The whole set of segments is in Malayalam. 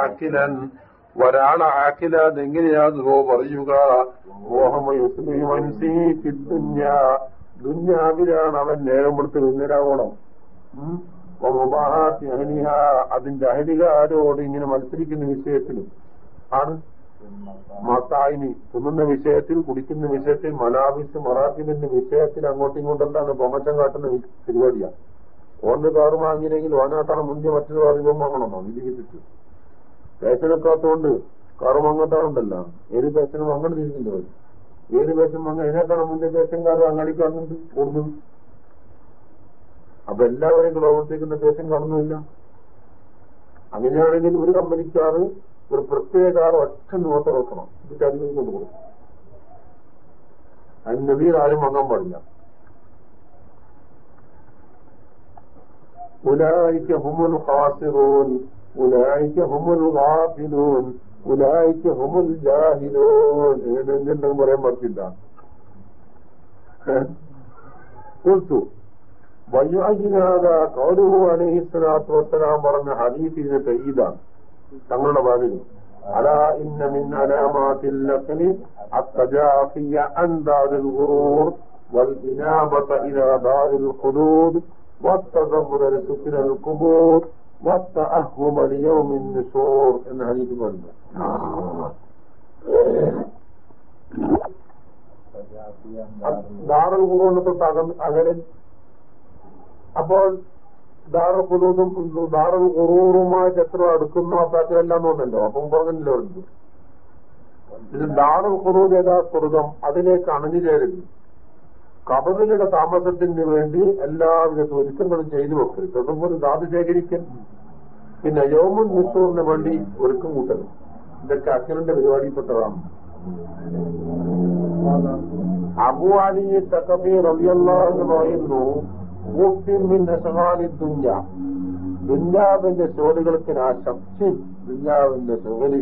ആക്കിലൻ. ഒരാൾ ആക്കിലാൻ എങ്ങനെയാകുമോ പറയുക? ദുന്യാവിലാണ് അവൻ നേരം കൊടുത്ത് വിന്നരാവണം. അതിന്റെ അഹരികാരോട് ഇങ്ങനെ മത്സരിക്കുന്ന വിഷയത്തിലും ആണ്. മത്തായിനി തിന്നുന്ന വിഷയത്തിൽ കുടിക്കുന്ന വിഷയത്തിൽ മലാവിസ് മറാത്തിന്റെ വിഷയത്തിൽ അങ്ങോട്ടും ഇങ്ങോട്ടെന്താണ് പൊമറ്റം കാട്ടുന്ന പരിപാടിയാണ് ഓന്റെ കാറ് വാങ്ങിയില്ലെങ്കിൽ ഓനാട്ടാണ് മുന്നേ മറ്റൊരു വാങ്ങണമെന്നോ ഇത് കിട്ടിട്ട് പേശനൊക്കാത്തോണ്ട് കാറ് വാങ്ങാത്താറുണ്ടല്ലോ ഏത് പേശനും വാങ്ങണിരിക്കില്ല ഏത് പേശം വാങ്ങാൻ ഇതിനേക്കാണ് മുന്നേ പേശൻകാർ വന്നിട്ട് കൂടുന്നു. അപ്പൊ എല്ലാവരെയും പ്രവർത്തിക്കുന്ന പേശം കാണുന്നില്ല. അങ്ങനെയാണെങ്കിൽ ഒരു കമ്പനിക്കാറ് ഒരു പ്രത്യേക ഒറ്റ നോട്ട് വെക്കണം. എന്നിട്ട് അതിനും കൊണ്ട് കൊടുക്കും. അതിന് നബീർ ആരും വാങ്ങാൻ പാടില്ല. ഒരാഴ്ച ഹുമുൽ ഖാസിറൂൻ. ഉലായിക്ക ഹുമുൽ ഗാഫിലൂൻ ഉലായിക്ക ഹുമുൽ ജാഹിലൂൻ എന്തെങ്കിലും പറയാൻ പറ്റില്ല കൊടുത്തു വയ്യാജിനാഥ കൗരവു അലഹി സ്വലാത്തു വസ്സലാം പറഞ്ഞ ഹദീഫിന് തെയ്യതാണ് തങ്ങളുടെ ഭാഗം അലാ ഇന്ന മിൻ അലാമാത്തിൽ ലഖ്നി التجافي عن دار الغرور والإنابة إلى دار الخلود والتذمر لسكن القبور والتأهم ليوم النشور എന്ന് ഹദീസ് പറഞ്ഞു ദാറുൽ ഖുറൂറിനെ തൊട്ട് അകലെ അപ്പോൾ ദാറുൽ ഖുലൂദും ദാറുൽ ഖുറൂറുമായിട്ട് എത്ര അടുക്കുന്ന അപ്പാക്കിലെല്ലാം തോന്നല്ലോ അപ്പം പറഞ്ഞല്ലോ ഇത് ദാറുൽ ഖുറൂദ് ഏതാ സ്വർഗം അതിലേക്ക് അണഞ്ഞു ചേരുന്നു കബറിലുടെ താമസത്തിന് വേണ്ടി എല്ലാവിധ ഒരുക്കങ്ങളും ചെയ്തു വെക്കരുത് തൊടുമ്പോൾ ധാതു ശേഖരിക്കൽ. പിന്നെ യോമൻ മുസൂറിന് വേണ്ടി ഒരുക്കം കൂട്ടൽ ഇതൊക്കെ അച്ഛനന്റെ പരിപാടിയിൽപ്പെട്ടതാണ് അബു അലി തക്കബി റബിയല്ല എന്ന് പറയുന്നു ദുഞ്ഞ ദുഞ്ഞാവിന്റെ ചോലുകൾക്ക് നാശം ദുഞ്ഞാവിന്റെ ചോലി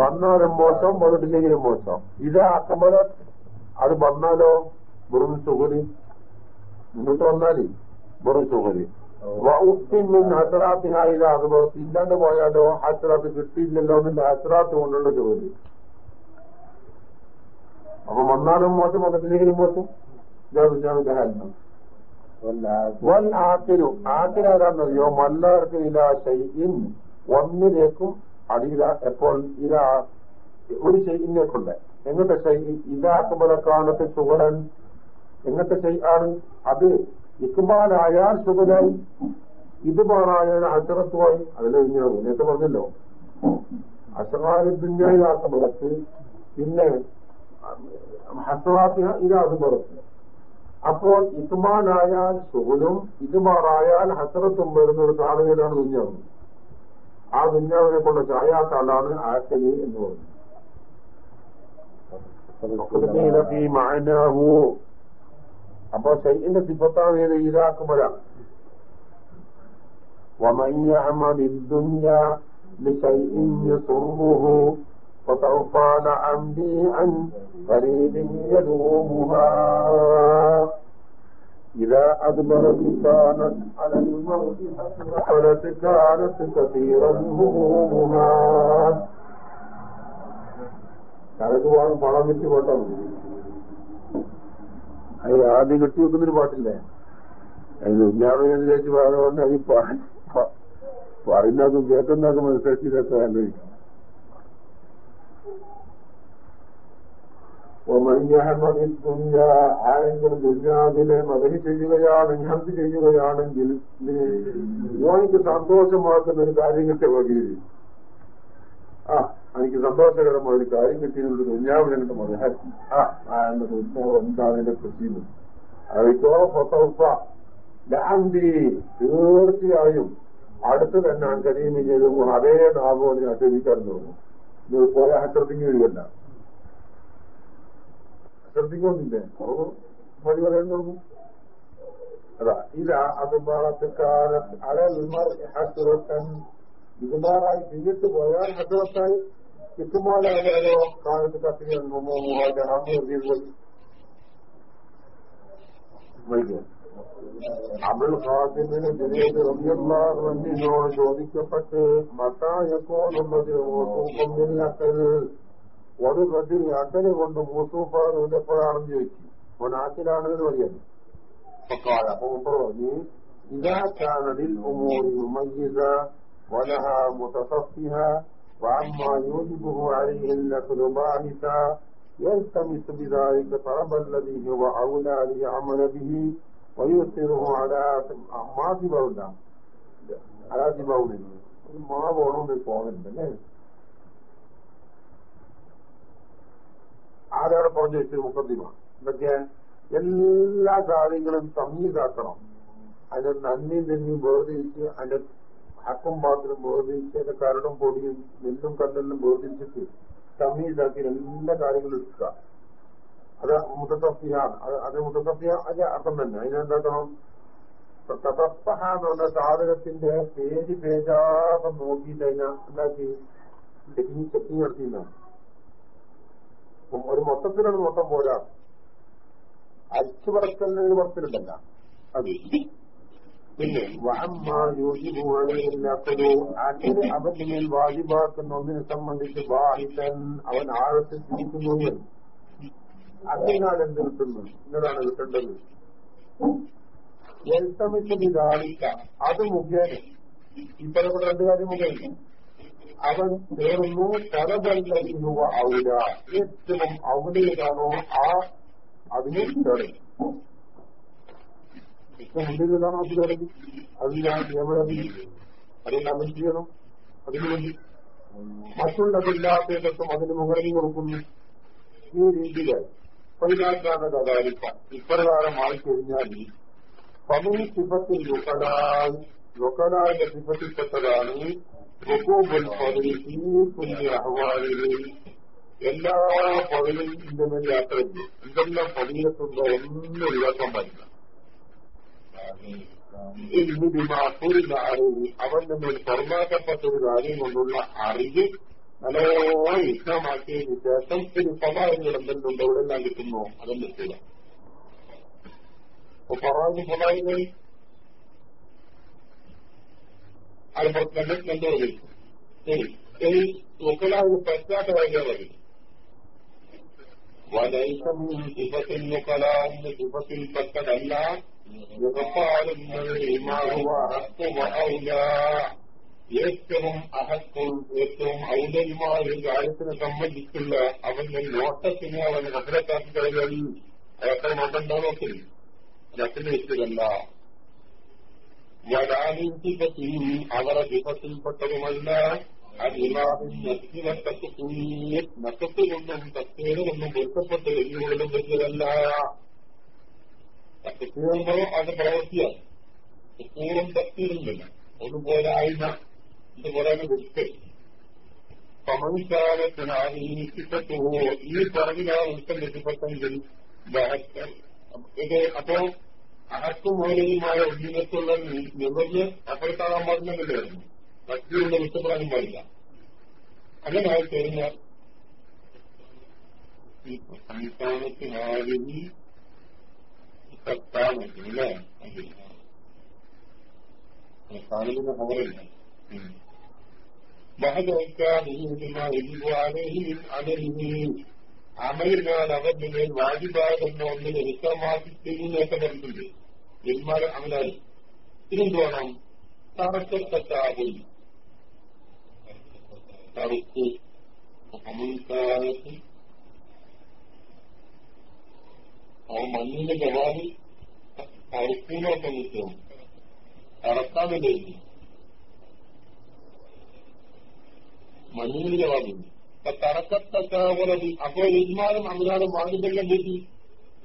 വന്നാലും മോശം വന്നിട്ടില്ലെങ്കിലും മോശം. ഇത് ഇതാക്കുമ്പോൾ അത് വന്നാലോ? സുഖരി മുന്നോട്ട് വന്നാൽ വെറും സുഖരി ഉപ്പിൻ ഹസറാത്തിനായില്ല അതുപോലെ ഇല്ലാണ്ട് പോയാലോ ഹസറാത്ത് കിട്ടിയില്ലല്ലോ എന്നിന്റെ ഹസറാത്ത് കൊണ്ടുള്ള ജോലി അപ്പൊ വന്നാലും മോശം വന്നിട്ടില്ലെങ്കിലും മോശം വൽ ആക്കിരു ആക്കിരാരാന്നറിയോ മല്ലാർക്ക് ഇലാ ഷൈഇൻ ഒന്നിലേക്കും അടിയില എപ്പോൾ ഇതാ ഒരു ഷെയ്യിനേക്കുണ്ട് എങ്ങനത്തെ ശൈലി ഇതാക്കുമ്പോഴൊക്കെ സുഗരൻ എങ്ങനത്തെ ആണ്. അത് ഇക്കുമാലായാൽ ശുഭനായി ഇതുമാറായാൽ അസറത്തുമായി അതിലെ വിഞ്ഞാണ് നേരത്തെ പറഞ്ഞല്ലോ. അസറാരി പുറത്ത് പിന്നെ ഹസറാത്തി ഇതാണ് പുറത്ത് അപ്പോൾ ഇതുമാനായാൽ സുഗുലും ഇതുമാറായാൽ ഹസറത്തും വരുന്ന ഒരു കാണുകയിലാണ് ദുഞ്ഞാവ് ആ ദുഞ്ഞാവിനെ കൊണ്ട് ചായാത്താളാണ് ആക്കലി എന്ന് പറഞ്ഞു ഏത് ഇതാക്കുമ്പോഴാണ് ومن يعمل الدنيا لشيء يسره فسوف عمدي عن قريب يدومها إذا أدبرت كانت على الموت حسرة كانت كثيرا همومها കരക്ക് പോകാൻ പണം വെച്ച് പോട്ടാ മതി അത് ആദ്യം കെട്ടി വെക്കുന്നൊരു പാട്ടില്ലേ? അതിന് ഉജ്ഞാപനം വിചാരിച്ച് പറഞ്ഞുകൊണ്ട് അത് പറയുന്നതും കേൾക്കുന്നതും മനസ്സിലാക്കി ആലോചിക്കും ആരെങ്കിലും ദുര്യാതിനെ മകനി ചെയ്യുകയാണെങ്കിൽ ഹന്ത് ചെയ്യുകയാണെങ്കിൽ യോനിക്ക് സന്തോഷമാക്കുന്ന ഒരു കാര്യം കിട്ടിയ ആ എനിക്ക് സന്തോഷകരമായ ഒരു കാര്യം കിട്ടിയതുകൊണ്ട് ദുഞ്ഞാവിനെ കണ്ട് മകൻ ആ. എന്റെ ദുഞ്ഞാവ് എന്താണ് എന്റെ കൃഷിന്ന് അതിക്കോ ഫസൗഫ ലാന്തി തീർച്ചയായും അടുത്ത് തന്നെ കരീമി ചെയ്തു അതേ നാമോട് ഞാൻ ചോദിക്കാൻ തുടങ്ങും ഇത് പോയ അശ്രദ്ധിക്ക് കഴിയല്ല അശ്രദ്ധിക്കൊന്നില്ലേ മതി പറയാൻ തുടങ്ങും അതാ ഇതാ അത് ഭാഗത്തെക്കാലത്ത് അടൽമർത്തൻ ഇതുമാറായി പിന്നിട്ട് പോയാൽ ഹസറത്തായി കിട്ടുമ്പോൾ ഓരോ കാലത്ത് കത്തിരി മൂവായിരം അവൾ ഹാജിമിന് ജനീത് റബിയല്ലാഹു അൻഹിനോട് ചോദിക്കപ്പെട്ട് മത്തായക്കോ എന്നതിന് മൂസൂഫിനക്കൽ ഒരു പ്രതിനി അക്കനെ കൊണ്ട് മൂസൂഫ് എപ്പോഴാണെന്ന് ചോദിച്ചു. ഓൻ ആക്കിലാണെന്ന് പറയാൻ അപ്പൊ മുമ്പ് പറഞ്ഞു ഇതാ ചാനലിൽ ഉമോരി ഉമയ്യിത വലഹ മുതസഫിഹ وعما يوجبه عليه النقل باهتا يلتمس بذلك طلب الذي هو أولى ليعمل به ويؤثره على ما سبونا على سبونا ما വേണമെന്ന് തോന്നുന്നുണ്ടല്ലേ ആരാണ് പറഞ്ഞു വെച്ചത് മുഖദ്ദിമ എന്തൊക്കെ എല്ലാ കാര്യങ്ങളും സംഗീതാക്കണം അതിന്റെ നന്ദിയും തന്നെയും വേർതിരിച്ച് അതിന്റെ ഹക്കും പാത്രം വേർതിരിച്ച് അതിന്റെ കരടും പൊടിയും നെല്ലും കല്ലെല്ലാം വേർതിരിച്ചിട്ട് സംഗീതാക്കി എല്ലാ കാര്യങ്ങളും എടുക്കുക. അത് മുതത്തഫിയാണ് അത് മുതത്തഫിയ അതിന്റെ അർത്ഥം തന്നെ. അതിനെന്താക്കണം തതസ്സഹ എന്ന് സാധനത്തിന്റെ പേര് പേജാതെ നോക്കിയിട്ട് അതിനെ എന്താക്കി? ചെക്കിങ് ഒരു മൊത്തത്തിലാണ് മൊത്തം പോരാ. അരിച്ചു പറക്കലിന് പറക്കലുണ്ടല്ല അത് പിന്നെ അതിന് അവന്റെ മേൽ വാജിബാക്കുന്ന ഒന്നിനെ സംബന്ധിച്ച് ബാഹിതൻ അവൻ ആഴത്തിൽ ചിരിക്കുന്നു അതിനാൽ എന്ത് കിട്ടുന്നു? എന്നതാണ് കിട്ടേണ്ടത്. എൽത്തമിച്ചതിതാളിക്ക അത് മുഖേന. ഇപ്പറപ്പെട്ട രണ്ട് കാര്യം മുഖേന. അവൻ ചേർന്നു തലതല്ലുക ഔല. ഏറ്റവും ഔലയിലാണോ ആ അതിനെ തേടും മുന്നിലേതാണോ അത് തേടുന്നത് അതിനാണ് നിയമനതി അതിന് അവൻ ചെയ്യണം അതിനുവേണ്ടി മറ്റുള്ളതില്ലാത്തതൊക്കെ അതിന് മുകളിൽ കൊടുക്കുന്നു. ഈ രീതിയിലായി പതിനാറ്റാണ് കഥാലിക്ക ഇപ്രകാരം ആയിക്കഴിഞ്ഞാൽ പതിന് സിഫത്തിൽ ലുക്കലാൽ ലുക്കലാന്റെ സിഫത്തിൽപ്പെട്ടതാണ് റുക്കൂബുൽ പതിന് ഈ അഹ്വാലിൽ എല്ലാ പതിനും ഇന്ത്യൻ മേൽ യാത്ര ചെയ്യും എന്തെല്ലാം പതിനെത്തുണ്ടോ ഒന്നും ഒഴിവാക്കാൻ പറ്റില്ല അവന്റെ മേൽ പുറമാക്കപ്പെട്ട ഒരു കാര്യം കൊണ്ടുള്ള അറിവ് നല്ലോണം ഇഷ്ടമാക്കിയതിന് ശേഷം ഒരു സ്വഭാവങ്ങൾ എന്തെങ്കിലും അവിടെ എല്ലാം കിട്ടുന്നു? അതൊന്നും കിട്ടില്ല അപ്പൊ പറഞ്ഞു സ്വഭാവങ്ങൾ അത് പുറത്തുണ്ട് എന്തോ ശരി. ഇനി മുക്കലാവ് പറ്റാത്ത വഴിയാ മതി വലൈസം സിഫത്തിൽ മുക്കലാവിന്റെ സിഫത്തിൽപ്പെട്ടതല്ല ഏറ്റവും അഹക്കും ഏറ്റവും ഔദര്യമായ ഒരു കാര്യത്തിനെ സംബന്ധിച്ചുള്ള അവന്റെ നോട്ടത്തിന് അവൻ ഭദ്രക്കാക്കി കഴിഞ്ഞാൽ അയാൾക്ക് നോക്കണ്ടോ നോക്കില്ല രത്തിന് വെച്ചതല്ല വരാനിപ്പത്തിൽ അവരെ വിപത്തിൽപ്പെട്ടതുമല്ല. നഷ്ടത്തിൽ കൊണ്ടും തത്തേര് കൊണ്ടും പൊരുത്തപ്പെട്ട് വെല്ലുവിളികളും തക്കുമ്പോ അത് പ്രവൃത്തിയാണ് പൂർവം തത്തീരുന്നില്ല അതുപോലെ ആയിന ഇതുപോലെ വിട്ട് സമൻകാലത്തിനാണ് ഈ കിട്ടത്തുവോ ഈ പറഞ്ഞാൽ ഉത്തം രക്ഷപ്പെട്ടെങ്കിൽ ഇത് അപ്പോ അഹക്കും മൂലയുമായ ഉദ്യോഗത്തുള്ള നിവര് അപ്പുറത്താകാൻ പാടില്ലെന്നില്ലായിരുന്നു മറ്റുള്ള വിട്ടുപെടാനും പാടില്ല. അങ്ങനെ ആയി കഴിഞ്ഞാൽ ഈ അല്ലേ സംസ്ഥാനത്തിന് ഹോറില്ല അമലിനാൽ അവരുടെ മേൽ വാജിബാകുന്ന ഒന്നിനെ വിക്രമാക്കി ചെയ്യുന്നൊക്കെ പറഞ്ഞിട്ടുണ്ട്. എന്മാരെ അമലായി ഇതെന്ത് വേണം തറക്കത്താകും തറുക്ക് അമൽക്കാലത്ത് അവൻ മണ്ണിന്റെ ജവാബ് തറുക്കൂനൊക്കെ നിൽക്കും. തറക്കാതെ മണ്ണിന്റെ ജവാബുണ്ട് അപ്പൊ തറക്കത്തക്കാവലത് അപ്പോ യജമാനും അമിനാടും വാങ്ങിതെല്ലാം വീട്ടി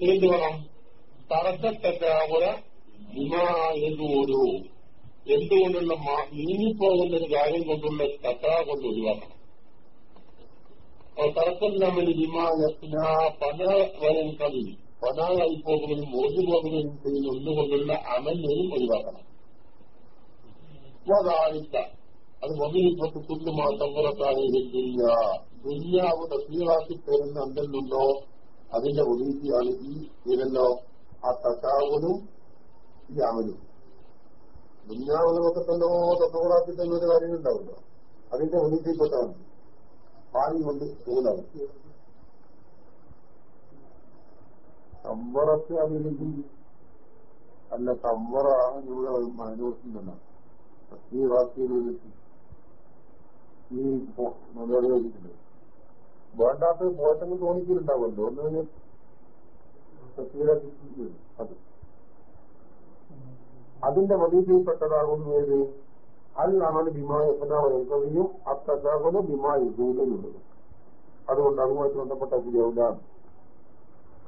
എന്ത് വേണം തറക്കത്തക്കാവല വിമായതോരോ എന്തുകൊണ്ടുള്ള നീങ്ങിപ്പോകുന്ന ഒരു കാര്യം കൊണ്ടുള്ള തക്കാ കൊണ്ട് ഒഴിവാക്കണം. തറക്കല്ലാമൽ വിമാനത്തിന് പല വരും കവി പനായി പോകുന്നതും മോശി പോകുന്നതും ചെയ്യുന്ന ഒന്നുകൊണ്ടുള്ള അമലിനെയും ഒഴിവാക്കണം. വതാരിക്ക. അത് വന്നിരിപ്പത്ത് മാത്രം തമ്പുറത്താണെങ്കിൽ ദുന്യാവ് തസ്ലീവാക്കി തരുന്ന എന്തെല്ലുണ്ടോ അതിന്റെ ഒഴിക്കുകയാണ് ഈ ഇതല്ലോ. ആ തക്കാവനും ഈ അമലും. തന്നോ തൊട്ടുകൂടാത്തി തന്നെ ഒരു കാര്യങ്ങളുണ്ടാവില്ല അതിന്റെ ഒന്നിച്ചിൽപ്പെട്ടാണ് പാലി കൊണ്ട് ചൂടാവും സമ്പറത്ത് അതിലെങ്കിൽ അല്ല തമ്പറ ഇവിടെ മനോസിന്റെ ഈ വാക്കിയിലേക്ക് ഈ വേണ്ടാത്ത പോറ്റങ്ങൾ തോന്നിക്കലുണ്ടാവുമല്ലോ. ഒന്ന് അത്. അതിന്റെ വലീതിയിൽപ്പെട്ടതാകുന്നു ഏത്? അൽ അമൽ ബിമായി എപ്പനാവും അത്തസാകുന്നു ബിമായി ദൂതനുള്ളത് അതുകൊണ്ട് അതുമായിട്ട് ബന്ധപ്പെട്ട ശരിയാവില്ല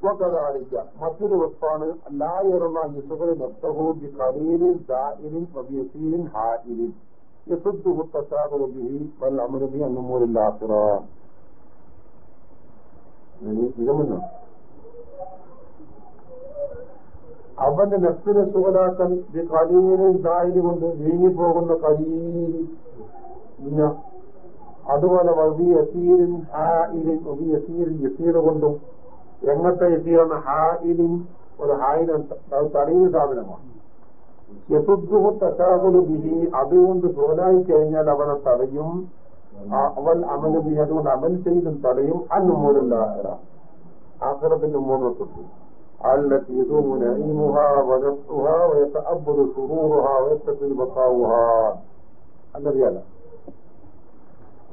വക്കതാലിക്ക മറ്റൊരു വസ്താണ് ലായറുന്ന യുസുകൾ നഷ്ടഹൂബി കലീലിൻ ദാഇലിൻ വബിയസീലിൻ ഹായിലിൻ يصده തസാകുന്നു به അമലു ബി അന്നുമൂലില്ലാസിറ ഇതമെന്നാണ് അവന്റെ നെഫ്സിനെ സുഖലാക്കാൻ കലീലും ദായിലും കൊണ്ട് നീങ്ങിപ്പോകുന്ന കലീൽ. പിന്നെ അതുപോലെ വബി യസീരിൻ ഹായിലിൻ വബി യസീരിൻ യസീർ കൊണ്ടും എങ്ങനത്തെ യസീറാണ് ഹായിലിൻ ഒരു ഹായിന് തടയുന്ന സാധനമാണ് യസുദ്ദുഹു തശാഹുലു ബിഹി അതുകൊണ്ട് സോലായി കഴിഞ്ഞാൽ അവനെ തടയും അവൻ അമല് ബി അതുകൊണ്ട് അമൽ ചെയ്തും തടയും അന്നുമൂലല്ല ആഹ്റത്തിന്റെ മൂന്നത്തുണ്ട് التي يدوم نعيمها ونفسها ويتأبد سرورها ويتصل بقاؤها الذي هذا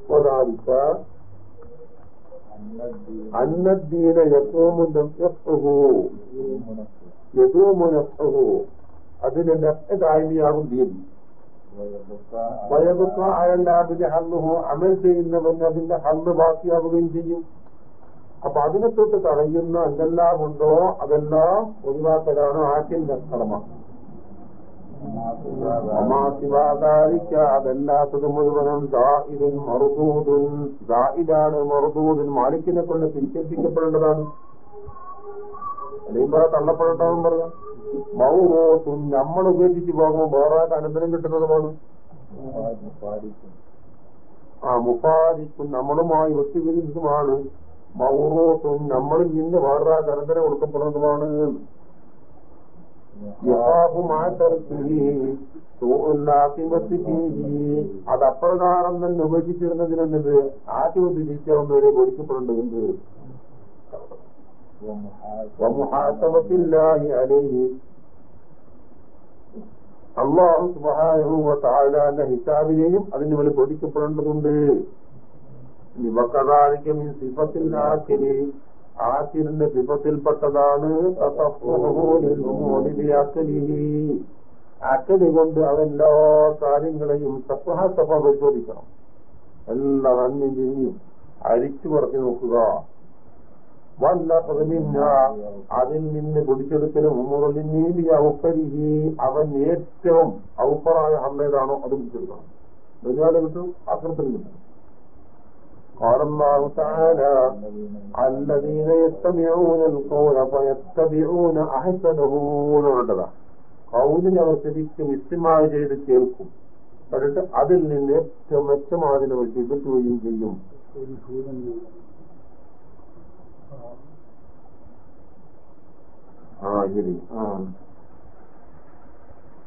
وذلك أن الدين يقوم نفسه يدوم نفسه അതിന് ദായിനിയാകും ദീൻ വയതുക്ക അയല്ലാതിന്റെ ഹല്ലുഹോ അമൽ ചെയ്യുന്നവന് അതിന്റെ ഹല്ല് ബാക്കിയാവുകയും ചെയ്യും അപ്പൊ അതിനെ തൊട്ട് തടയുന്ന എന്തെല്ലാം ഉണ്ടോ അതെല്ലാം ഒഴിവാക്കലാണ് ആറ്റിന്റെ കടമ അമാസിവാദാരിക്ക അതല്ലാത്തത് മുഴുവനും ദാഇദുൻ മറുദൂദുൻ ദാഇദാണ് മറുദൂദുൻ മാലിക്കിനെ കൊണ്ട് തിരിച്ചെത്തിക്കപ്പെടേണ്ടതാണ് അല്ലെങ്കിൽ പറയാ തള്ളപ്പെടേണ്ടതെന്ന് പറയാം മൗറോത്തും നമ്മൾ ഉപേക്ഷിച്ച് പോകുമ്പോൾ വേറെ അനന്തരം കിട്ടുന്നതുമാണ്. ആ മുപ്പാദിക്കും നമ്മളുമായി ഒത്തുവിരുദ്ധമാണ് മൗറോത്തും നമ്മളിൽ നിന്ന് വേറെ അനന്തരം കൊടുക്കപ്പെടുന്നതുമാണ്. അത് അപ്രകാരം തന്നെ ഉപേക്ഷിച്ചിരുന്നതിനെന്നത് ആദ്യം തിരിച്ചാവുന്നവരെ ബോധിക്കപ്പെടേണ്ടതുണ്ട്. അള്ളാഹു ഹിസാബിനെയും അതിന് വേണ്ടി ബോധിക്കപ്പെടേണ്ടതുണ്ട്. ഇവക്കതാരിക്കും സിഫത്തിൽ ആക്കിരി ആക്കിരിന്റെ വിപത്തിൽപ്പെട്ടതാണ് അക്കലി കൊണ്ട് അതെല്ലാ കാര്യങ്ങളെയും സപ്പഹ സഭ പരിശോധിക്കണം. എല്ലാ നന്ദിയും തിരിഞ്ഞും അരിച്ചു പറഞ്ഞു നോക്കുക. വല്ല പ്രതിമിന്ന അതിൽ നിന്ന് പിടിച്ചെടുക്കലും മുറലിനീലി ഔപ്പരിഹി അവൻ ഏറ്റവും ഔപ്പറായ ഹമ്മേതാണോ അത് പിടിച്ചെടുക്കണം. കിട്ടും അക്രത്തിൽ കിട്ടും قال الله تعالى الذين يستمعون القول فيتبعون احسنه എന്നുള്ളതാ കൗലിനെ അവർ ശരിക്കും ഇസ്തിമായ ചെയ്ത് കേൾക്കും എന്നിട്ട് അതിൽ നിന്ന് ഏറ്റവും മെച്ചമാതിനെ അവർ ചിന്തിക്കുകയും ചെയ്യും ആ ശരി ആ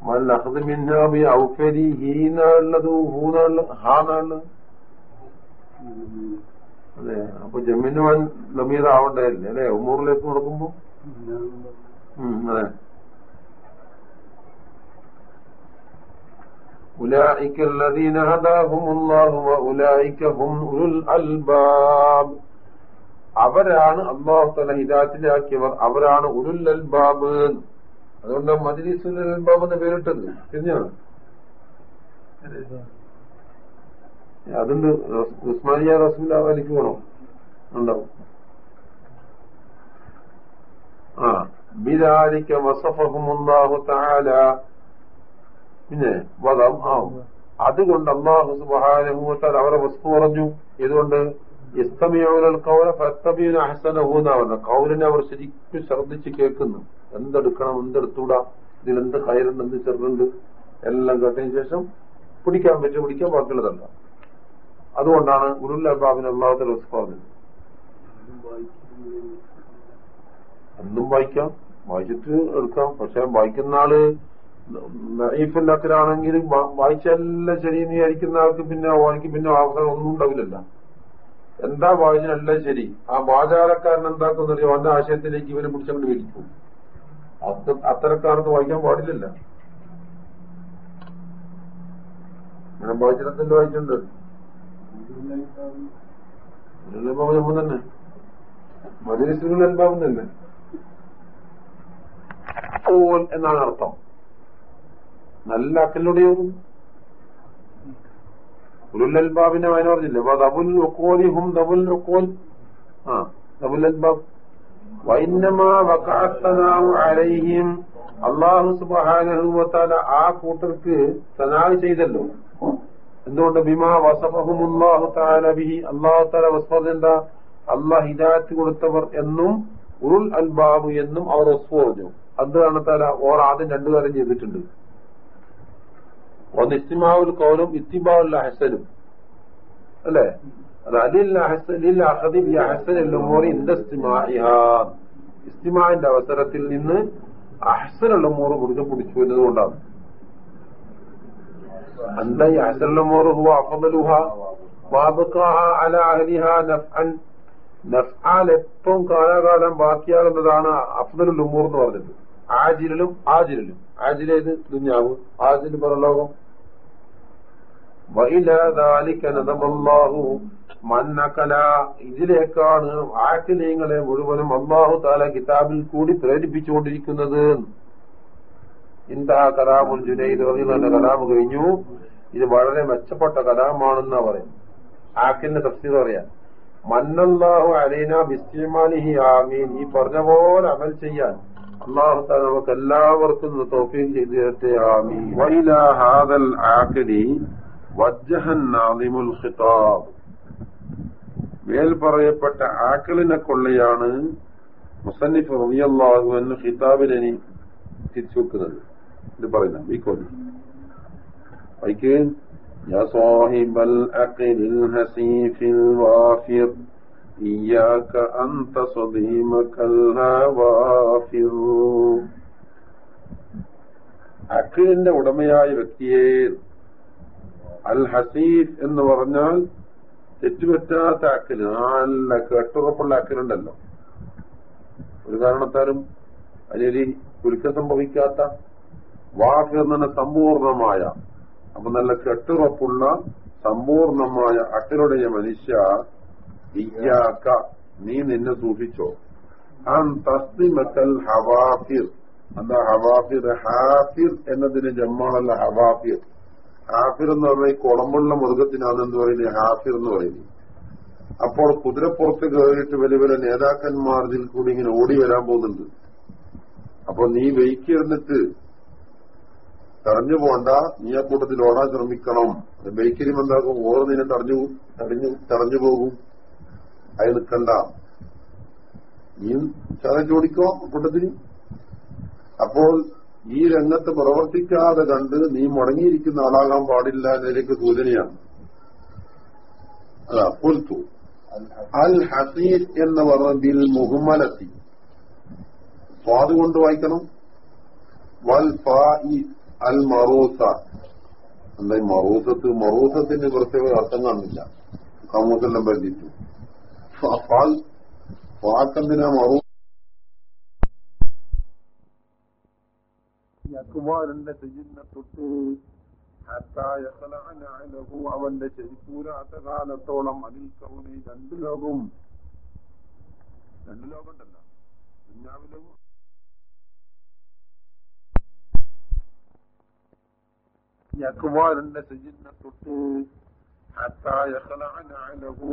മല്ലഹദ് മിന്നാബി ഔഫരി ഹീന്നുള്ളത് ഹൂന്നുള്ളത് ഹാന്നുള്ളത് അതെ അപ്പൊ ജമ്മിന് വൻ ലമീറാവണ്ടേ അല്ലേ ഉമ്മൂറിലേക്ക് നടക്കുമ്പോ അതെ أولئك الذين هداهم الله وأولئك هم أولو الألباب അവരാണ് അള്ളാഹു തല ഹിദാത്തിലാക്കിയവർ അവരാണ് ഉരുൽ അൽബാബ് അതുകൊണ്ട് മജിലിസുൽ അൽബാബ് എന്ന് പേരിട്ടത് തിരിഞ്ഞാണ് അതുണ്ട്. ഉസ്മാനിയ റസൂല വലിക്ക് പോണോ. ഉണ്ടാവും. ആ. ബിദാലിക്ക വസഫഹുമുല്ലാഹു തആല. പിന്നെ വദം ആവും. അതുകൊണ്ട് അള്ളാഹു സുബ്ഹാനഹു അവരെ വസ്തു പറഞ്ഞു. ഇതുകൊണ്ട് ഇസ്തമിയോൽ കൗല ഫത്തബീന അഹസനഹു എന്നാ പറഞ്ഞത്. കൗലിനെ അവർ ശരിക്കും ശ്രദ്ധിച്ച് കേൾക്കുന്നു. എന്തെടുക്കണം എന്തെടുത്തൂടാ? ഇതിലെന്ത് ഹയറുണ്ട് എന്ത് ചെറുണ്ട്? എല്ലാം കേട്ടതിന് ശേഷം പിടിക്കാൻ പറ്റും പിടിക്കാൻ ബാക്കിയുള്ളതല്ല. അതുകൊണ്ടാണ് ഉരുല്ലാബിന് അബാബിന് അള്ളാഹുത്തെ പറഞ്ഞത്. എന്തും വായിക്കാം. വായിച്ചിട്ട് എടുക്കാം. പക്ഷെ വായിക്കുന്ന ആൾ നൈഫില്ലാത്തിലാണെങ്കിലും വായിച്ചെല്ലാം ശരിയെന്ന് വിചാരിക്കുന്ന ആൾക്ക് പിന്നെ വായിക്ക് പിന്നെ അവസരം ഒന്നും ഉണ്ടാവില്ലല്ല. എന്താ വായിച്ചെല്ലാം ശരി. ആ വാചാരക്കാരൻ എന്താക്കുന്ന അവന്റെ ആശയത്തിലേക്ക് ഇവനെ പിടിച്ചുകൊണ്ട് വിരിക്കും അത്തരക്കാർക്ക് വായിക്കാൻ പാടില്ലല്ല. ഞാൻ വായിച്ചിടത്തിന്റെ വായിച്ചിട്ടുണ്ട്. തന്നെ. മധുരശ്രീകൾ അനുഭവം തന്നെ. ഓൻ എന്നാണ് അർത്ഥം. നല്ല അക്കലിലൂടെയോറും ഉരുലൽബാബിന്റെ വായന പറഞ്ഞില്ലേ? അപ്പൊ ദബുൽ ഒക്കോലി ഹും ദബുൽ ഒക്കോൽ ആ ദബുൽ അൽബാബ്. അലൈഹിം. അള്ളാഹു സുബാന ആ കൂട്ടർക്ക് സനാഹ് ചെയ്തല്ലോ. എന്തുകൊണ്ട് ബിമാ വസഫഹുമുല്ലാഹു താലബിഹി അള്ളാഹു താല വസ്ഫത് എന്താ അള്ളാഹ് ഹിദായത്ത് കൊടുത്തവർ എന്നും ഉറുൽ അൽബാബു എന്നും അവർ വസ്ഫു പറഞ്ഞു. അത് കാണത്താല ഓർ ആദ്യം രണ്ടു കാര്യം ചെയ്തിട്ടുണ്ട്. ഒന്ന് ഇസ്തിമാവുൽ കൗലും ഇത്തിബാവുൽ അഹസനും. അല്ലേ? ഇസ്തിമാന്റെ അവസരത്തിൽ നിന്ന് അഹസനുള്ള മോറ് മുറുകെ പിടിച്ചു എന്നതുകൊണ്ടാണ്. എന്താ ഈ അഹസനുള്ള മോറ് ഹുവ അഫദലുഹ വാബക്കാഹ അല അഹലിഹ നഫ്ആൽ ഏറ്റവും കാലാകാലം ബാക്കിയാകുന്നതാണ് അഫ്ദലുൽ ഉമൂർ എന്ന് പറഞ്ഞത് ആജിലും ആജിലും ആജിലേത് ദുഞ്ഞാവ് ആജിൽ പരലോകം. ഇതിലേക്കാണ് ആക്കിലീങ്ങളെ മുഴുവനും അള്ളാഹു താല കിതാബിൽ കൂടി പ്രേരിപ്പിച്ചുകൊണ്ടിരിക്കുന്നത്. ഇന്താ കലാമുൽ ജുനൈദ് റബിന്റെ കലാമ് കഴിഞ്ഞു. ഇത് വളരെ മെച്ചപ്പെട്ട കലാമാണെന്നാ പറയും ആക്കിന്റെ തഫ്സീർ പറയാം മന്നല്ലാഹു അലൈന ബിസ്തിമാലിഹി ആമീൻ. ഈ പറഞ്ഞ പോലെ അമൽ ചെയ്യാൻ അള്ളാഹു താല നമുക്ക് എല്ലാവർക്കും തോഫീം ചെയ്തു തരട്ടെ. ആമീൻ. ഹാദൽ ആക്കിലി വജ്ജഹൻ നാദിമുൽ ഖിതാബ്. മേൽ പറയപ്പെട്ട ആക്കളിനെ കൊള്ളയാണ് മുസന്നിഫ് റബിയല്ലാഹു എന്ന് ഖിതാബിനെ തിരിച്ചു വെക്കുന്നത്. ഇത് പറയുന്ന ഈ കൊല്ലി വൈക്ക് يا صاحب الأقل الهسيف الوافر إياك أن تصديمك الهوافر അക്കിളിന്റെ ഉടമയായ വ്യക്തിയെ അൽ ഹസീഫ് എന്ന് പറഞ്ഞാൽ തെറ്റുപറ്റാത്ത അക്കല് നല്ല കെട്ടുറപ്പുള്ള അക്കലുണ്ടല്ലോ ഒരു കാരണത്താലും അതിലൊരു കുരുക്കം സംഭവിക്കാത്ത വാക്ക് സമ്പൂർണമായ അപ്പൊ നല്ല കെട്ടുറപ്പുള്ള സമ്പൂർണമായ അക്കലുடைய മനുഷ്യ ഇയ്യാക്ക നീ നിന്നെ സൂക്ഷിച്ചോ. അൻ തസ്തിമക്കൽ ഹവാഫിർ എന്താ ഹവാഫിർ ഹാഫിർ എന്നതിന് ജമ്മാണല്ല ഹവാഫിർ ഹാഫിർ എന്ന് പറഞ്ഞാൽ ഈ കുളമ്പുള്ള മൃഗത്തിനാണ് എന്ന് പറയുന്നത് ഹാഫിർ എന്ന് പറയുന്നത് അപ്പോൾ കുതിരപ്പുറത്ത് കയറിയിട്ട് വലിയ വലിയ നേതാക്കന്മാർ ഇതിൽ കൂടി ഇങ്ങനെ ഓടി വരാൻ പോകുന്നുണ്ട്. അപ്പൊ നീ വെയിക്കിരുന്നിട്ട് തടഞ്ഞു പോണ്ട. നീ ആ കൂട്ടത്തിൽ ഓടാൻ ശ്രമിക്കണം. ബൈക്കിലും എന്താക്കും ഓരോ നിന്നെ തടഞ്ഞു തടഞ്ഞു തടഞ്ഞു പോകും. അത് നിൽക്കണ്ട. നീ ഓടിക്കോ കൂട്ടത്തിന് അപ്പോൾ ഈ രംഗത്ത് പ്രവർത്തിക്കാതെ കണ്ട് നീ മുടങ്ങിയിരിക്കുന്ന ആളാകാൻ പാടില്ല എന്നതിലേക്ക് സൂചനയാണ്. അതാ പുൽത്തു. അൽ ഹസീർ എന്ന് പറഞ്ഞതിൽ മുഹമ്മലത്തി സ്വാദ് കൊണ്ട് വായിക്കണം. വൽ അൽ മറൂസ അല്ല മറൂസത്ത് മറൂസത്തിന് പ്രത്യേക അർത്ഥം കാണില്ല. കമൂസെല്ലാം ബന്ധിച്ചു ഫാക്കെന്തിനാ മറൂ അക്ബാറിന്റെ ചെയ്യുന്ന തൊട്ട് അവന്റെ ചെരിപ്പൂരാത്ത കാലത്തോളം അതിൽ കൗണി രണ്ടു ലോകവും രണ്ടു ലോകം ഉണ്ടല്ല ദുഞ്ഞാവിലും അക്ബാറിന്റെ ചെയ്യുന്ന തൊട്ട്.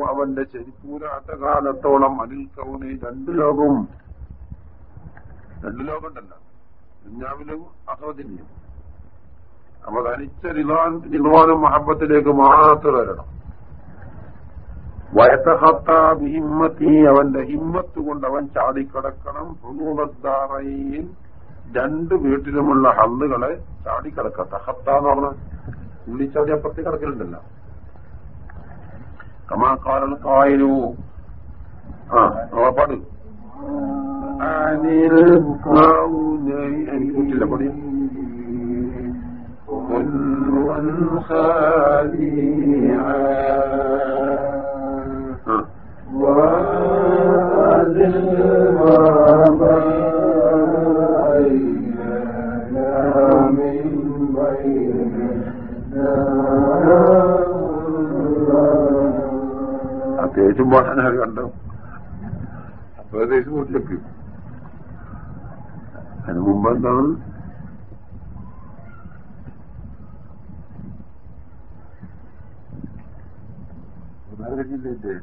അവന്റെ ചെരിപ്പൂരാത്ത കാലത്തോളം അതിൽ കൗണി രണ്ടു ലോകവും രണ്ടു ലോകം ഉണ്ടല്ല ദുഞ്ഞാവിലും അഹദിന്യം അപ്പൊ തനിച്ച റിവാനും മഹബത്തിലേക്ക് മാത്രം വരണം. വയത്തഹത്താഭിഹിമ്മത്തി അവന്റെ ഹിമ്മത്ത് കൊണ്ട് അവൻ ചാടിക്കടക്കണം. ഹുനൂറദ്ദാറയിൽ രണ്ട് വീട്ടിലുമുള്ള ഹള്ളുകളെ ചാടിക്കിടക്കുക തഹത്ത എന്ന് പറഞ്ഞ ഉള്ളിച്ചാടി അപ്പുറത്തേക്ക് കിടക്കലുണ്ടല്ലോ. കമാക്കാരൻ കായലു. ആ പാട്. എനിക്ക് പറ്റില്ല പണി ആ. അത്യാവശ്യം പാടാൻ ആര് കണ്ടോ അപ്പൊ ഏകദേശം പൂർത്തിയാക്കി അതിന് മുമ്പ് എന്താണ് കഴിഞ്ഞില്ലേ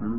ഉം.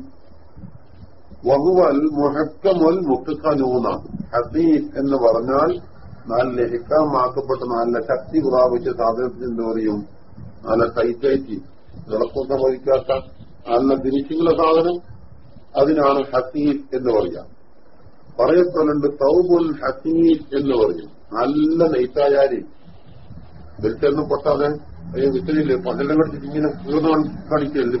വഹുവൽ മുഹക്കമുൽ മുത്തഖനൂന ഹസീഫ് എന്ന് പറഞ്ഞാൽ നല്ല ഹിക്കാമാക്കപ്പെട്ട നല്ല ശക്തി പ്രാപിച്ച സാധനത്തിന് എന്താ പറയും നല്ല ടൈറ്റായിട്ട് വിളക്കൊന്നും വഹിക്കാത്ത നല്ല തിരിച്ചുള്ള സാധനം അതിനാണ് ഹസീഫ് എന്ന് പറയാം പറയപ്പെടുന്നുണ്ട് തൗബുൽ ഹസീഫ് എന്ന് പറയും. നല്ല നെയ്ത്തായാരി വെളിച്ചെണ്ണം പൊട്ടാതെ വിത്തലില്ലേ പണ്ടെല്ലാം കടിച്ചിട്ട് ഇങ്ങനെ കീർന്ന് കാണിക്കല്ലേ ഒരു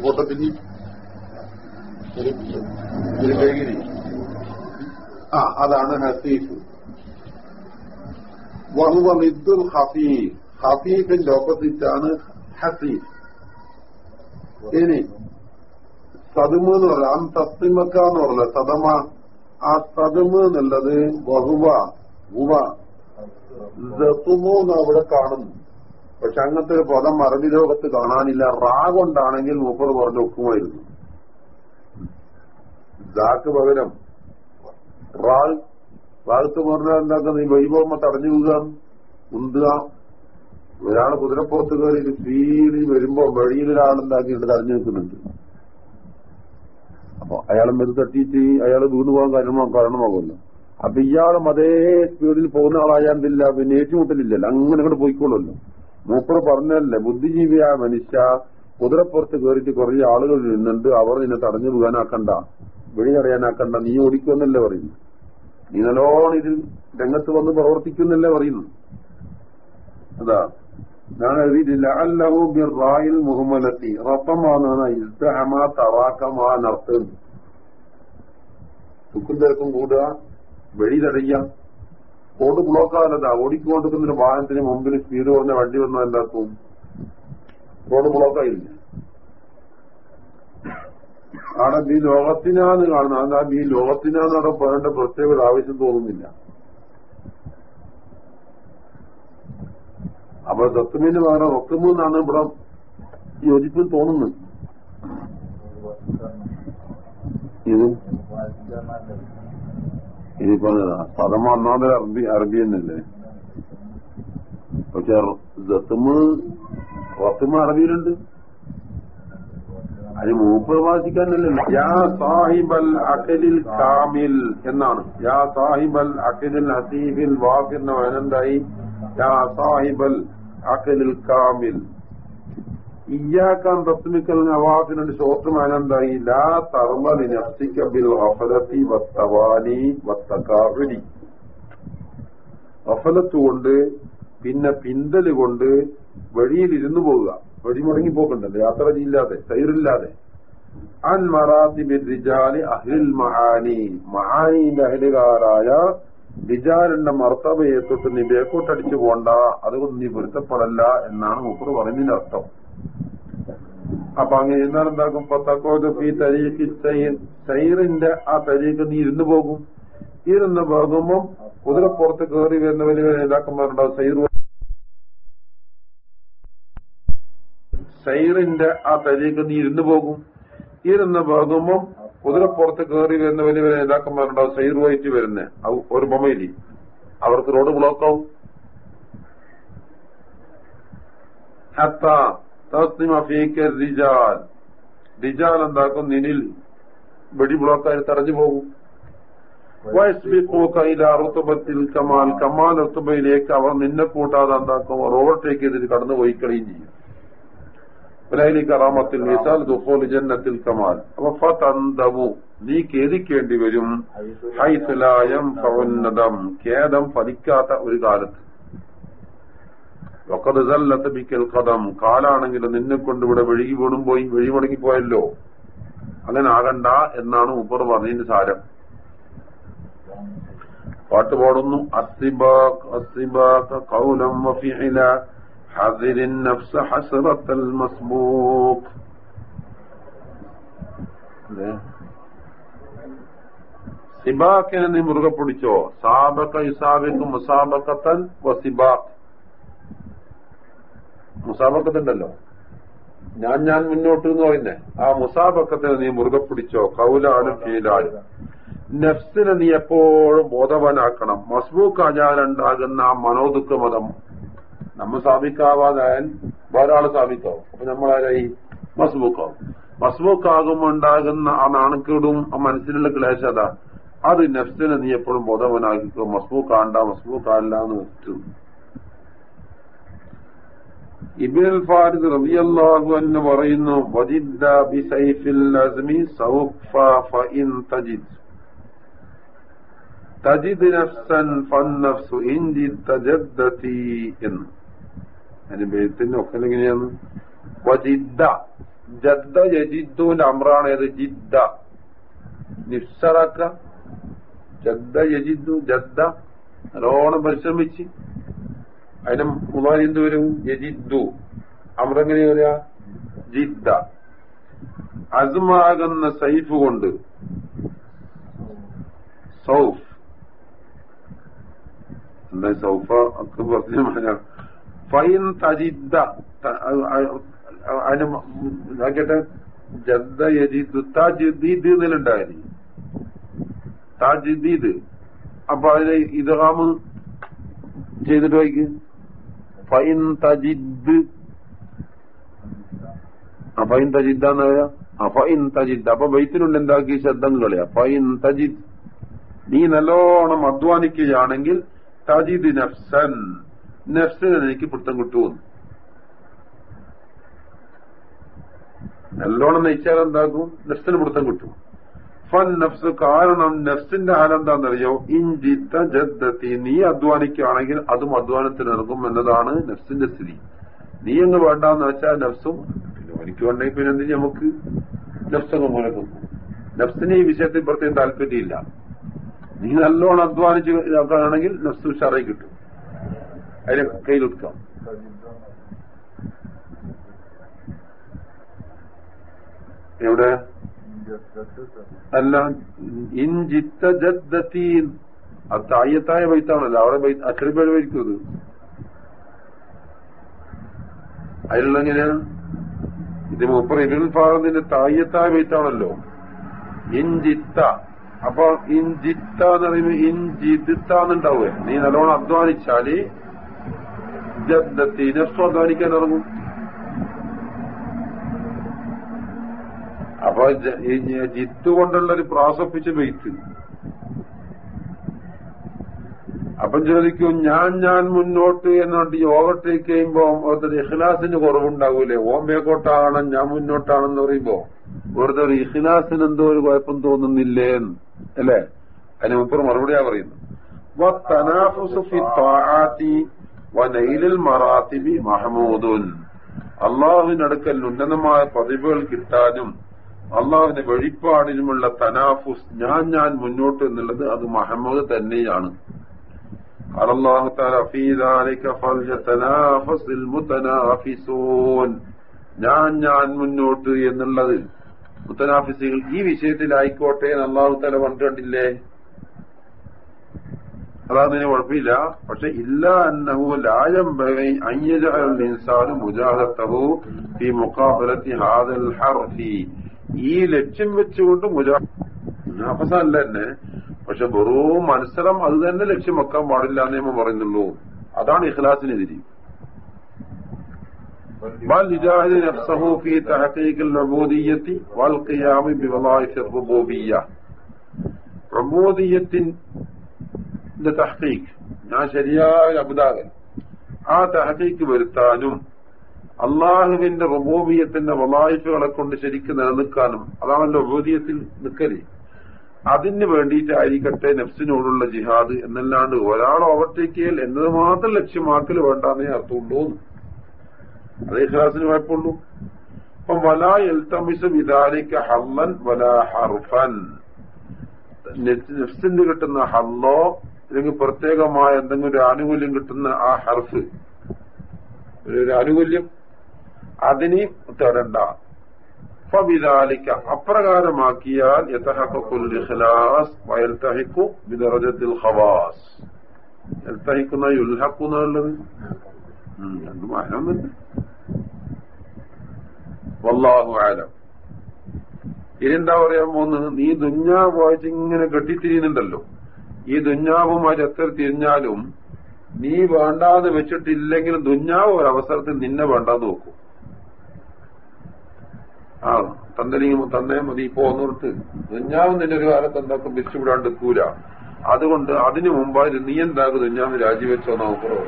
ആ അതാണ് ഹസീഫ് വഹുവ മിദ്ദുൽ ഹഫീഫ് ഹഫീഫിന്റെ ഓപ്പോസിറ്റാണ് ഹസീഫ്. ഇനി സദമ് എന്ന് പറയാം അം തസ്തിമക്ക എന്ന് പറഞ്ഞ സദമ. ആ സദമ് എന്നുള്ളത് വഹുവ ഹുവ ജത്തുമു എന്ന് അവിടെ കാണുന്നു. പക്ഷെ അങ്ങനത്തെ ഒരു പദം അറബി ലോകത്ത് കാണാനില്ല. റാ കൊണ്ടാണെങ്കിൽ മൂപ്പത് പറഞ്ഞ ഒക്കുമായിരുന്നു ദാക്ക് പകരം റാൾ ഭാഗത്ത് പറഞ്ഞാൽ എന്താക്കുന്ന ഈ വൈഭവമ്മ തടഞ്ഞു വീഴുക ഉന്തുക. ഒരാൾ കുതിരപ്പുറത്ത് കയറി സ്പീഡിൽ വരുമ്പോ വഴിയിൽ ഒരാളുണ്ടാക്കിയിട്ട് തടഞ്ഞു നിൽക്കുന്നുണ്ട്. അപ്പൊ അയാളെ മെരു തട്ടിയിട്ട് അയാൾ വീണു പോകാൻ കാരണമോ കാരണമാകുമല്ലോ. അപ്പൊ ഇയാളും അതേ സ്പീഡിൽ പോകുന്ന ആളായാണ്ടില്ല പിന്നെ ഏറ്റുമുട്ടലില്ലല്ലോ. അങ്ങനെ അങ്ങോട്ട് പോയിക്കോളുമല്ലോ. മൂപ്പർ പറഞ്ഞല്ലേ ബുദ്ധിജീവിയായ മനുഷ്യ കുതിരപ്പുറത്ത് കയറിയിട്ട് കുറേ ആളുകൾ നിന്നുണ്ട് അവർ നിന്നെ തടഞ്ഞു പോകാനാക്കണ്ട. വെളി അറിയാനാക്കണ്ട നീ ഓടിക്കുമെന്നല്ലേ പറയുന്നു. നീ നല്ലോണം ഇതിൽ രംഗത്ത് വന്ന് പ്രവർത്തിക്കുന്നല്ലേ പറയുന്നു. അതാ ഞാൻ എഴുതിയിട്ടില്ല. അല്ലഹു ബിർ റായിൽ മുഹമ്മലത്തി. റപ്പമാന്നാണ് ഇസ്തഹമാ തറാക്കമാ നർത്തും. ദുഃഖം തിരക്കും കൂടുക വഴി തടയുക റോഡ് ബ്ലോക്കാകല്ലതാ ഓടിക്കൊണ്ടിരിക്കുന്ന വാഹനത്തിന് മുമ്പിൽ സ്പീഡ് കുറഞ്ഞ വണ്ടി വന്നാൽ എന്താക്കും? റോഡ് ബ്ലോക്കായില്ല? അവിടെ ഈ ലോകത്തിനാന്ന് കാണുന്നത് അതാ ഈ ലോകത്തിനാന്ന് അവിടെ പറയേണ്ട പ്രത്യേക ആവശ്യം തോന്നുന്നില്ല. അപ്പൊ ദത്തുമിന് പകരം റൊക്കുമെന്നാണ് ഇവിടെ യോജിപ്പിൽ തോന്നുന്നത് ഇത്? ഇതിപ്പോ പദം വന്നാതെ അറബി അറബി തന്നെയല്ലേ? പക്ഷെ ദത്തുമ് റത്തുമ അറബിയിലുണ്ട്. അതിന് മൂപ്പ് വാസിക്കാനല്ലേ യാ സാഹിബൽ അഖിലിൽ കാമിൽ എന്നാണ്. യാ സാഹിബൽ അഖിലിൽ ഹസീബിൽ വാഫിന്റെ വനന്തായി യാ സാഹിബൽ അഖിലിൽ കാമിൽ. ഇയ്യാക്കാൻ തസ്മിക്കൽ നവാസിനുണ്ട് ഷോർട്ട് മാനെന്തായി ലാ തർമലി നഫ്സിക ബിൽ അഫലത്തി വത്തവാനി വത്തകാറുലി അഫലത്തുകൊണ്ട് പിന്നെ പിന്തൽ കൊണ്ട് വഴിയിൽ ഇരുന്നു പോവുക. വഴി മുടങ്ങി പോക്കണ്ടല്ലോ യാത്ര ചെയ്യില്ലാതെ തൈറില്ലാതെ അൻ ബിജാലിന്റെ മർത്തബയെ തൊട്ട് നീ ബേക്കോട്ടടിച്ചു പോണ്ട. അതുകൊണ്ട് നീ പൊരുത്തപ്പെടല്ല എന്നാണ് മുപ്പർ പറയുന്നതിന്റെ അർത്ഥം. അപ്പൊ അങ്ങനെ എന്നാൽ എന്താക്കും? പത്തക്കോത് ഫീ തരീഖി സൈർ. സൈറിന്റെ ആ തരീഖ് നീ ഇരുന്നു പോകും. ഇരുന്ന് പോകുമ്പം കുതിരപ്പുറത്ത് കയറി വരുന്ന വലിയ നേതാക്കന്മാരുണ്ടാവും. സൈർ സൈറിന്റെ ആ തരീക്ക് നീ ഇരുന്നു പോകും. ഇരുന്ന് പോകുമ്പം കുതിരപ്പുറത്ത് കയറി വരുന്ന വലിയ വലിയ നേതാക്കന്മാരുണ്ടാവും. സൈർ വഹിച്ച് വരുന്നേ. ഒരു മൊബൈലി അവർക്ക് റോഡ് ബ്ലോക്കാവും ആവും. റിജാൽ എന്താക്കും? നിന്നിൽ വെടി ബ്ലോക്കായി തടഞ്ഞു പോകും. ിൽ കമാൽ. കമാൽ റുത്തുബയിലേക്ക് അവർ നിന്നെ കൂട്ടാതെ എന്താക്കും? ഓവർടേക്ക് ചെയ്തിട്ട് കടന്നു പോയി കളയും ചെയ്യും. വലൈലി കറാമത്തിൽ മിസാൽ ദുഹോൽ ജന്നത്തിൽ കമാൽ. അപ്പൊ ഫതന്തവു നീ ഖേദിക്കേണ്ടി വരും ഹൈസുലായം ഖേദം ഫലിക്കാത്ത ഒരു കാലത്ത്. ഒക്കത് ബിക്കൽ കഥം കാലാണെങ്കിലും നിന്നെ കൊണ്ട് ഇവിടെ വെഴുകി വീണും പോയി വെഴി മുടങ്ങിപ്പോയല്ലോ അങ്ങനെ ആകണ്ട എന്നാണ് ഉപ്പർ പറഞ്ഞതിന്റെ സാരം. പാട്ട് പാടുന്നു. അസിബാഖ് അസിബാഖ് കൗലം ഹസിരിൻ നഫ്സ ഹസ്റത്തൽ മസ്ബൂഖ് സിബാക്കിനെ നീ മുറുകെ പിടിച്ചോ? സാബക്ക ഇസാബിക്കും മുസാബക്കത്തൻ വസിബാഖ് മുസാബക്കത്തുണ്ടല്ലോ ഞാൻ ഞാൻ മുന്നോട്ട് എന്ന് പറയുന്നേ. ആ മുസാബക്കത്തിനെ നീ മുറുകെ പിടിച്ചോ. കൗലാണ് ഫീലാണ് നഫ്സിനെ നീ എപ്പോഴും ബോധവാനാക്കണം. മസ്ബൂക്ക് ആചാരുണ്ടാകുന്ന ആ മനോദുഃഖ മതം നമ്മൾ സ്ഥാപിക്കാവാതായാൽ വേറൊരാൾ സ്ഥാപിക്കാവും അപ്പൊ നമ്മളാരായി മസ്ബൂക്കാവും. മസ്ബൂക്കാകുമ്പോൾ ഉണ്ടാകുന്ന ആ നാണക്കേടും ആ മനസ്സിലുള്ള ക്ലേശ അതാ. അത് നഫ്സിനെ നീ എപ്പോഴും ബോധവനാക്കിക്കോ. മസ്ബൂക്കാണ്ട മസ്ബൂക്കാല്ല എന്ന് വെച്ചു ഇബിൻ ഫാരിദ് റബിയല്ലാഹു എന്ന് പറയുന്നു വജിദ്ദ ബിസൈഫിൽ അസ്മി സൗഫ ഇൻ തജിദ്. തജിദ് നഫ്സൻ ഫന്നഫ്സു ഇൻ തജദ്ദതി എന്ന്. അതിന് ബെയ്ത്തിന്റെ ഒക്കെ എങ്ങനെയാണ്? വജിദ്ദ. ജദ്ദ യജിദ്ദുവിന്റെ അമ്രാണ് ഏത്? ജിദ്ദ. നിസ്സറക്ക. ജദ്ദ യജിദ്ദു ജദ്ദ. നല്ലോണം പരിശ്രമിച്ച്. അതിന് മുതാരി എന്ത് വരും? യജിദ്ദു. അമ്രെങ്ങനെ വരിക ജിദ്ദ. അസുമാകുന്ന സൈഫ് കൊണ്ട്. സൗഫ്. എന്താ സൗഫ? ഒക്കെ പറഞ്ഞ ഫൈൻ തജിദ്ദ. അതിന് ജദ്ദ യജിദ് താജിദ്ദീദ് എന്നുണ്ടായിരുന്നു താജിദ്ദീദ് അപ്പൊ അതിന് ഇതാമ് ചെയ്തിട്ട് വയ്ക്ക്. ഫൈൻ തജിദ് അഫൈൻ തജിദ് എന്ന് പറയാ? ഫൈൻ തജിദ് അപ്പൊ വൈത്തിനുണ്ട് എന്താക്കി ശബ്ദം കളയാ. ഫൈൻ തജിദ്. നീ നല്ലോണം അധ്വാനിക്കുകയാണെങ്കിൽ തജിദ് നഫ്സൻ. നഫ്സിനെ എനിക്ക് പിടുത്തം കിട്ടുമെന്ന് നല്ലോണം നയിച്ചാൽ എന്താക്കും നഫ്സിന് പിടുത്തം കിട്ടും. ഫൻ നഫ്സ് കാരണം നഫ്സിന്റെ ഹാലെന്താണെന്നറിയോ ഇഞ്ചിത്ത ജദ്ദത്തി നീ അധ്വാനിക്കുകയാണെങ്കിൽ അതും അധ്വാനത്തിന് ഇറങ്ങും എന്നതാണ് നഫ്സിന്റെ സ്ഥിതി. നീ എങ്ങ് വേണ്ടാന്ന് വെച്ചാൽ നഫ്സും പിന്നെ എനിക്ക് വേണ്ടെങ്കിൽ പിന്നെ എന്തിനു നമുക്ക് നഫ്സങ്ങ് മൂലം നിൽക്കും. നഫ്സിന് ഈ വിഷയത്തിൽ പ്രത്യേകം താല്പര്യമില്ല. നീ നല്ലോണം അധ്വാനിച്ച് ഇതാക്കാനാണെങ്കിൽ നഫ്സ് ഉഷാറായി കിട്ടും. കയ്യിലെടുക്കാം എവിടെ? അല്ല ഇൻജിത്ത ജദ്ദത്തീൻ അത് തായ്യത്തായ ബൈത്താണല്ലോ. അവിടെ അക്ഷരപ്പേര് വരിക്കുന്നത് അതിലുള്ള എങ്ങനെയാ? ഇത് മുപ്പർ ഇരുൾ ഭാഗത്തിന്റെ തായ്യത്തായ ബൈത്താണല്ലോ. ഇൻജിത്ത. അപ്പൊ ഇൻജിത്ത എന്ന് പറയുമ്പോ ഇൻജിത്ത എന്നുണ്ടാവുക നീ നല്ലോണം അധ്വാനിച്ചാൽ ജദ്ദത്തി നഫ്സ് അധ്വാനിക്കാൻ ഇറങ്ങും അപ്പൊ ജിത്ത് കൊണ്ടുള്ള ഒരു പ്രാസപ്പിച്ച ബെയ്ത്ത് അപ്പൊ ചോദിക്കും ഞാൻ ഞാൻ മുന്നോട്ട് എന്നോട്ട് ഓവർടേക്ക് ചെയ്യുമ്പോ ഒരു ഇഖ്ലാസിന് കുറവുണ്ടാകൂലേ ഓം ബേക്കോട്ടാണ് ഞാൻ മുന്നോട്ടാണെന്ന് പറയുമ്പോ വെറുതെ ഒരു ഇഖ്ലാസിന് എന്തോ ഒരു കുഴപ്പം തോന്നുന്നില്ലേ അല്ലേ? അതിന് മുപ്പുറം മറുപടിയാ പറയുന്നു മറാത്തിബി മഹമൂദുൻ. അള്ളാഹുവിനടുക്കൽ ഉന്നതമായ പതിവുകൾ കിട്ടാനും അള്ളാഹുവിന്റെ വെളിപ്പാടിനുമുള്ള തനാഫുസ് ഞാൻ ഞാൻ മുന്നോട്ട് എന്നുള്ളത് അത് മഹമ്മദ് തന്നെയാണ്. ഞാൻ ഞാൻ മുന്നോട്ട് എന്നുള്ളത്. മുത്തനാഫിസുകൾ ഈ വിഷയത്തിലായിക്കോട്ടെ അള്ളാഹു തല കണ്ടില്ലേ? അതാതിന് കുഴപ്പമില്ല പക്ഷെ ഇല്ല അന്നഹു ലായം ഇൻസാനു മുജാഹത്തഹു ഈ മുഖാബലത്തി ഹാദൽ ഹർഫി ഈ ലക്ഷ്യം വെച്ചുകൊണ്ട് മുജാ മുനാഫസല്ല തന്നെ പക്ഷെ വെറും മത്സരം അത് തന്നെ ലക്ഷ്യം വെക്കാൻ പാടില്ല എന്നേ നമ്മൾ പറയുന്നുള്ളൂ അതാണ് ഇഖ്ലാസിനെതിരി بل يجاهد نفسه في تحقيق العبودية والقيام بوظائف الربوبية ഇതിന്റെ തഹ്ഖീഖ് ഞാൻ ശരിയായ അബുദാകൻ ആ തഹ്ഖീഖ് വരുത്താനും അള്ളാഹുവിന്റെ റബോബിയത്തിന്റെ വലായിഫുകളെ കൊണ്ട് ശരിക്കും നിലനിൽക്കാനും അതാണല്ലോ ഉപോധിയത്തിൽ നിൽക്കൽ അതിന് വേണ്ടിയിട്ടായിരിക്കട്ടെ നഫ്സിനോടുള്ള ജിഹാദ് എന്നല്ലാണ്ട് ഒരാൾ ഓവർടേക്ക് ചെയ്യൽ എന്നത് മാത്രം ലക്ഷ്യമാക്കൽ വേണ്ടാന്നേ അർത്ഥമുള്ളൂ അതേ ഹാസിന് വായ്പുള്ളൂ. അപ്പം വലാ എൽത്തമിസ് വിധാനിക്ക ഹല്ലൻ വലാ ഹർഫൻ. നെഫ്സിന് കിട്ടുന്ന ഹല്ലോ അല്ലെങ്കിൽ പ്രത്യേകമായ എന്തെങ്കിലും ഒരു ആനുകൂല്യം കിട്ടുന്ന ആ ഹർഫ്. ഒരു ആനുകൂല്യം. അതിന് തേടണ്ട ഫബിദാലിക്ക അപ്രകാരമാക്കിയാൽ ഖവാസ്. യൽതഹിക്കുന്ന യുൽഹഖു എന്നുള്ളത് രണ്ട് മാനമൊന്നുണ്ട് വല്ലാഹു ആലം എന്താ പറയാൻ പോകുന്നത്? നീ ദുഞ്ഞാ വായിച്ച് ഇങ്ങനെ കെട്ടിത്തിരിയുന്നുണ്ടല്ലോ. ഈ ദുഞ്ഞാവുമായി എത്ര തിരിഞ്ഞാലും നീ വേണ്ടാന്ന് വെച്ചിട്ടില്ലെങ്കിലും ദുഞ്ഞാവ് ഒരു അവസരത്തിൽ നിന്നെ വേണ്ടാന്ന് നോക്കും. ആ തന്തനെയും തന്നെ മതി പോന്നിടത്ത് ദുഞ്ഞാവ് നിന്റെ ഒരു കാലത്ത് എന്താക്കും പിരിച്ചുവിടാണ്ട് കൂല അതുകൊണ്ട് അതിനു മുമ്പായി നീ എന്താകും ദുഞ്ഞാവ് രാജിവെച്ചോ നോക്കുറോ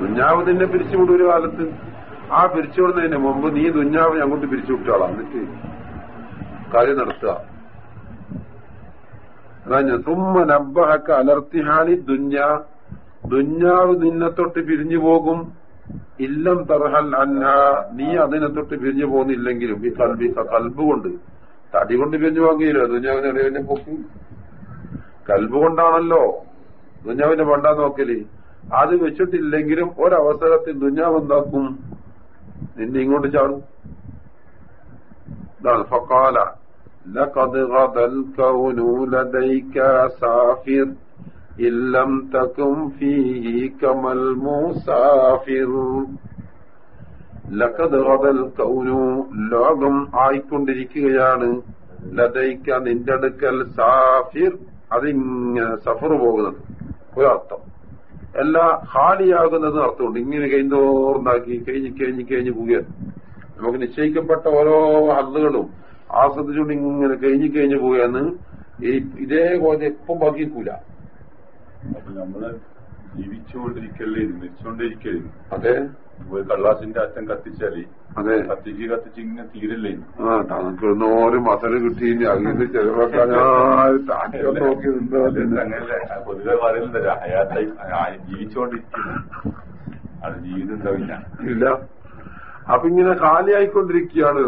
ദുഞ്ഞാവ് നിന്നെ പിരിച്ചുവിടും ഒരു കാലത്ത്. ആ പിരിച്ചുവിടുന്നതിന് മുമ്പ് നീ ദുഞ്ഞാവ് അങ്ങോട്ട് പിരിച്ചുവിട്ടാളാ എന്നിട്ട് കാര്യം നടത്തുക. തുമ്മ നബ്ബഹക്ക അലർത്തിഹാലി ദുഞ്ഞ ദുഞ്ഞാവ് നിന്നെ തൊട്ട് പിരിഞ്ഞു പോകും. ഇല്ലം തർഹൽ അന്ന നീ അതിനെ തൊട്ട് പിരിഞ്ഞു പോകുന്നില്ലെങ്കിലും ഈ കൽബി കൽബ് കൊണ്ട് തടി കൊണ്ട് പിരിഞ്ഞു പോകുകയില്ല ദുഞ്ഞാവിനെ അറിയാൻ പൊക്കി. കൽബ് കൊണ്ടാണല്ലോ ദുഞ്ഞാവിന്റെ പണ്ടാ നോക്കൽ. അത് വെച്ചിട്ടില്ലെങ്കിലും ഒരവസരത്തിൽ ദുഞ്ഞാവ് എന്താക്കും? നിന്നെ ഇങ്ങോട്ട് ചാടും. ഫക്കാല. لقد غدا الكون لديك سافر إن لم تكن فيه كما المسافر ലക്കത് റബൽ കൗനു ലോകം ആയിക്കൊണ്ടിരിക്കുകയാണ് ലതയ്ക്ക നിന്റെ അടുക്കൽ സാഫിർ അതിങ്ങനെ സഫർ പോകുന്നത് ഒരർത്ഥം എല്ലാ ഹാലിയാകുന്നത് അർത്ഥമുണ്ട് ഇങ്ങനെ കൈന്തോർന്നാക്കി കഴിഞ്ഞ് കഴിഞ്ഞ് കഴിഞ്ഞ് പോവുകയാണ് നമുക്ക് നിശ്ചയിക്കപ്പെട്ട ഓരോ ഹല്ലുകളും ആസ്വദിച്ചുകൊണ്ട് ഇങ്ങനെ കഴിഞ്ഞു കഴിഞ്ഞു പോവുകയാണ് ഇതേ ഇതേപോലെ എപ്പം ബാക്കിക്കൂല. അപ്പൊ നമ്മൾ ജീവിച്ചുകൊണ്ടിരിക്കല്ലേ മരിച്ചുകൊണ്ടിരിക്കല്ലേ അതെ. കള്ളാസിന്റെ അറ്റം കത്തിച്ചാൽ അതെ. കത്തിച്ച് കത്തിച്ച് ഇങ്ങനെ തീരല്ലേ. ആ തണുക്കുന്ന ഓരോ മസല കിട്ടി അതിന് ചെലവാക്കാൻ നോക്കി അങ്ങനല്ലേ. പൊതുവെ പറയുന്നില്ല ഹയാത്തായി ജീവിച്ചുകൊണ്ടിരിക്കുന്നു. അത് ജീവിതം ഉണ്ടാവില്ല. ഇല്ല. അപ്പൊ ഇങ്ങനെ കാലിയായിക്കൊണ്ടിരിക്കുകയാണ്.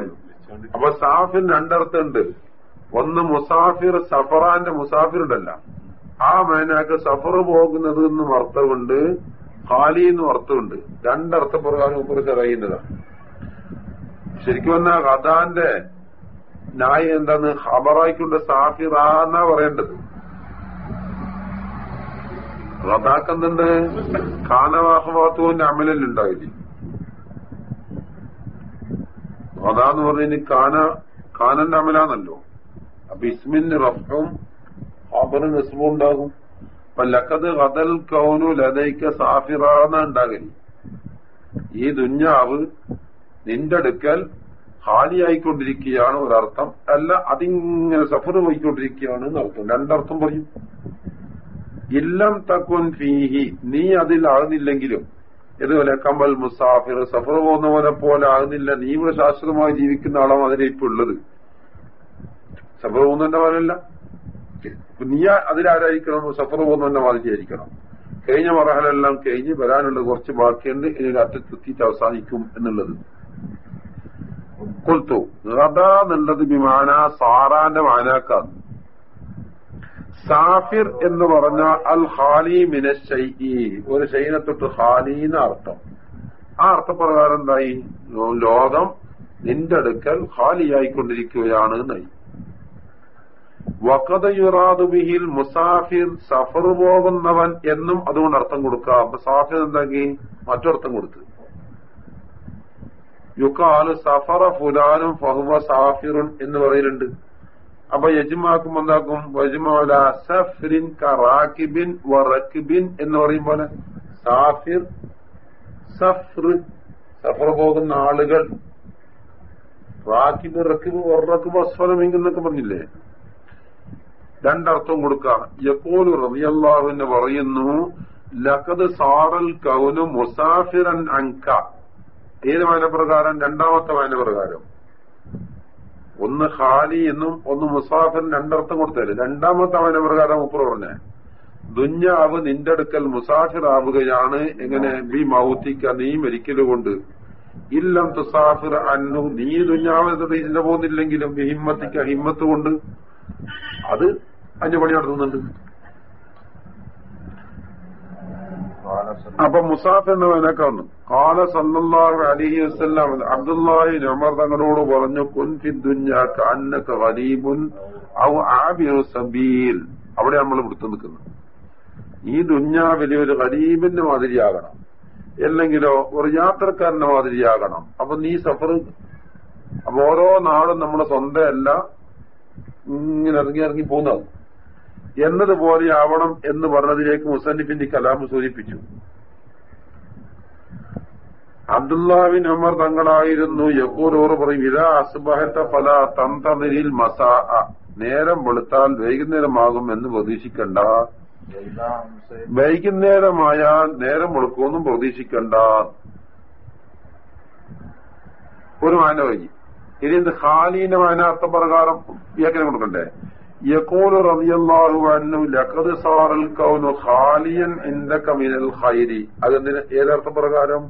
അപ്പൊ സാഫിന് രണ്ടർത്ഥമുണ്ട്. ഒന്ന് മുസാഫിർ സഫറാന്റെ മുസാഫിർ ഉണ്ടല്ല ആ മേനാക്ക് സഫർ പോകുന്നത് എന്നും അർത്ഥമുണ്ട് ഖാലി എന്നും അർത്ഥമുണ്ട്. രണ്ടർത്ഥപ്രകാരം കുറിച്ച് അറിയുന്നതാണ് ശരിക്കും പറഞ്ഞാൽ ഖദാന്റെ നായി എന്താന്ന് ഖബറായിക്കൊണ്ട് സാഫിറാന്നാ പറയേണ്ടത്. ഖദാക്ക് എന്തുണ്ട്? ഖാനവാഹവാത്തുവിന്റെ അമലല്ലുണ്ടാവില്ലേ പറഞ്ഞ പറഞ്ഞതിന് കാന കാനന്റെ അമലാന്നല്ലോ. അപ്പൊ ഇസ്മിന് റഫും അബറും നസ്ബും ഉണ്ടാകും. അപ്പൊ ലക്കത് ഹദൽ കൗനു ലതയ്ക്ക സാഫിറാന്ന ഉണ്ടാകൽ. ഈ ദുഞ്ഞാവ് നിന്റെ അടുക്കൽ ഹാലിയായിക്കൊണ്ടിരിക്കുകയാണ് ഒരർത്ഥം. അല്ല അതിങ്ങനെ സഫർ പോയിക്കൊണ്ടിരിക്കുകയാണ് എന്നർത്ഥം. രണ്ടർത്ഥം പറയും. ഇല്ലം തക്കുൻ ഫീഹി നീ അതിൽ ആകുന്നില്ലെങ്കിലും ഇതുപോലെ കമ്പൽ മുസാഫിർ സഫർ പോകുന്നവനെ പോലെ ആകുന്നില്ല. നീ ശാശ്വതമായി ജീവിക്കുന്ന ആളാണ് അതിനെ ഇപ്പൊ ഉള്ളത്. സഫർ പോകുന്നതിന്റെ പോലെയല്ല നീ അതിലാരായിരിക്കണം സഫർ പോകുന്നതിന്റെ മാതിരിയായിരിക്കണം കഴിഞ്ഞ മറഹലെല്ലാം കഴിഞ്ഞ് വരാനുള്ള കുറച്ച് ബാക്കിയുണ്ട്. ഇനി അറ്റത്തെത്തിയിട്ട് അവസാനിക്കും എന്നുള്ളത്. കൊൽത്തു റദ എന്നുള്ളത് വിമാന സാറാന്റെ മാനാക്കാണ്. സാഫിർ എന്ന് പറഞ്ഞ അൽ ഹാലി ഒരു ശൈനെ തൊട്ട് ഹാലി എന്ന അർത്ഥം. ആ അർത്ഥപ്രകാരം എന്തായി? ലോകം നിന്റെ അടുക്കൽ ഹാലിയായിക്കൊണ്ടിരിക്കുകയാണ് എന്നായി. വക്കതയുറാദുബിഹിൽ മുസാഫിർ സഫർ പോകുന്നവൻ എന്നും അതുകൊണ്ട് അർത്ഥം കൊടുക്കാം മുസാഫിർ എന്താക്കി? മറ്റർത്ഥം കൊടുത്ത്. യുക്കാൽ സഫറ ഫുലാനും ഫഹുവ സാഫിറുൻ എന്ന് പറയുന്നുണ്ട് അപ്പൊ യജ്മാക്കും എന്താക്കും വജ്മാല സഫ്രിൻ കറാക്കിബിൻ വറക്കിബിൻ എന്ന് പറയും പോലെ. സാഫിർ സഫ്ർ സഫർ പോകുന്ന ആളുകൾ റാക്കിബ് റക്കിബ് വറക്കിബ് അസ്വലമെങ്കിൽ എന്നൊക്കെ പറഞ്ഞില്ലേ? രണ്ടർത്ഥം കൊടുക്കാം. യക്കോലു റബിയല്ലാഹുവിന് പറയുന്നു ലഖദ് സാറൽ കൗനു മുസാഫിറൻ അങ്ക ഏത് വായനപ്രകാരം? രണ്ടാമത്തെ വായനപ്രകാരം. ഒന്ന് ഖാലി എന്നും ഒന്ന് മുസാഫിൻ രണ്ടർത്ഥം കൊടുത്തത് രണ്ടാമത്തെ അവന്റെ പ്രകാരം ഉപ്പർ പറഞ്ഞ. ദുഞ്ഞാവ് നിന്റെ അടുക്കൽ മുസാഫിർ ആവുകയാണ് എങ്ങനെ? ബി മൗത്തിക്ക നീ മരിക്കലുകൊണ്ട് ഇല്ലം തുസാഫിർ അന്നു നീ ദുഞ്ഞാവ് ഇതിന്റെ പോകുന്നില്ലെങ്കിലും ഹിമ്മത്തിക്ക ഹിമ്മത്ത് കൊണ്ട്. അത് അതിന്റെ പണി നടത്തുന്നുണ്ട്. അപ്പൊ മുസാഫ് എന്ന വേനക്കാണ് കാല സല്ലല്ലാഹു അലൈഹി വസല്ലം അബ്ദുല്ലാഹി നമർ തങ്ങളോട് പറഞ്ഞു കുൻ ഫി ദുഞ്ഞാക അന്നക ഗരീബുൻ ഔ സബീൽ. അവിടെ നമ്മൾ വിടുത്തു നിൽക്കുന്നു. ഈ ദുഞ്ഞാവിലെ ഒരു ഗരീബിന്റെ മാതിരിയാകണം. അല്ലെങ്കിലോ ഒരു യാത്രക്കാരന്റെ മാതിരിയാകണം. അപ്പൊ നീ സഫർ അപ്പൊ ഓരോ നാടും നമ്മുടെ സ്വന്തമല്ല ഇങ്ങനെ ഇറങ്ങി ഇറങ്ങി പോകുന്നത് എന്നതുപോലെ ആവണം എന്ന് പറഞ്ഞതിലേക്ക് മുസന്നിഫിന്റെ കലാം സൂചിപ്പിച്ചു. അബ്ദുല്ലാബിൻ ഉമർ തങ്ങളായിരുന്നു യക്കൂരോറ് പറയും ഇതാ അസുബഹത്ത പല തന്തനിരിൽ മസാ നേരം വെളുത്താൽ വൈകുന്നേരമാകും എന്ന് പ്രതീക്ഷിക്കണ്ട. വൈകുന്നേരമായാൽ നേരം വെളുക്കുമെന്നും പ്രതീക്ഷിക്കണ്ട. ഒരു മാന വൈകി ഇനി എന്ത് ഖാലീന്റെ മാന അർത്ഥപ്രകാരം വ്യാഖ്യാനം കൊടുക്കണ്ടേ? യക്കൂൽ റബിയല്ലാഹു അന്നു ലഖദ് സാറൽ കൗനു ഖാലിയൻ ഇൻദക മിനൽ ഖൈരി. അതെന്തിന്? ഏതർത്ഥ പ്രകാരം?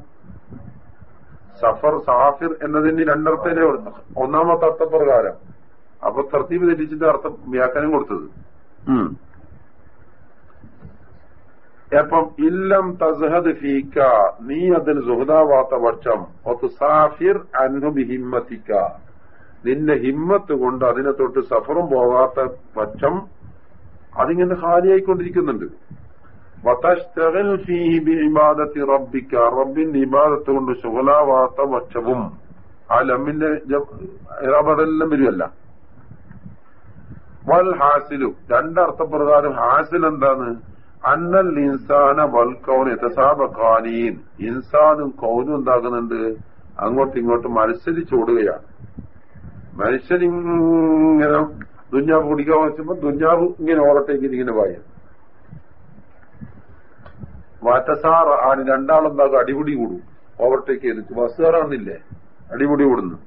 സഫർ സാഫിർ എന്നതിന് രണ്ടർത്ഥത്തിനെ ഒന്നാമത്തെ അർത്ഥപ്രകാരം അപ്പൊ തർത്തീപ് തെറ്റിച്ചിട്ട് അർത്ഥം വ്യാഖ്യാനം കൊടുത്തത്. എപ്പം ഇല്ലം തസ്ഹദ് ഫീക്ക നീ അതിന് സുഹൃതാവാത്ത പക്ഷം സാഫിർ അന്നു ബിഹിമ്മത്തിക്ക നിന്റെ ഹിമ്മത്ത് കൊണ്ട് അതിനെ തൊട്ട് സഫറും പോകാത്ത പക്ഷം അതിങ്ങനെ ഹാരിയായിക്കൊണ്ടിരിക്കുന്നുണ്ട് റബ്ബിക്ക. റബ്ബിന്റെ ഇബാദത്ത് കൊണ്ട് ശുഖലാവാത്ത പക്ഷവും ആ ലമ്മിന്റെ ഇറാബതെല്ലാം വരുമല്ല വൽ ഹാസിലു. രണ്ടർത്ഥപ്രകാരം ഹാസിൽ എന്താണ്? അന്നൽ ഇൻസാന വൽ കൗൻ എത്തസാബക്കാനീൻ ഇൻസാനും കൗനും എന്താകുന്നുണ്ട്? അങ്ങോട്ടും ഇങ്ങോട്ടും മത്സരിച്ചോടുകയാണ് മനുഷ്യനിങ്ങനെ ദുഞ്ഞാവ് കുടിക്കാൻ വെച്ചപ്പോ ദുഞ്ഞാവ് ഇങ്ങനെ ഓറട്ടേക്ക് ഇങ്ങനെ വായ. വാറ്റസാർ ആണ് രണ്ടാളെന്താകും അടിപൊടി കൂടും. ഓവർടേക്ക് ചെയ്തിട്ട് ബസ്സുകാരാണെന്നില്ലേ അടിപൊടി കൂടുന്നു.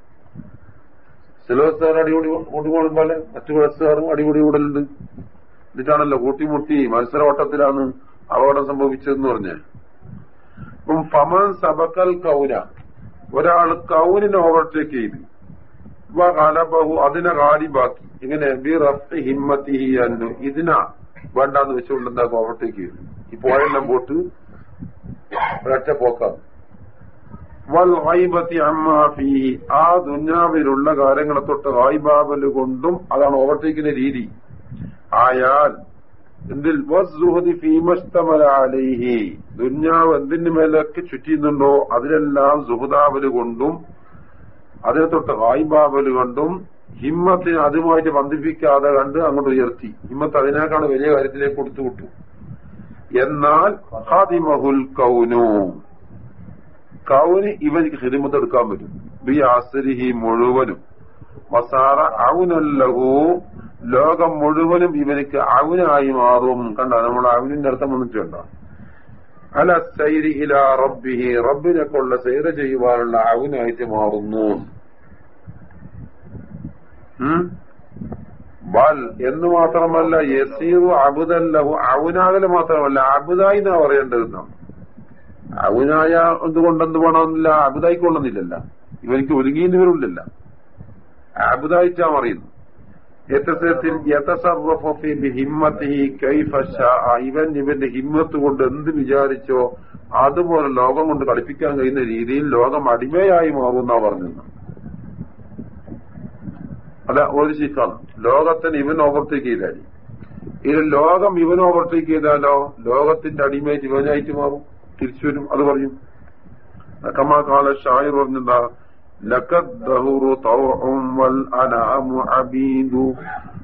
ചില ബസ്സുകാർ അടിപിടി കൂടുമ്പോഴും പോലെ മറ്റു ബസ്സുകാരും അടിപൊടി കൂടലുണ്ട് എന്നിട്ടാണല്ലോ കൂട്ടിമുട്ടി മത്സര ഓട്ടത്തിലാണ് അപകടം സംഭവിച്ചതെന്ന് പറഞ്ഞ്. ഇപ്പം ഫമൻ സബക്കൽ കൗന ഒരാൾ കൗനിനെ ഓവർടേക്ക് ചെയ്തു. കാലബഹു അതിനെ കാലിബാക്കി ഇങ്ങനെ ബി റഫ് ഹിമ്മത്തിഹി അന്നു ഇതിനാ വേണ്ടാന്ന് വെച്ചുകൊണ്ട് എന്താ ഓവർടേക്ക് ചെയ്തു ഈ പോയെല്ലാം പോട്ട് ഒരൊറ്റ പോക്കാം വൽ ഹൈബത്തി അമ്മാഫി ആ ദുന്യാവിലുള്ള കാര്യങ്ങളെ തൊട്ട് ഹായിബാബൽ കൊണ്ടും അതാണ് ഓവർടേക്കിന്റെ രീതി. ആയാൽ എന്തിൽ? ദുഞ്ഞാവ് എന്തിന് മേലൊക്കെ ചുറ്റിയുന്നുണ്ടോ അതിലെല്ലാം സുഹൃതാവൽ കൊണ്ടും അതിനെ തൊട്ട് ഹായിബാബൽ കൊണ്ടും ഹിമ്മത്തിനെ അതുമായിട്ട് ബന്ധിപ്പിക്കാതെ കണ്ട് അങ്ങോട്ട് ഉയർത്തി. ഹിമ്മത്ത് അതിനേക്കാണ് വലിയ കാര്യത്തിലേക്ക് കൊടുത്തു വിട്ടു. എന്നാൽ ഹാദിമഹുൽ കൗനു. കൗന് ഇവനിക്ക് ഹിദിമത്ത് എടുക്കാൻ പറ്റും. ബി ആസരിഹി മുഴുവനും. വസാറ ഔനല്ലഹു ലോകം മുഴുവനും ഇവനിക്ക് ഔനായി മാറും. കണ്ട? നമ്മൾ ഔനിന്റെ അർത്ഥം വന്നിട്ടുണ്ടോ. അല സൈരി ഇല റബ്ബിഹി റബ്ബിനെ കൊള്ള സൈര ചെയ്യുവാനുള്ള അവനായിട്ട് മാറുന്നു. ബൽ എന്ന് മാത്രമല്ല യസീറു അബുദല്ലഹു അവനാകൽ മാത്രമല്ല അബുദായി എന്നാ പറയേണ്ടതെന്ന് അവനായ എന്തുകൊണ്ടെന്ത് വേണമെന്നില്ല അബുദായിക്കൊള്ളുന്നില്ലല്ല ഇവനിക്ക് ഒരുങ്ങിയെന്ന് അബുദായിട്ടാ അറിയുന്നു യഥത്തിൽ. ഇവൻ ഇവന്റെ ഹിമ്മത്ത് കൊണ്ട് എന്ത് വിചാരിച്ചോ അതുപോലെ ലോകം കൊണ്ട് കളിപ്പിക്കാൻ കഴിയുന്ന രീതിയിൽ ലോകം അടിമയായി മാറുന്ന പറഞ്ഞു അല്ല ഒരു ശിഖാണ് ലോകത്തിന് ഇവൻ ഓവർടേക്ക് ചെയ്താലും ഇത് ലോകം ഇവൻ ഓവർടേക്ക് ചെയ്താലോ? ലോകത്തിന്റെ അടിമയായിട്ട് ഇവനായിട്ട് മാറും. തിരിച്ചു വരും. അത് പറയും. കമാ കാല ഷായർ പറഞ്ഞെന്താ? لكالدهر طوع والأنعام عبيد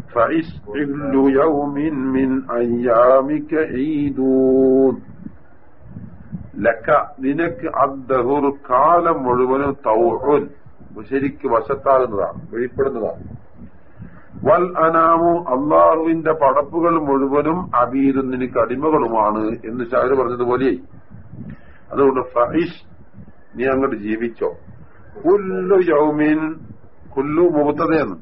فعش كل يوم من أيامك عيدون ലക്ക നിനക്ക് അദ്ദഹുർ കാലം മുഴുവനും തൗഹുൻ ശരിക്ക് വശത്താകുന്നതാണ് വെളിപ്പെടുന്നതാണ് വൽ അനാമു അള്ളാഹുവിന്റെ പടപ്പുകൾ മുഴുവനും അബീദും നിനക്ക് അടിമകളുമാണ് എന്ന് ഷാര് പറഞ്ഞതുപോലെ അതുകൊണ്ട് ഫഹിഷ് നീ അങ്ങോട്ട് ജീവിച്ചോ കുല്ലു യൗമിൻ കുല്ലു മുബത്തതയെന്ന്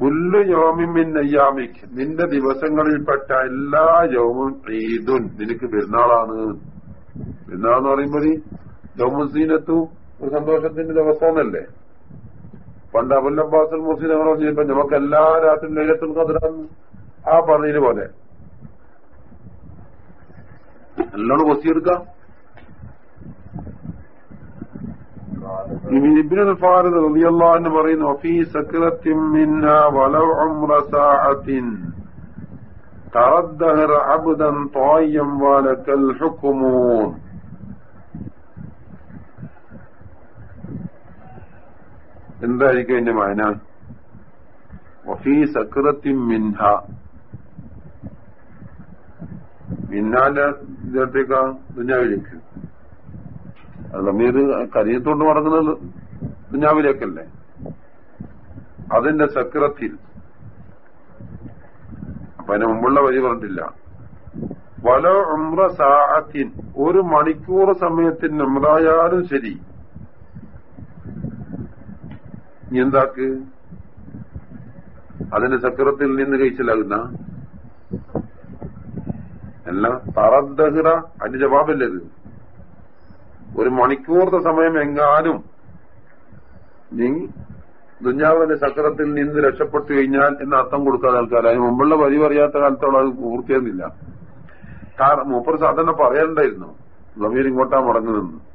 കുല്ലു യൗമിൻ അയ്യാമിക് നിന്റെ ദിവസങ്ങളിൽപ്പെട്ട എല്ലാ യോമും ഈദുൻ. നിനക്ക് പെരുന്നാളാണ്. പെരുന്നാൾ എന്ന് പറയുമ്പോൾ യോമുസീനത്തു ഒരു സന്തോഷത്തിന്റെ ദിവസമെന്നല്ലേ പണ്ട് അബുല്ലബ്ബാസുൽ മുസീൻ നമ്മൾ പറഞ്ഞപ്പോ നമുക്ക് എല്ലാ രാത്രി ലൈലത്തുൽ ഖദ്റാന്ന് ആ പറഞ്ഞതിന് പോലെ. നല്ലോണം കൊത്തിയെടുക്കാം ഇബിനുൽ ഫാരിദ് റളിയല്ലാഹു അൻഹു പറയുന്നു ഫീ സക്രത്തിൻ മിന്ന വലൗ ഉംറ സാഅത്തിൻ തറദ്ദഹർ അബ്ദൻ തായ്യം വലക്കൽ ഹുക്കുമൂൻ എന്തായിരിക്കും അതിന്റെ മാന വഫീ സക്രത്തിൻ മിൻഹ മിന്നാലെ ഇതത്തേക്കാ ദുഞ്ഞാവിലേക്ക് അത് കരിയത്തോണ്ട് മടങ്ങുന്നത് ദുഞ്ഞാവിലേക്കല്ലേ? അതിന്റെ സക്രത്തിൽ. അപ്പൊ അതിന് മുമ്പുള്ള വരി പറഞ്ഞിട്ടില്ല. വല ഉമ്ര സാഅത്തിൻ. ഒരു മണിക്കൂർ സമയത്തിന് ഉമ്രായാലും ശരി. നീ എന്താക്ക്? അതിന്റെ ചക്രത്തിൽ നിന്ന് കഴിച്ചിലാകുന്ന? എല്ലാം തറദ്ദഹിറ അതിന്റെ ജവാബല്ലേ ഇത്? ഒരു മണിക്കൂറത്തെ സമയം എങ്ങാനും നീ ദുഞ്ഞാവിന്റെ ചക്രത്തിൽ നിന്ന് രക്ഷപ്പെട്ടു കഴിഞ്ഞാൽ എന്ന അർത്ഥം കൊടുക്കാതെ ആൾക്കാർ അതിന് മുമ്പുള്ള വരി പറയാത്ത കാലത്തോളം അത് പൂർത്തിയാകുന്നില്ല കാരണം മൂപ്പർ സാധനം പറയണ്ടായിരുന്നു. ലമീർ ഇങ്ങോട്ടാ മടങ്ങുന്നു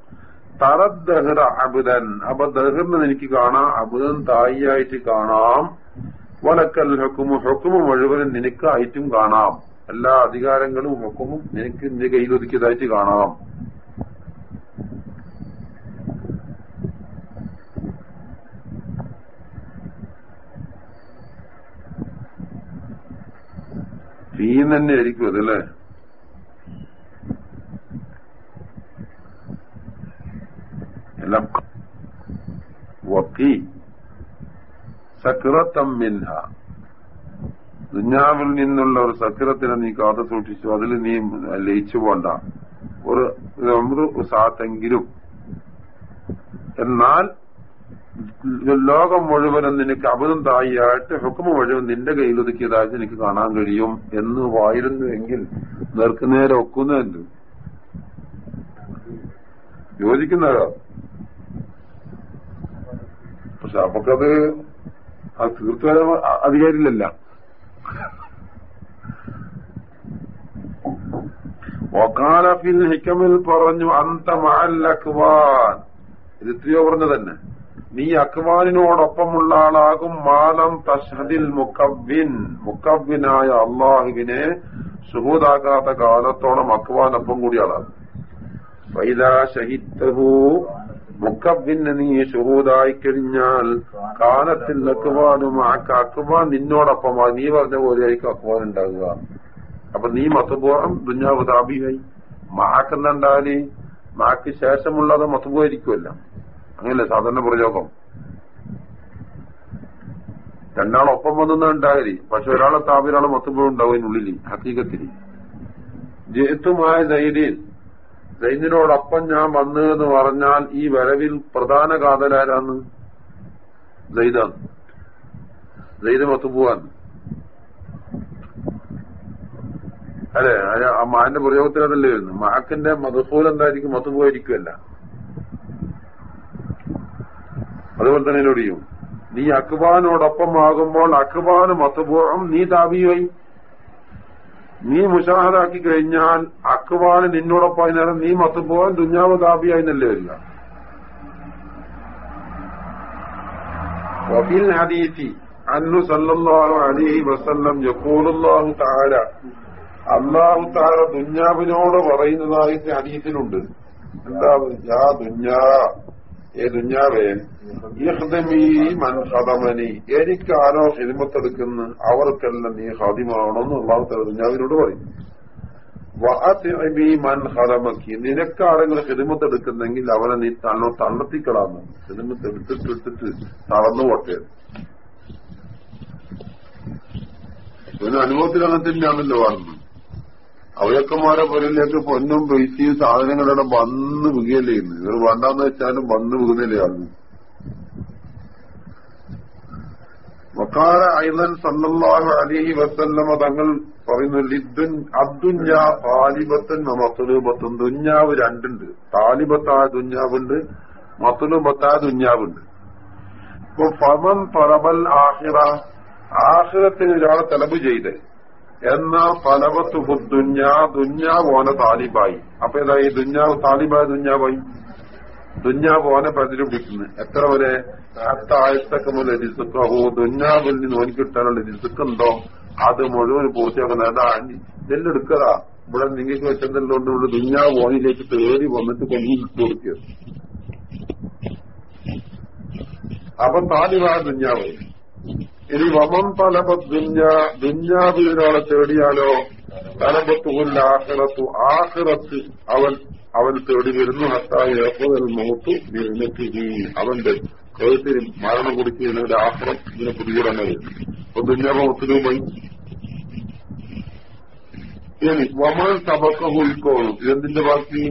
തറദ്ദഹ്റ അബുദൻ. അപ്പൊ ദഹറിന് എനിക്ക് കാണാം. അബുദൻ തായിയായിട്ട് കാണാം. വലക്കൽ ഹുക്കുമു ഹുക്കുമു മുഴുവനും നിനക്കായിട്ടും കാണാം. എല്ലാ അധികാരങ്ങളും ഹുക്കുമും നിനക്ക് നിന്റെ കയ്യിലൊതുക്കിയതായിട്ട് കാണാം. ഫീ തന്നെ ആയിരിക്കും അതല്ലേ? സക്രത്തം മിൻഹ. ദുഞ്ഞാവിൽ നിന്നുള്ള ഒരു സക്രത്തിനെ നീ കാത്തു സൂക്ഷിച്ചു. അതിൽ നീ ലയിച്ചു പോണ്ട. ഒരു സാത്തെങ്കിലും. എന്നാൽ ലോകം മുഴുവനും നിനക്ക് അബുദം തായിയായിട്ട് ഹുക്കുമ മുഴുവൻ നിന്റെ കയ്യിൽ ഒതുക്കിയതായിട്ട് എനിക്ക് കാണാൻ കഴിയും എന്ന് വായിരുന്നു എങ്കിൽ നേർക്കുനേരെ ഒക്കുന്നതല്ല? യോജിക്കുന്നതാ പക്ഷെ നമുക്കത് ആ തീർത്തുവരാൻ അധികാരില്ലല്ല ഒക്കാലഫിൽ ഹിക്കമിൽ പറഞ്ഞു അന്ത മഅല്ലക്വാൻ ഇത് എത്രയോ പറഞ്ഞ തന്നെ നീ അക്വാനിനോടൊപ്പമുള്ള ആളാകും മാലം തഷദിൽ മുക്കവ്വിൻ മുക്കവ്വിനായ അള്ളാഹുവിനെ സുഹൂദാകാത്ത കാലത്തോളം അക്വാനൊപ്പം കൂടി ആളാകും വൈദാ ഷഹിത്തഹു മുക്കബിന് നീ ഷുഹൂദായി കഴിഞ്ഞാൽ കാലത്തിൽ അക്വാനും ആ അക്വാൻ നിന്നോടൊപ്പമായി നീ പറഞ്ഞ പോലെ ആയിരിക്കും അക്വാൻ ഉണ്ടാകുക അപ്പൊ നീ മത്തുപോകം ദുഞ്ഞാവ് താപിയായി മാക്കുന്നുണ്ടാൽ മാക്ക് ശേഷമുള്ളത് മത്തുപോയിരിക്കുമല്ല. അങ്ങനല്ലേ സാധാരണ പ്രയോഗം? രണ്ടാളൊപ്പം വന്നു ഉണ്ടാകരി പക്ഷെ ഒരാളെ താപ ഒരാളെ മൊത്തപ്പോഴും ഉണ്ടാവും അതിനുള്ളിൽ ഹക്കീകത്തിൽ ജേത്തുമായ ധൈര്യം ദൈനിനോടൊപ്പം ഞാൻ വന്നു എന്ന് പറഞ്ഞാൽ ഈ വരവിൽ പ്രധാന കാതലാരാന്ന് ജയ്താണ് ജയ്ത് മത്തുപോവാൻ അല്ലെ? ആ മാന്റെ പ്രയോഗത്തിൽ വരുന്നു മാക്കിന്റെ മതസൂൽ എന്തായിരിക്കും? അതുപോലെ തന്നെ ഒടിയും നീ അക്ബാനോടൊപ്പം ആകുമ്പോൾ അക്ബാന് മത്തുപോഴും നീ താപിയായി നീ മുഷാഹദാക്കി കഴിഞ്ഞാൽ അക്ബാന് നിന്നോടൊപ്പം നേരം നീ മത്തുപോകാൻ ദുഞ്ഞാവ് താപിയായി എന്നല്ലേ വരിക وفي الحديث عنه صلى الله عليه وسلم يقول الله تعالى അള്ളാഹു താര ദുഞ്ഞാവിനോട് പറയുന്നതായിട്ട് ഹദീസിലുണ്ട് എന്താ യാ ദുഞ്ഞാ ഏ ദുഞ്ഞാവേ മൻഹദമനി മൻ ഹദമനി എനിക്കാരോ ഹിദ്മത്തെടുക്കുന്ന അവർക്കെല്ലാം നീ ഹദിമാണെന്ന് അള്ളാഹു താര ദുഞ്ഞാവിനോട് പറയും. വഅതിബി മൻ ഹദമക്കി നിനക്കാരെങ്കിലും ഹിദ്മത്തെടുക്കുന്നെങ്കിൽ അവനെ നീ തന്നോ തള്ളത്തിക്കളാന്ന് ഹിദ്മത്ത് എടുത്തിട്ട് തളർന്നു പോട്ടെ. പിന്നെ അനുഭവത്തിൽ അങ്ങനെ തന്നെയാണല്ലോ കാണുന്നത് അവയക്കന്മാരെ പുരയിലേക്ക് പൊന്നും പൈസയും സാധനങ്ങളുടെ വന്ന് വികയല്ലേ ഇന്ന് ഇവർ വേണ്ടാന്ന് വെച്ചാലും വന്ന് വികുന്നില്ലേ കാണുന്നു വക്കാല ഐതൻ സല്ലല്ലാഹു അലൈഹി വസല്ലമ തങ്ങൾ പറയുന്നു ലിദ്ദുൻ അദ്ദുഞ്ഞ താലിബത്തൻ മത്തുലൂബത്തും ദുഞ്ഞാവ് രണ്ടുണ്ട്. താലിബത്തായ ദുഞ്ഞാവുണ്ട് മത്തുലൂബത്തായ ദുഞ്ഞാവുണ്ട് ഇപ്പൊ ഫമൻ പറബൽ ആഹിറ ആഹിറത്തിന് ഒരാളെ തലബ് ചെയ്ത്. എന്നാ ഫലവത്ത് ദുഞ്ഞാ ദുഞ്ഞാവ് ഓന താലിബായി. അപ്പൊ ഏതാ ഈ ദുഞ്ഞാവ് താലിബായ ദുഞ്ഞാവായി ദുഞ്ഞാവ് ഓനെ പ്രതിരൂപിക്കുന്നു എത്ര വരെ? അത്തായത്തക്കമുള്ള രിസുക്കഹോ ദുഞ്ഞാവിൽ നിന്ന് ഓനിക്ക് കിട്ടാനുള്ള രിസുക്കുണ്ടോ അത് മുഴുവൻ പൂർത്തിയാക്കുന്ന ഏതാ ഇതെല്ലെടുക്കതാ ഇവിടെ നിങ്ങൾക്ക് വെച്ചെന്തല്ലോണ്ട് ഇവിടെ ദുഞ്ഞാവ് ഓനിലേക്ക് തേടി വന്നിട്ട് ഇട്ട് കൊടുക്കുക അപ്പൊ താലിബായ ദുഞ്ഞാവ് ഇനി വമം തലപത് ദുഞ്ഞ ദുഞ്ഞാവിൽ ഒരാളെ തേടിയാലോ? തലബത്തുല്ല ആഹ്റത്തു ആഹ്റത്ത് അവൻ അവൻ തേടി വരുന്നു. ഹത്തായി എപ്പോൾ നോത്തു നിർമ്മിക്കുക അവന്റെ കഴുത്തിൽ മരണം കുടിക്കുന്നതിന്റെ ആഹ്റം ഇതിനെ പിടികൂടണത് അപ്പൊ ദുഞ്ഞാവ ഒത്തിരി ഇനി വമൻ തബക്കഹുൽക്കോളും ഇതെന്തിന്റെ ബാക്കി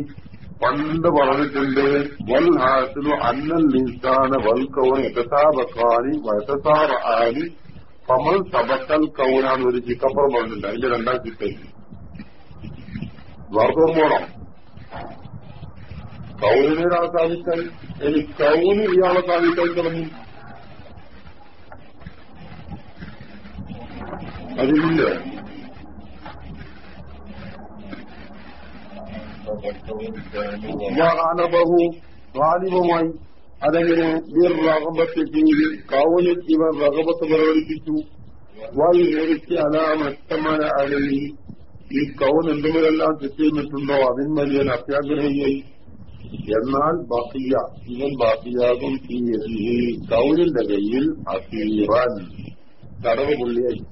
പണ്ട് പറഞ്ഞിട്ടുണ്ട് വൽ ഹാസിലു അന്നൽ നിൻസാന വൽ കൗൺ എത്തസാബക്കാനി വയത്തസാബാനി പമൽ തബക്കൽ കൗനാണ് ഒരു ചിക്കപ്പുറം പറഞ്ഞിട്ടുണ്ട്. അതിന്റെ രണ്ടാം ചിത്തയിൽ വർഗം പോണം. കൗനിനെ ഒരാൾ സാധിക്കാൻ ഇനി കൗന് ഇയാളെ സാധിക്കാൻ തുടങ്ങി. അതില്ല വാലിബമായി അതെങ്ങനെ കൗനിൽ ഇവർ റഹബത്ത് പ്രകടിപ്പിച്ചു നേരിച്ച് അലാമത്തമന അലി ഈ കൗൻ എന്തെങ്കിലെല്ലാം തെറ്റിന്നിട്ടുണ്ടോ അതിന്മേൽ ഞാൻ അത്യാഗ്രഹിയായി. എന്നാൽ ബാക്കിയ ഇവൻ ബാക്കിയാകും ഈ കൗനിന്റെ കയ്യിൽ അസീറൻ തടവ് പുള്ളിയായി.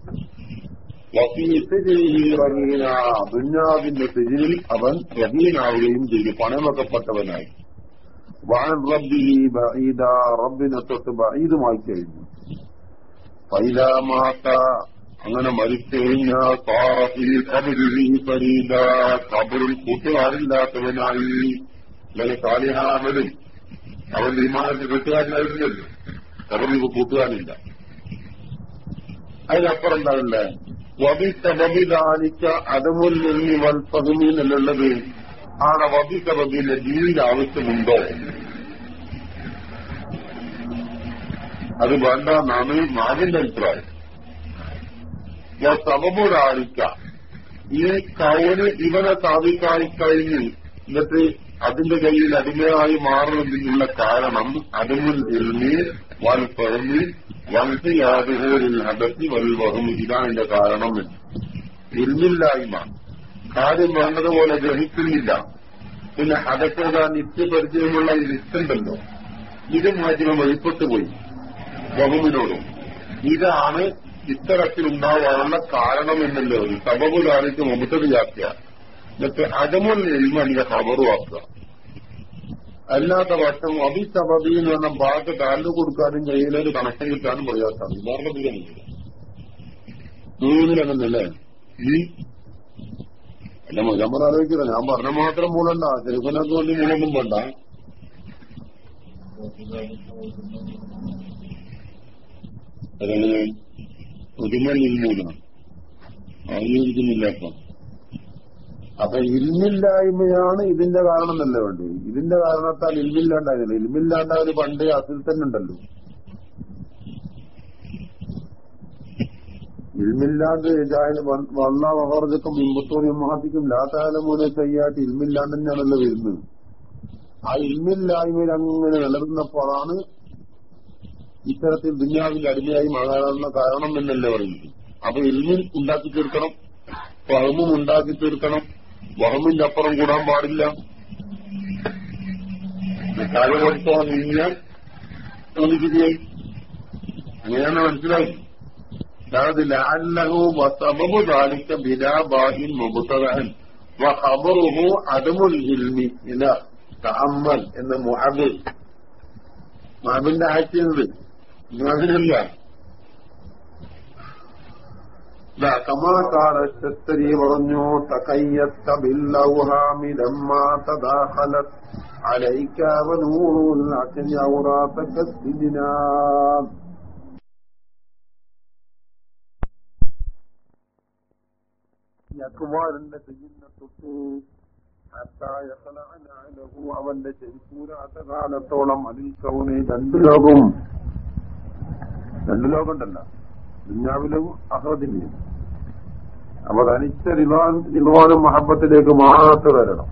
ദുഞ്ഞാവിന്റെ തിരിയിൽ അവൻ റഹീനാവുകയും ചെയ്തു പണമൊക്കപ്പെട്ടവനായി വാൻ റബ്ബിനെ തൊട്ട് ബഈദുമായി കഴിഞ്ഞു. പൈലാമാത്ത അങ്ങനെ മരിച്ചു കഴിഞ്ഞാൽ ഫരീദ കബറിൽ കൂട്ടുകാരില്ലാത്തവനായി. അല്ലെങ്കിൽ കാലിഹാമനും അവന്റെ വിമാനത്തിൽ കൂട്ടുകാരില്ലായിരുന്നല്ലോ കബറിൽ കൂട്ടുകാരില്ല അതിനപ്പുറം എന്താണല്ലേ വബി സബബിലാലിക്ക അതമുൽ എന്നീ വൽപ്പതുമി എന്നുള്ളത് ആണ് വബി സബബിന്റെ ജീവിന്റെ ആവശ്യമുണ്ടോ? അത് വേണ്ട വേണ്ടെന്നാണ് നാവിന്റെ അഭിപ്രായം. ഞാൻ സബബുലാലിക്ക ഈ കൗന് ഇവനെ സ്ഥാപിക്കായി കഴിഞ്ഞ് എന്നിട്ട് അതിന്റെ കയ്യിൽ അടിമയായി മാറുന്നതിനുള്ള കാരണം അതുമുൽ വൻ വൽ ഫഹമി വൻസിയാതുഹൂരിൽ ഹദത്തി വൽ വഹും ഇതാണ് എന്റെ കാരണം. ഇൽമില്ലായ്മ കാര്യം വേണ്ടതുപോലെ ഗ്രഹിക്കുന്നില്ല. പിന്നെ ഹദത്തേത നിത്യപരിചയമുള്ള ഈ ലിസ്റ്റുണ്ടല്ലോ ഇത് മാധ്യമം വെളിപ്പെട്ടു പോയി. വഹുവിനോടും ഇതാണ് ഇത്തരത്തിലുണ്ടാവാനുള്ള കാരണം എന്നല്ലോ സബബുലാലിക്ക് മുമ്പത്തതിയാക്കുക എന്നിട്ട് അകമുള്ള എഴുമ അതിന്റെ ഖബറുവാക്കുക അല്ലാത്ത പക്ഷം അഭിസബബി എന്ന് പറഞ്ഞ ഭാഗത്ത് കാലിന് കൊടുക്കാനും കയ്യിലൊരു കണക്ഷൻ കിട്ടാനും പ്രയാസമാണ്. ഉദാഹരണത്തിന് മൂന്നിലങ്ങനല്ലേ ഈ അല്ല മുജമ്മർ ആലോചിക്കില്ല ഞാൻ പറഞ്ഞ മാത്രം മൂലണ്ട ചെറുപ്പനൊക്കെ വേണ്ടി മൂലൊന്നും വേണ്ട. അതെങ്ങനെ ഒരുമൽ മൂലം ആലോചിക്കുന്നില്ല അപ്പം അപ്പൊ ഇൽമില്ലായ്മയാണ് ഇതിന്റെ കാരണം എന്നല്ല വേണ്ടി ഇതിന്റെ കാരണത്താൽ ഇൽമില്ലാണ്ടായിരുന്നില്ല. ഇൽമില്ലാണ്ടായാലും പണ്ട് അതിൽ തന്നെ ഉണ്ടല്ലോ. ഇൽമില്ലാണ്ട് വന്ന മഹർജക്കും ഇമ്പത്തോറിയും മഹാത്തിക്കും ലാത്താലമോനെ ചെയ്യാട്ട് ഇൽമില്ലാണ്ട് തന്നെയാണല്ലോ വരുന്നത്. ആ ഇൽമില്ലായ്മയിൽ അങ്ങനെ നിലനിന്നപ്പോഴാണ് ഇത്തരത്തിൽ ദുന്യാവിൽ അടിമയായി മാറാനുള്ള കാരണം എന്നല്ലേ പറയുന്നത്. അപ്പൊ ഇൽമിൽ ഉണ്ടാക്കി തീർക്കണം പഴമും ഉണ്ടാക്കി തീർക്കണം വഹമിന്റെ അപ്പുറം കൂടാൻ പാടില്ല കാലഘട്ടത്തോളം നീങ്ങിയാൽ തോന്നിക്കുകയായി അങ്ങനെയാണ് മനസ്സിലായി അതായത് ലഅല്ലഹു വസബബു ذلك بلا باء مبتدأ وخبره عدم العلم الى തഅമ്മൽ എന്ന മുഅബിൽ മുഅബിന്റെ ആഴ്ചയുണ്ട് അങ്ങനെയല്ല കമാകാല കമാകാലശസ്ത്രീ പറഞ്ഞു തകയ്യത്ത ബില്ലൗഹാമിതമ്മാ തദാഹലത് യക്വാരന്റെ ചെയ്യുന്ന തൊട്ട് അവന്റെ ചെരിക്കൂരാത്ത കാലത്തോളം അതിൽ കൗണി രണ്ടു ലോകം രണ്ടു ലോകമുണ്ടല്ലോ. ദുഞ്ഞാവിലും അഹദിനെയും അപ്പൊ തനിച്ച റിവാനും മഹബത്തിലേക്ക് മാത്രം വരണം.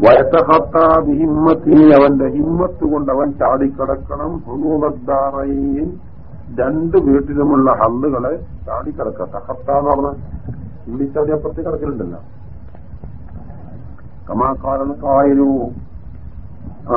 വയത്തഹത്ത ഹിമ്മത്തി അവന്റെ ഹിമ്മത്ത് കൊണ്ട് അവൻ ചാടിക്കടക്കണം. ഹുനൂറദ്ദാറയിൽ രണ്ട് വീട്ടിലുമുള്ള ഹല്ലുകളെ ചാടിക്കിടക്കുക. തഹത്ത എന്ന് പറഞ്ഞ ഇംഗ്ലീഷ് അപ്പുറത്ത് കിടക്കലുണ്ടല്ലോ. കമാക്കാരൻ കായലു. ആ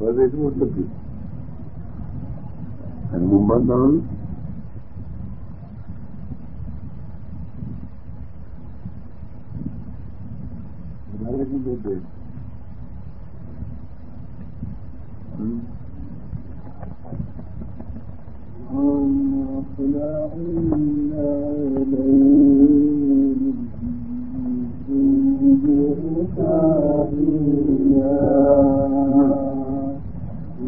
Böyleydi burada bir. Yani bundan da Nereye gidiyor اللهم صل على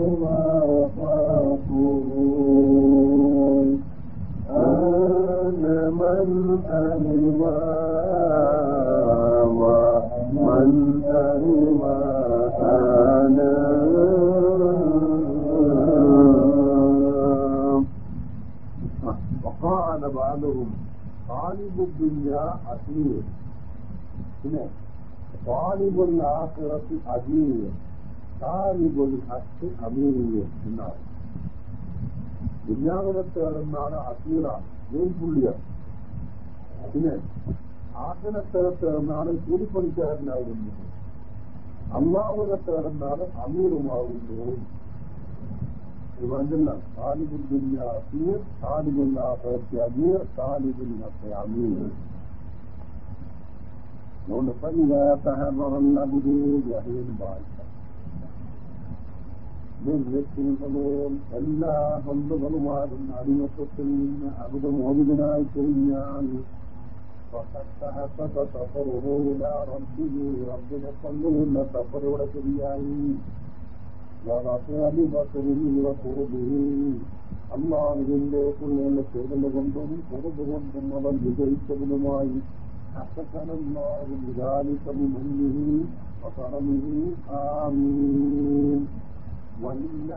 അത്യാവശ്യം വീട്ടിലെത്തി അതിന് മുമ്പ് എന്താണ് പിന്നെ താലിബുൽ ആഖിറത്ത് അജീവ് താലിബുൽ ഹക്ക് അമീര് എന്നാണ്. ദുര്യാകരത്തെ ഇടുന്നാണ് അസീറാണ് മെയിൻ പുള്ളിയാണ് പിന്നെ ആസനത്തെ ഇടുന്നാണ് കൂലിപ്പണിക്കാരനാകുന്നത് അള്ളാഹുനത്തെ ഇടുന്നാണ് അമീറുമാകുന്നു ഇവന്റെല്ലാം താലിബുൽ ദുന്യ അസീർ താലിബുൽ ആഖിറത്ത് അജീർ താലിബുൽ ഹക്ക് അമീർ അതുകൊണ്ട് പരിഹാരമുള്ള നിരത്തിൻപതോം എല്ലാ പന്തുകളുമാകുന്ന അടിമത്വത്തിൽ നിന്ന് അവിടെ മോചിതനായി കഴിഞ്ഞാൽ റബ്ബിനെ കൊണ്ടുള്ള സഫർ ഇവിടെ ശരിയായി അള്ളാഹുവിന്റെക്കുള്ള ചേർന്ന കൊണ്ടും പുറത്തുകൊണ്ടും അവൻ വിജയിച്ചതിനുമായി അസക്കനന്മാരും വികാലിക്കമുന്നിൽ ആമീൻ. വല്ല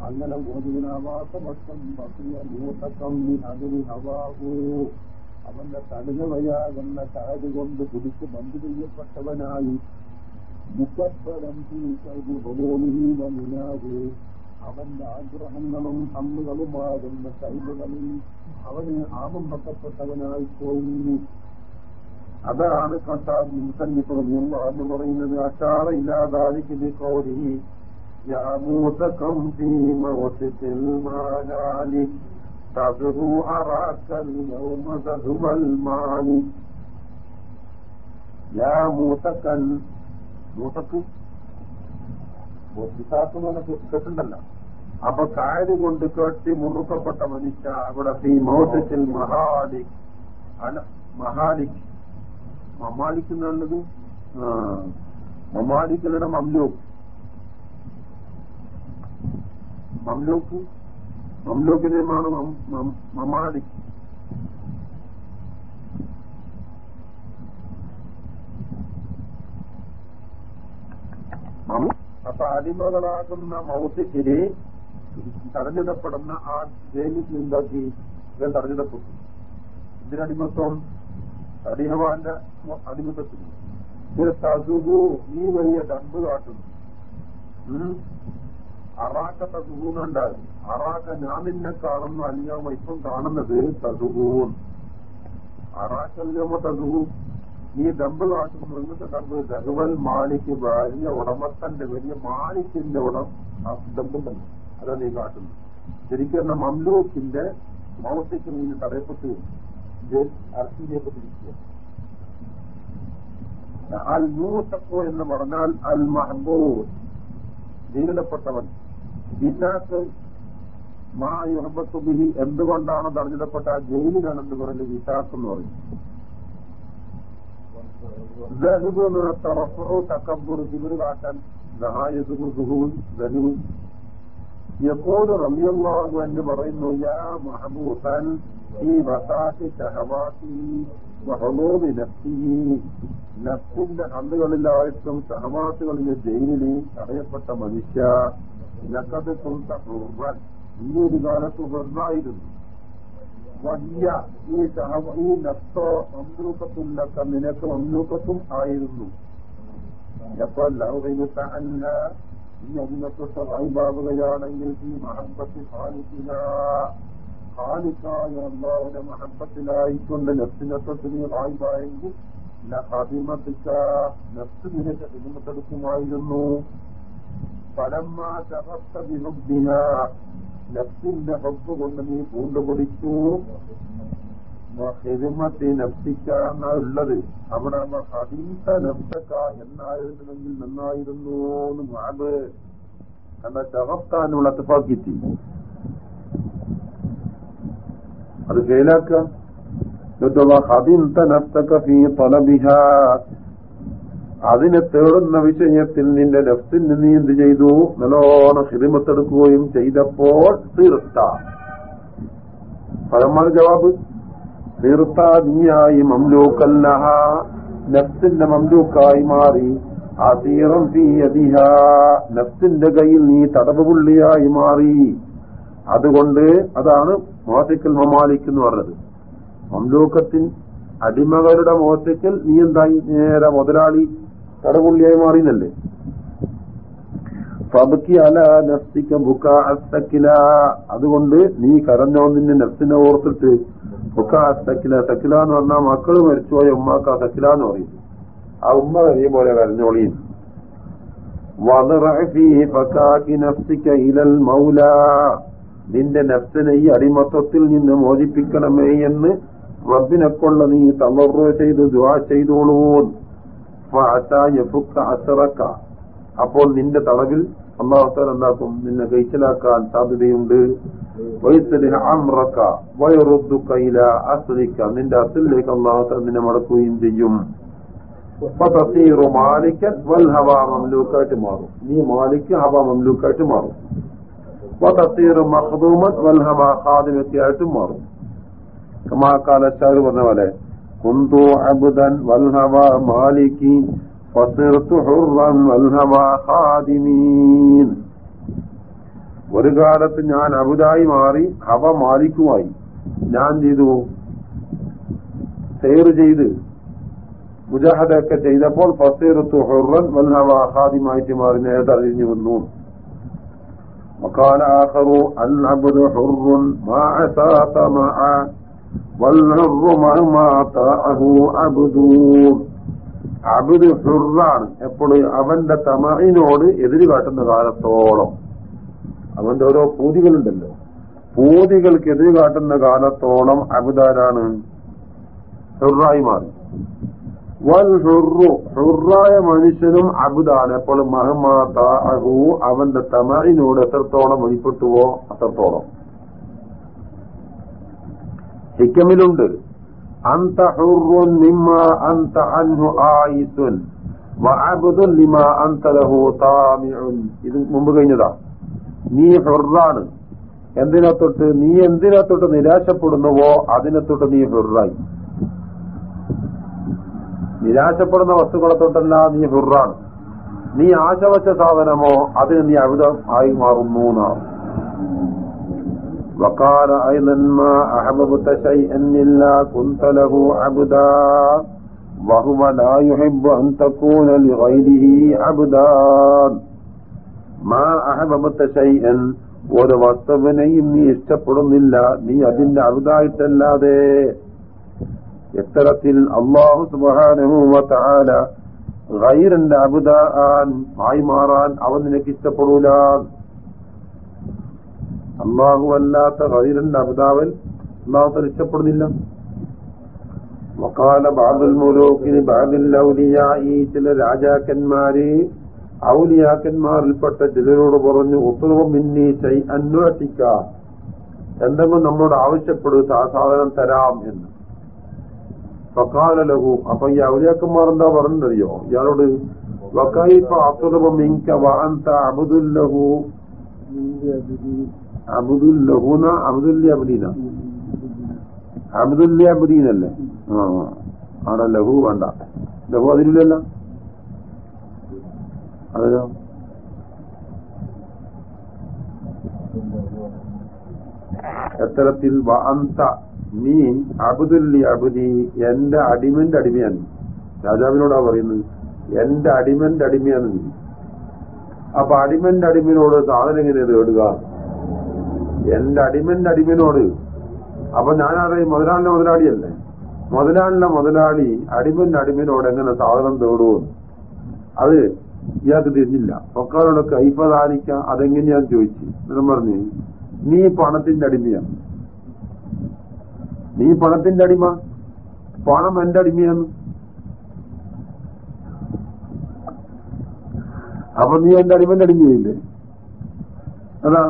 അങ്ങനെ ഓതിനാവാസമൂട്ടക്കമ്മിനു അവന്റെ തടുകവയാകുന്ന കാര്യ കൊണ്ട് പിടിച്ച് ബന്ധു ചെയ്യപ്പെട്ടവനായി മുപ്പത്തരം തീമനാകെ അവന്റെ ആഗ്രഹങ്ങളും കണ്ണുകളുമാകുന്ന കൈകളിൽ അവന് ആമംബക്കപ്പെട്ടവനായി പോയി അതാണ് കണ്ടാൽ മുസന്നിപ്പുറം എന്ന് പറയുന്നത്. അഷാറ കോരി. يا موسكم في موسك المال تذهو أراك اليوم تذهب المال يا موسكا മൂസക്ക് കേട്ടിട്ടുണ്ടല്ലോ അപ്പൊ കായല് കൊണ്ട് കെട്ടി മുറുക്കപ്പെട്ട മനുഷ്യ അവിടെ ഈ മോസത്തിൽ മഹാലിക് അല്ല മഹാലിക് മമാലിക് എന്നുള്ളത് മമാലിക്കുകളുടെ മംലൂക്ക് മംലൂക്ക് മംലൂക്കിനെയാണ് മമാലി അപ്പൊ അടിമകളാകുന്ന മൗസിക്കിനെ തടഞ്ഞിടപ്പെടുന്ന ആ ജയിലിൽ ഉണ്ടാക്കി ഇവൻ തടഞ്ഞിടപ്പെട്ടു. ഇതിനടിമത്വം അടിഹവാന്റെ അടിമത്വത്തിന് ഇതിന് തസുകു നീ വലിയ ദമ്പ് കാട്ടുന്നു അറാക്ക തസുകൂന്നുണ്ടാകും അറാക്ക ഞാൻ നിന്നെ കാണുന്നു അല്ലാമ ഇപ്പം കാണുന്നത് തസുകൂൻ അറാക്കല്ലോമ തസുഹൂ നീ ഡബിൾ കാട്ടും മൃഗത്തെ ഡമ്പ് ദഹുവൽ മാലിക്ക് വലിയ ഉടമസ്ഥന്റെ വലിയ മാലിക്കിന്റെ ഉടം ആ ഡമ്പും തന്നെ അതാ നീ കാട്ടുന്നു ശരിക്കും മംലൂക്കിന്റെ മൗസിക്ക് നീ തടയപ്പെട്ട് അറസ്റ്റ് ചെയ്യപ്പെട്ടിരിക്കുക അൽ മൂത്തപ്പോ എന്ന് പറഞ്ഞാൽ അൽ മഹബൂർ നീരിടപ്പെട്ടവൻ പിന്നാക്ക് മാ യുഹബത്തുബിഹി എന്തുകൊണ്ടാണ് തടഞ്ഞിടപ്പെട്ട ആ ജയിലിലാണെന്ന് പറയുന്നത് വിശാഖ് എന്ന് പറയും തക്കബുർ തിമിർ കാട്ടാൻ എപ്പോഴും റമ്യമാകും എന്ന് പറയുന്നു യാ മഹബൂസൻ ഈ വസാത്തി ഷഹവാത്തി മഹബൂബി നഫ്സി. നഫ്സിന്റെ കണ്ണുകളിലായിട്ടും ഷഹവാത്തുകളിലെ ജയിലിൽ തടയപ്പെട്ട മനുഷ്യ ലക്കത് തുണ്ട പൂർവൻ ഈ ഒരു കാലത്ത് വെറുതായിരുന്നു വലിയ ഈ ഈ നഫ്സോ ലക്ക നിനക്ക് മംലൂക്കത്തും ആയിരുന്നു. എപ്പോൾ ലൗകില്ല ഈ അതിനെത്തൊട്ട് വായ്പാവുകയാണെങ്കിൽ ഈ മഹബത്ത് പാലിക്കുക ഖാലിക്കായ അള്ളാഹുടെ മഹബത്തിലായിക്കൊണ്ട് നഫ്സിനെ തൊട്ട് നീ വായ്പായെങ്കിൽ അതിമത്തിക്ക നഫ്സ് നിനക്ക് ഹിമത്തെടുക്കുമായിരുന്നു പരമ്മ ചകത്ത വിഹുദ്ദിന നഫ്സിന്റെ ഹബ്ബ് കൊണ്ട് നീ പൂണ്ടുപിടിച്ചു. ഹെരുമത്തെ നഫ്സിക്കാന്ന ഉള്ളത്. അവിടെ ഹദീസ നഫ്സക്ക എന്നായിരുന്നുവെങ്കിൽ നന്നായിരുന്നു എന്ന് മാബ് കണ്ട ചകത്താനുള്ള തുപ്പാക്കിത്തി അത് ഫെയിലാക്കുക ഹദീസ നഫ്സക്ക ഫീ തലബിഹ. അതിനെ തേടുന്ന വിഷയത്തിൽ നിന്റെ ലെഫ്റ്റിന് നീ എന്ത് ചെയ്തു? നല്ലോണം ഹിരിമത്തെടുക്കുകയും ചെയ്തപ്പോൾ തീർത്ത. പഴമാണ് ജവാബ്? തീർത്ത നീയായി മംലൂക്കല്ലഹ. നെഫ്റ്റിന്റെ മംലൂക്കായി മാറി. ആ തീറം തീയതിഹ നെഫ്റ്റിന്റെ കയ്യിൽ നീ തടവ് പുള്ളിയായി മാറി. അതുകൊണ്ട് അതാണ് മോസിക്കൽ മമാലിക് എന്ന് പറഞ്ഞത്. മംലൂക്കത്തിൻ അടിമകളുടെ മോസിക്കൽ നീ എന്തായി? നേരെ മുതലാളി തടവുള്ളിയായി മാറിയെന്നല്ലേ? ഫബക്കി അല നഫ്സിക്ക ബുക്ക അസ്തക്കില അതുകൊണ്ട് നീ കരഞ്ഞോ നിന്റെ നഫ്സിനെ ഓർത്തിട്ട് ബുക്ക അസ്തക്കില സക്കില എന്ന് പറഞ്ഞാൽ മക്കൾ മരിച്ചുപോയ ഉമ്മാക്ക സക്കില എന്ന് പറയും ആ ഉമ്മ കരയെ പോലെ കരഞ്ഞോളിയും ഇലൽ മൗല. നിന്റെ നഫ്സിനെ ഈ അടിമത്തത്തിൽ നിന്ന് മോചിപ്പിക്കണമേ എന്ന് റബ്ബിനെ കൊള്ള നീ തളർറോ ചെയ്ത് ദ്വാ ചെയ്തോളൂ അപ്പോൾ നിന്റെ തളവിൽ അള്ളാഹുത്താൽ എന്താക്കും? നിന്നെ കൈച്ചലാക്കാൻ സാധ്യതയുണ്ട്. അമ്രക്ക വയറുദ്ദുക്കയില അസ്ലിക്ക നിന്റെ അസിലേക്ക് അള്ളാഹുത്താൽ നിന്നെ മടക്കുകയും ചെയ്യും. മാലിക്കൻ വൽ മാറും. നീ മാലിക്ക് ഹവാ മംലൂക്കായിട്ട് മാറും. മഖദൂമൻ വൽ മാറും. കമാക്കാല പറഞ്ഞ പോലെ കുന്തു അബുദൻ വൽഹവ മാലിക്കി ഫസിർത്തു ഹുറൻ വൽഹവ ഖാദിമീൻ ഒരു കാലത്ത് ഞാൻ അബുദായി മാറി ഹവ മാലിക്കുമായി ഞാൻ ചെയ്തു സെയർ ചെയ്ത് മുജാഹദൊക്കെ ചെയ്തപ്പോൾ ഫസീറത്തു ഹുറൻ വൽഹവ ഹാദിമായിട്ട് മാറി നേതറിഞ്ഞു വന്നു وقال آخر العبد حر ما عسى طمعا വൽഹുറു അബുദൂർ അബിദ് ഹുറാണ് എപ്പോഴും അവന്റെ തമയിനോട് എതിര് കാട്ടുന്ന കാലത്തോളം. അവന്റെ ഓരോ പൂതികളുണ്ടല്ലോ. പൂതികൾക്ക് എതിര് കാട്ടുന്ന കാലത്തോളം അബുദാരാണ് ഹുറായി മാറി. വൽ ഹുറു ഹുറായ മനുഷ്യനും അബുദാണ് എപ്പോഴും മഹമാതാ അഹു അവന്റെ തമയിനോട് എത്രത്തോളം വെളിപ്പെട്ടുവോ അത്രത്തോളം. ഹിക്കമിലുണ്ട്. അന്ത ഹുറുൻ നിമ്മ അന്ത അൻഹു ആയിസുൻ. വഅബ്ദുൻ ലിമാ അന്ത ലഹു താമിഉൻ. ഇത് മുമ്പ് കഴിഞ്ഞതാ. നീ ഹുറാണ്. എന്തിനെ തൊട്ട് നീ എന്തിനെ തൊട്ട് നിരാശപ്പെടുന്നുവോ അതിനെ തൊട്ട് നീ ഹുറായി. നിരാശപ്പെടുന്ന വസ്തുക്കളെ തൊട്ടല്ല നീ ഹുറാണ്. നീ ആശവച്ച സാധനമോ അതിന് നീ അവിടെ ആയി മാറുന്നു എന്നാണ്. وقال أيضا ما أحببت شيئا إلا كنت له عبدا وهو لا يحب أن تكون لغيره عبدا ما أحببت شيئا ഒരു വസ്തുവിനെയും നീ ഇഷ്ടപ്പെടുന്നില്ല നീ അതിന്റെ അബുദായിട്ടല്ലാതെ എത്തരത്തിൽ അള്ളാഹു സുബാനുഭവത്താല ഗൈറിന്റെ അബുദാൻ ആയി മാറാൻ അവൻ നിനക്ക് ഇഷ്ടപ്പെടൂല അള്ളാഹു അല്ലാത്ത ഗൈറിന്റെ അബുദാവൻ അള്ളാഹു ഇഷ്ടപ്പെടുന്നില്ല വക്കാല ബാദുൽ മുലൂക്കിന് ബാദിൽ ഔലിയായി ചില രാജാക്കന്മാര് ഔലിയാക്കന്മാരിൽപ്പെട്ട ചിലരോട് പറഞ്ഞു ഉത്തരവും മിന്നി ചൈ അന്വേഷിക്ക എന്തെങ്കിലും നമ്മോട് ആവശ്യപ്പെടുക ആ സാധനം തരാം എന്ന്. വക്കാല ലഘു അപ്പൊ ഈ ഔലിയാക്കന്മാർ എന്താ പറഞ്ഞറിയോ ഇയാളോട് വക്കൈഫ അത്തുറവും മിങ്ക വാന്ത അബുദുല്ലഹു ലഹൂന അബുദുല്ലി അബുദീന അബുദുല്ലി അബുദീനല്ലേ ആ. അവിടെ ലഹു വേണ്ട. ലഹു അതിലില്ലല്ലോ? അതിലോ? എത്തരത്തിൽ നീ അബുദുല്ലി അബുദി എന്റെ അടിമന്റെ അടിമയാണ്. രാജാവിനോടാ പറയുന്നത്. എന്റെ അടിമന്റെ അടിമയാണ് നീ. അപ്പൊ അടിമന്റെ അടിമനോട് സാധനം എങ്ങനെയാണ് തേടുക എന്റെ അടിമന്റെ അടിമനോട്. അപ്പൊ ഞാനറിയും മുതലാളിന്റെ മുതലാളിയല്ലേ? മുതലാളിന്റെ മുതലാളി അടിമന്റെ അടിമനോട് എങ്ങനെ സാധനം തേടുമെന്ന് അത് ഇയാൾക്ക് തിരിഞ്ഞില്ല. ഒക്കാരോട് കൈപ്പതാനിക്ക അതെങ്ങനെയാന്ന് ചോദിച്ചു. എന്നിട്ട് പറഞ്ഞു നീ പണത്തിന്റെ അടിമയാണ് നീ പണത്തിന്റെ അടിമ. പണം എന്റെ അടിമയാണ് അപ്പൊ നീ എന്റെ അടിമന്റെ അടിമയില്ലേ? അതാ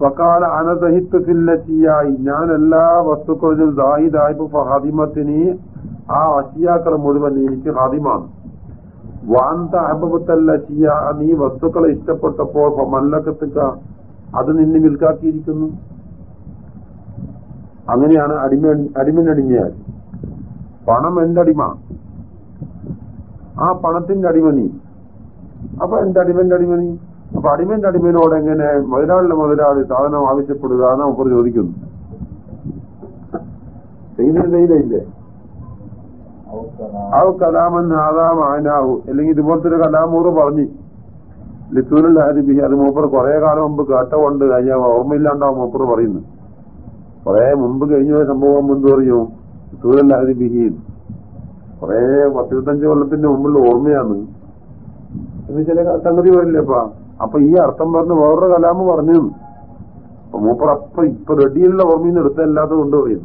വക്കാല അനസഹിത്വത്തിലെത്തിയായി ഞാൻ എല്ലാ വസ്തുക്കളിലും ദാഹിദായപ്പോ ഫഹാദിമത്തിന് ആ അഷിയാക്കൾ മുഴുവൻ എനിക്ക് ഹാദിമാണ് വാന്ത അഹബത്തല്ല ചിയ നീ വസ്തുക്കളെ ഇഷ്ടപ്പെട്ടപ്പോൾ മല്ലക്കത്തുക്ക അത് നിന്നെ വിൽക്കാക്കിയിരിക്കുന്നു അങ്ങനെയാണ് അടിമ അടിമനടിമയാൽ പണം എന്റെ അടിമ. ആ പണത്തിന്റെ അടിമനി അപ്പൊ എന്റെ അടിമന്റെ അടിമ നീ? അപ്പൊ അടിമന്റെ അടിമനോട് എങ്ങനെ മുതലാളിയുടെ മുതലാളി സാധനം ആവശ്യപ്പെടുക എന്ന് മുപ്പർ ചോദിക്കുന്നു. ചെയ്യുന്നില്ല ആ കലാമൻ ആദാമാനാവു അല്ലെങ്കിൽ ഇതുപോലത്തെ ഒരു കലാമൂറ് പറഞ്ഞു ലിത്തൂരിൽ ഹരിബി അത് മൂപ്പർ കുറെ കാലം മുമ്പ് കേട്ടകൊണ്ട് കഴിഞ്ഞ ഓർമ്മയില്ലാണ്ടാവും മൂപ്പർ പറയുന്നു കുറെ മുമ്പ് കഴിഞ്ഞ സംഭവം മുൻപ് പറഞ്ഞു ലിത്തൂരിൽ ഹരിബിഹി കുറെ പത്തിരുപത്തഞ്ച് കൊല്ലത്തിന്റെ മുമ്പുള്ള ഓർമ്മയാണ്. എന്ന് ചില സംഗതി വരില്ലേപ്പാ അപ്പൊ ഈ അർത്ഥം പറഞ്ഞ് വേറൊരു കലാമ് പറഞ്ഞു. അപ്പൊ മൂപ്പർ അപ്പൊ ഇപ്പൊ റെഡിയുള്ള ഓർമ്മയിൽ നിന്ന് എടുത്തല്ലാതെ കൊണ്ടുപോയി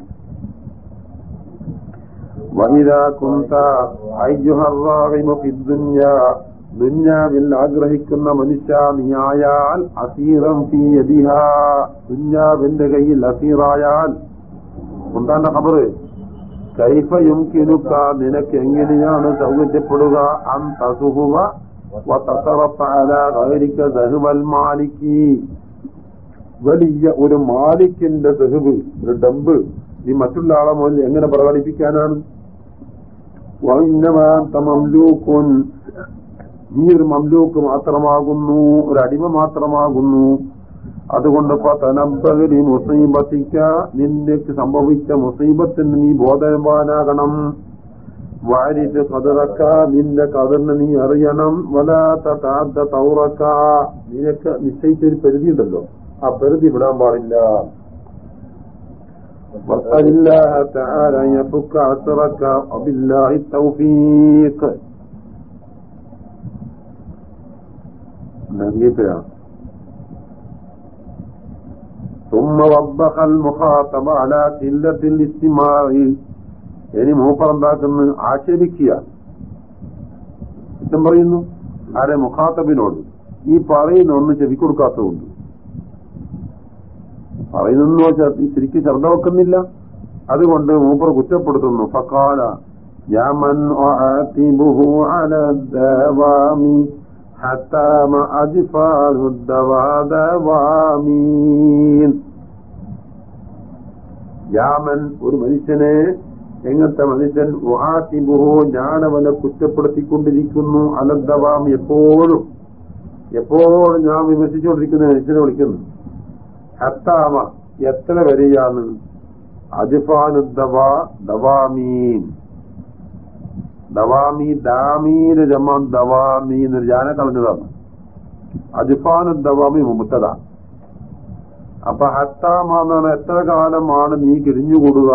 ദുഞ്ഞാവിൽ ആഗ്രഹിക്കുന്ന മനുഷ്യ നീയായാൽ അസീറം ദുഞ്ഞാവിന്റെ കയ്യിൽ അസീറായാൽ. ഉണ്ടാന്റെ ഖബറ്? കൈഫയും കിനുക്ക നിനക്ക് എങ്ങനെയാണ് സൗകര്യപ്പെടുക? അന്തസുഹുവ വലിയ ഒരു മാലിക്കിന്റെ സഹബ് ഒരു ഡമ്പ് ഈ മറ്റുള്ള ആളെ മുതൽ എങ്ങനെ പ്രകടിപ്പിക്കാനാണ്? നീ ഒരു മംലൂക്ക് മാത്രമാകുന്നു ഒരു അടിമ മാത്രമാകുന്നു. അതുകൊണ്ട് തനബലി മുസീബത്തിക്ക നിന്നേക്ക് സംഭവിച്ച മുസീബത്തിന് നീ ബോധവാനാകണം. വാരിത് കതിറക്ക നിന്റെ കതിറിന് നീ അറിയണം വലാത്ത താത്ത തൗറക്ക നിനക്ക് നിശ്ചയിച്ചൊരു പരിധി ഉണ്ടല്ലോ ആ പരിധി വിടാൻ പാടില്ല واسأل الله تعالى أن يفك عسرك وبالله التوفيق نجيبها ثم وبخ المخاطب على قلة الاستماع ഇനി മൂപ്പർ ആക്ഷേപിക്കുക. കുറ്റം പറയുന്നു ആരെ മുഖാത്തബിനോട്? ഈ പറയുന്ന ഒന്ന് ചെവിക്കൊടുക്കാത്തതുകൊണ്ട് പറയുന്നു ശരിക്കും ശ്രദ്ധ വെക്കുന്നില്ല. അതുകൊണ്ട് മൂപ്പർ കുറ്റപ്പെടുത്തുന്നു. ഫക്കാല യാമൻ ഒരു മനുഷ്യനെ എങ്ങനത്തെ മനുഷ്യൻ? ഉഹാസിബുഹോ ഞാനവനെ കുറ്റപ്പെടുത്തിക്കൊണ്ടിരിക്കുന്നു അലദ്ദവാം എപ്പോഴും. എപ്പോഴും ഞാൻ വിമർശിച്ചുകൊണ്ടിരിക്കുന്ന മനുഷ്യനെ വിളിക്കുന്നു. ഹത്താമ എത്ര വരെയാണ്? അജ്ഫാനുദ്ദവ ദവാമീൻ. ദവാമി ദാമീന് കളഞ്ഞതാണ് അജുഫാനുദ്ദവാമി മുമ്പത്തതാ അപ്പൊ ഹത്താമെന്നാണ് എത്ര കാലമാണ് നീ കിഴിഞ്ഞുകൂടുക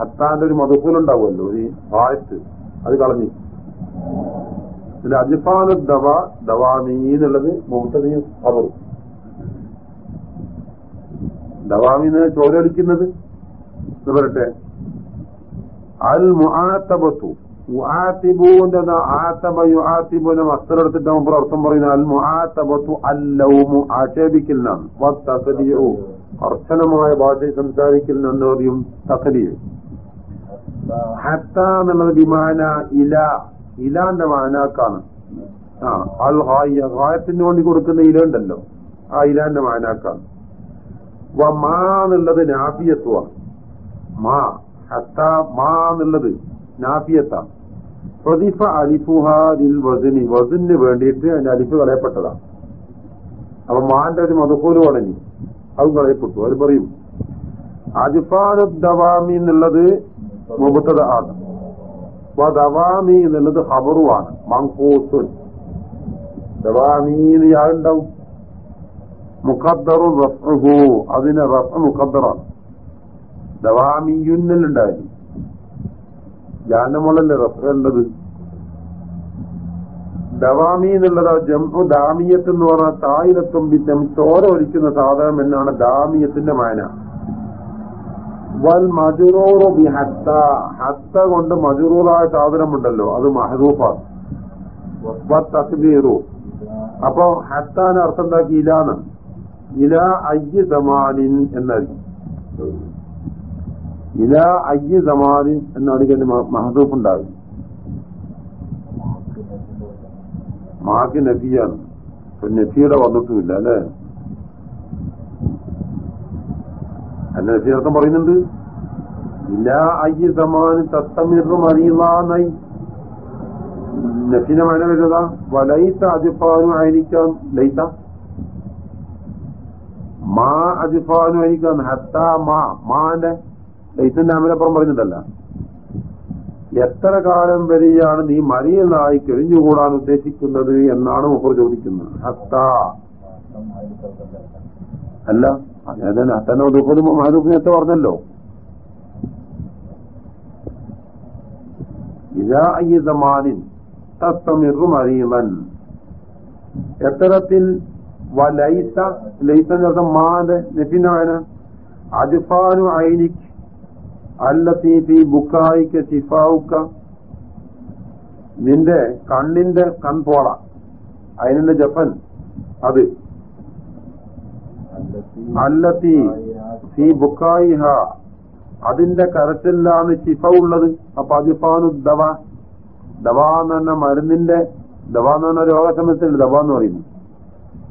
ഹത്താന്റെ ഒരു മതപ്പൂലുണ്ടാവുമല്ലോ ഒരു ആയത്ത്. അത് കളഞ്ഞു. ഇതിൽ അജിഫാന ദവ ദവാമീ എന്നുള്ളത് മുമ്പത്തതയും അവറും ദവാമിന്ന് ചോരടിക്കുന്നത് വരട്ടെ അൽ മുആത്തബത്തു. നമ്മൾ അർത്ഥം പറയുന്ന അൽ കർശനമായ ഭാഷയിൽ സംസാരിക്കലിനെന്ന് പറയും തഖലിയു ഹത്ത എന്നുള്ളത് വിമാന ഇല. ഇലാന്റെ മാനാക്കാണ്. ആ അൽ ഹായ ഹായത്തിന് വേണ്ടി കൊടുക്കുന്ന ഇല ഉണ്ടല്ലോ. ആ ഇലാന്റെ മാനാക്കാണ്. മാ എന്നുള്ളത് നാഫിയത്വമാണ് മാ ഹത്ത മാ എന്നുള്ളത് നാഫിയത്താണ്. പ്രതിഫ അലിഫുഹാദിൽ വസിനി. വസിന് വേണ്ടിയിട്ട് അതിന്റെ അലിഫ് കളയപ്പെട്ടതാണ്. അപ്പൊ മാന്റെ ഒരു മധുക്കൂൽ വളഞ്ഞു അതും കളയപ്പെട്ടു. അത് പറയും അജിഫാനുദ്ദവാമി എന്നുള്ളത് മുബത്തത ആണ് ദവാമി എന്നുള്ളത് ഹബറുവാണ്. മങ്കൂസുൻ. ദവാമീന്ന് യാളുണ്ടാവും മുഖദ്ദറു റഫ്ഹു അതിന് റഫ് മുഖദ്ദറാണ്. ദവാമിയുന്നലുണ്ടായിരുന്നു ജാനമുള്ളല്ലേ റഫുള്ളത് ദവാമി എന്നുള്ളത് ജംഹു ദാമിയത്ത് എന്ന് പറഞ്ഞാൽ തായിലത്തും ചോര ഒലിക്കുന്ന സാധനം എന്നാണ് ദാമിയത്തിന്റെ മാന. വൽ മജുറൂറു ബി ഹത്ത ഹത്ത കൊണ്ട് മജുറൂറായ സാധനമുണ്ടല്ലോ അത് മഹദൂഫാണ് തസ്ബീറു അപ്പൊ ഹത്താന് അർത്ഥം എന്താക്കി? ഇലാന്ന്. ഇല അയ്യ സമാനിൻ എന്നായിരിക്കും. ഇല അയ്യ സമാനിൻ എന്നാണ് ഇതിന്റെ മഹദൂഫ് ഉണ്ടാകും മാക്ക് നഫിയാണ്. നഫിയുടെ വന്നിട്ടുമില്ല അല്ലേ? അല്ല നഫി പറയുന്നുണ്ട്? ഇല അയ്യ സമാന് തത്തമിറും അറിയുന്നായി നഫിനെ മഴ വരുന്നതാ വലൈത്ത അജിഫാനും ആയിരിക്കാം ലൈത്ത മാ അജിഫാനും ആയിരിക്കാം ഹത്ത മാ മാന്റെ ലൈത്തിന്റെ അമലപ്പുറം പറഞ്ഞിട്ടല്ല എത്ര കാലം വരെയാണ് നീ മരിയെന്നായി കഴിഞ്ഞുകൂടാൻ ഉദ്ദേശിക്കുന്നത് എന്നാണ് മുപ്പർ ചോദിക്കുന്നത്. ഹത്ത. അല്ല അതന്നെ ഹത്തന്നെ ദുഃഖത് നേരത്തെ പറഞ്ഞല്ലോ. ഇതാ തസ്തമിറു മരീമൻ. എത്തരത്തിൽ വലൈസ ലൈസന്റെ അർത്ഥം മാന്റെ നെഫിന്റെ വേന അജ്ഫാനു ഐനിക് അല്ലത്തി ഫി ബുക്കായിക്ക് ചിഫാവുക്ക നിന്റെ കണ്ണിന്റെ കൺപോള അതിനെ ജപ്പൻ അത്. അല്ലത്തി സി ബുക്കായിഹ അതിന്റെ കരച്ചിലാണ് ചിഫ ഉള്ളത്. അപ്പൊ അജിഫാനു ദവ. ദവ എന്ന് പറഞ്ഞ മരുന്നിന്റെ ദവ എന്ന് പറഞ്ഞ രോഗസമയത്തുണ്ട് ദവ എന്ന് പറയുന്നു.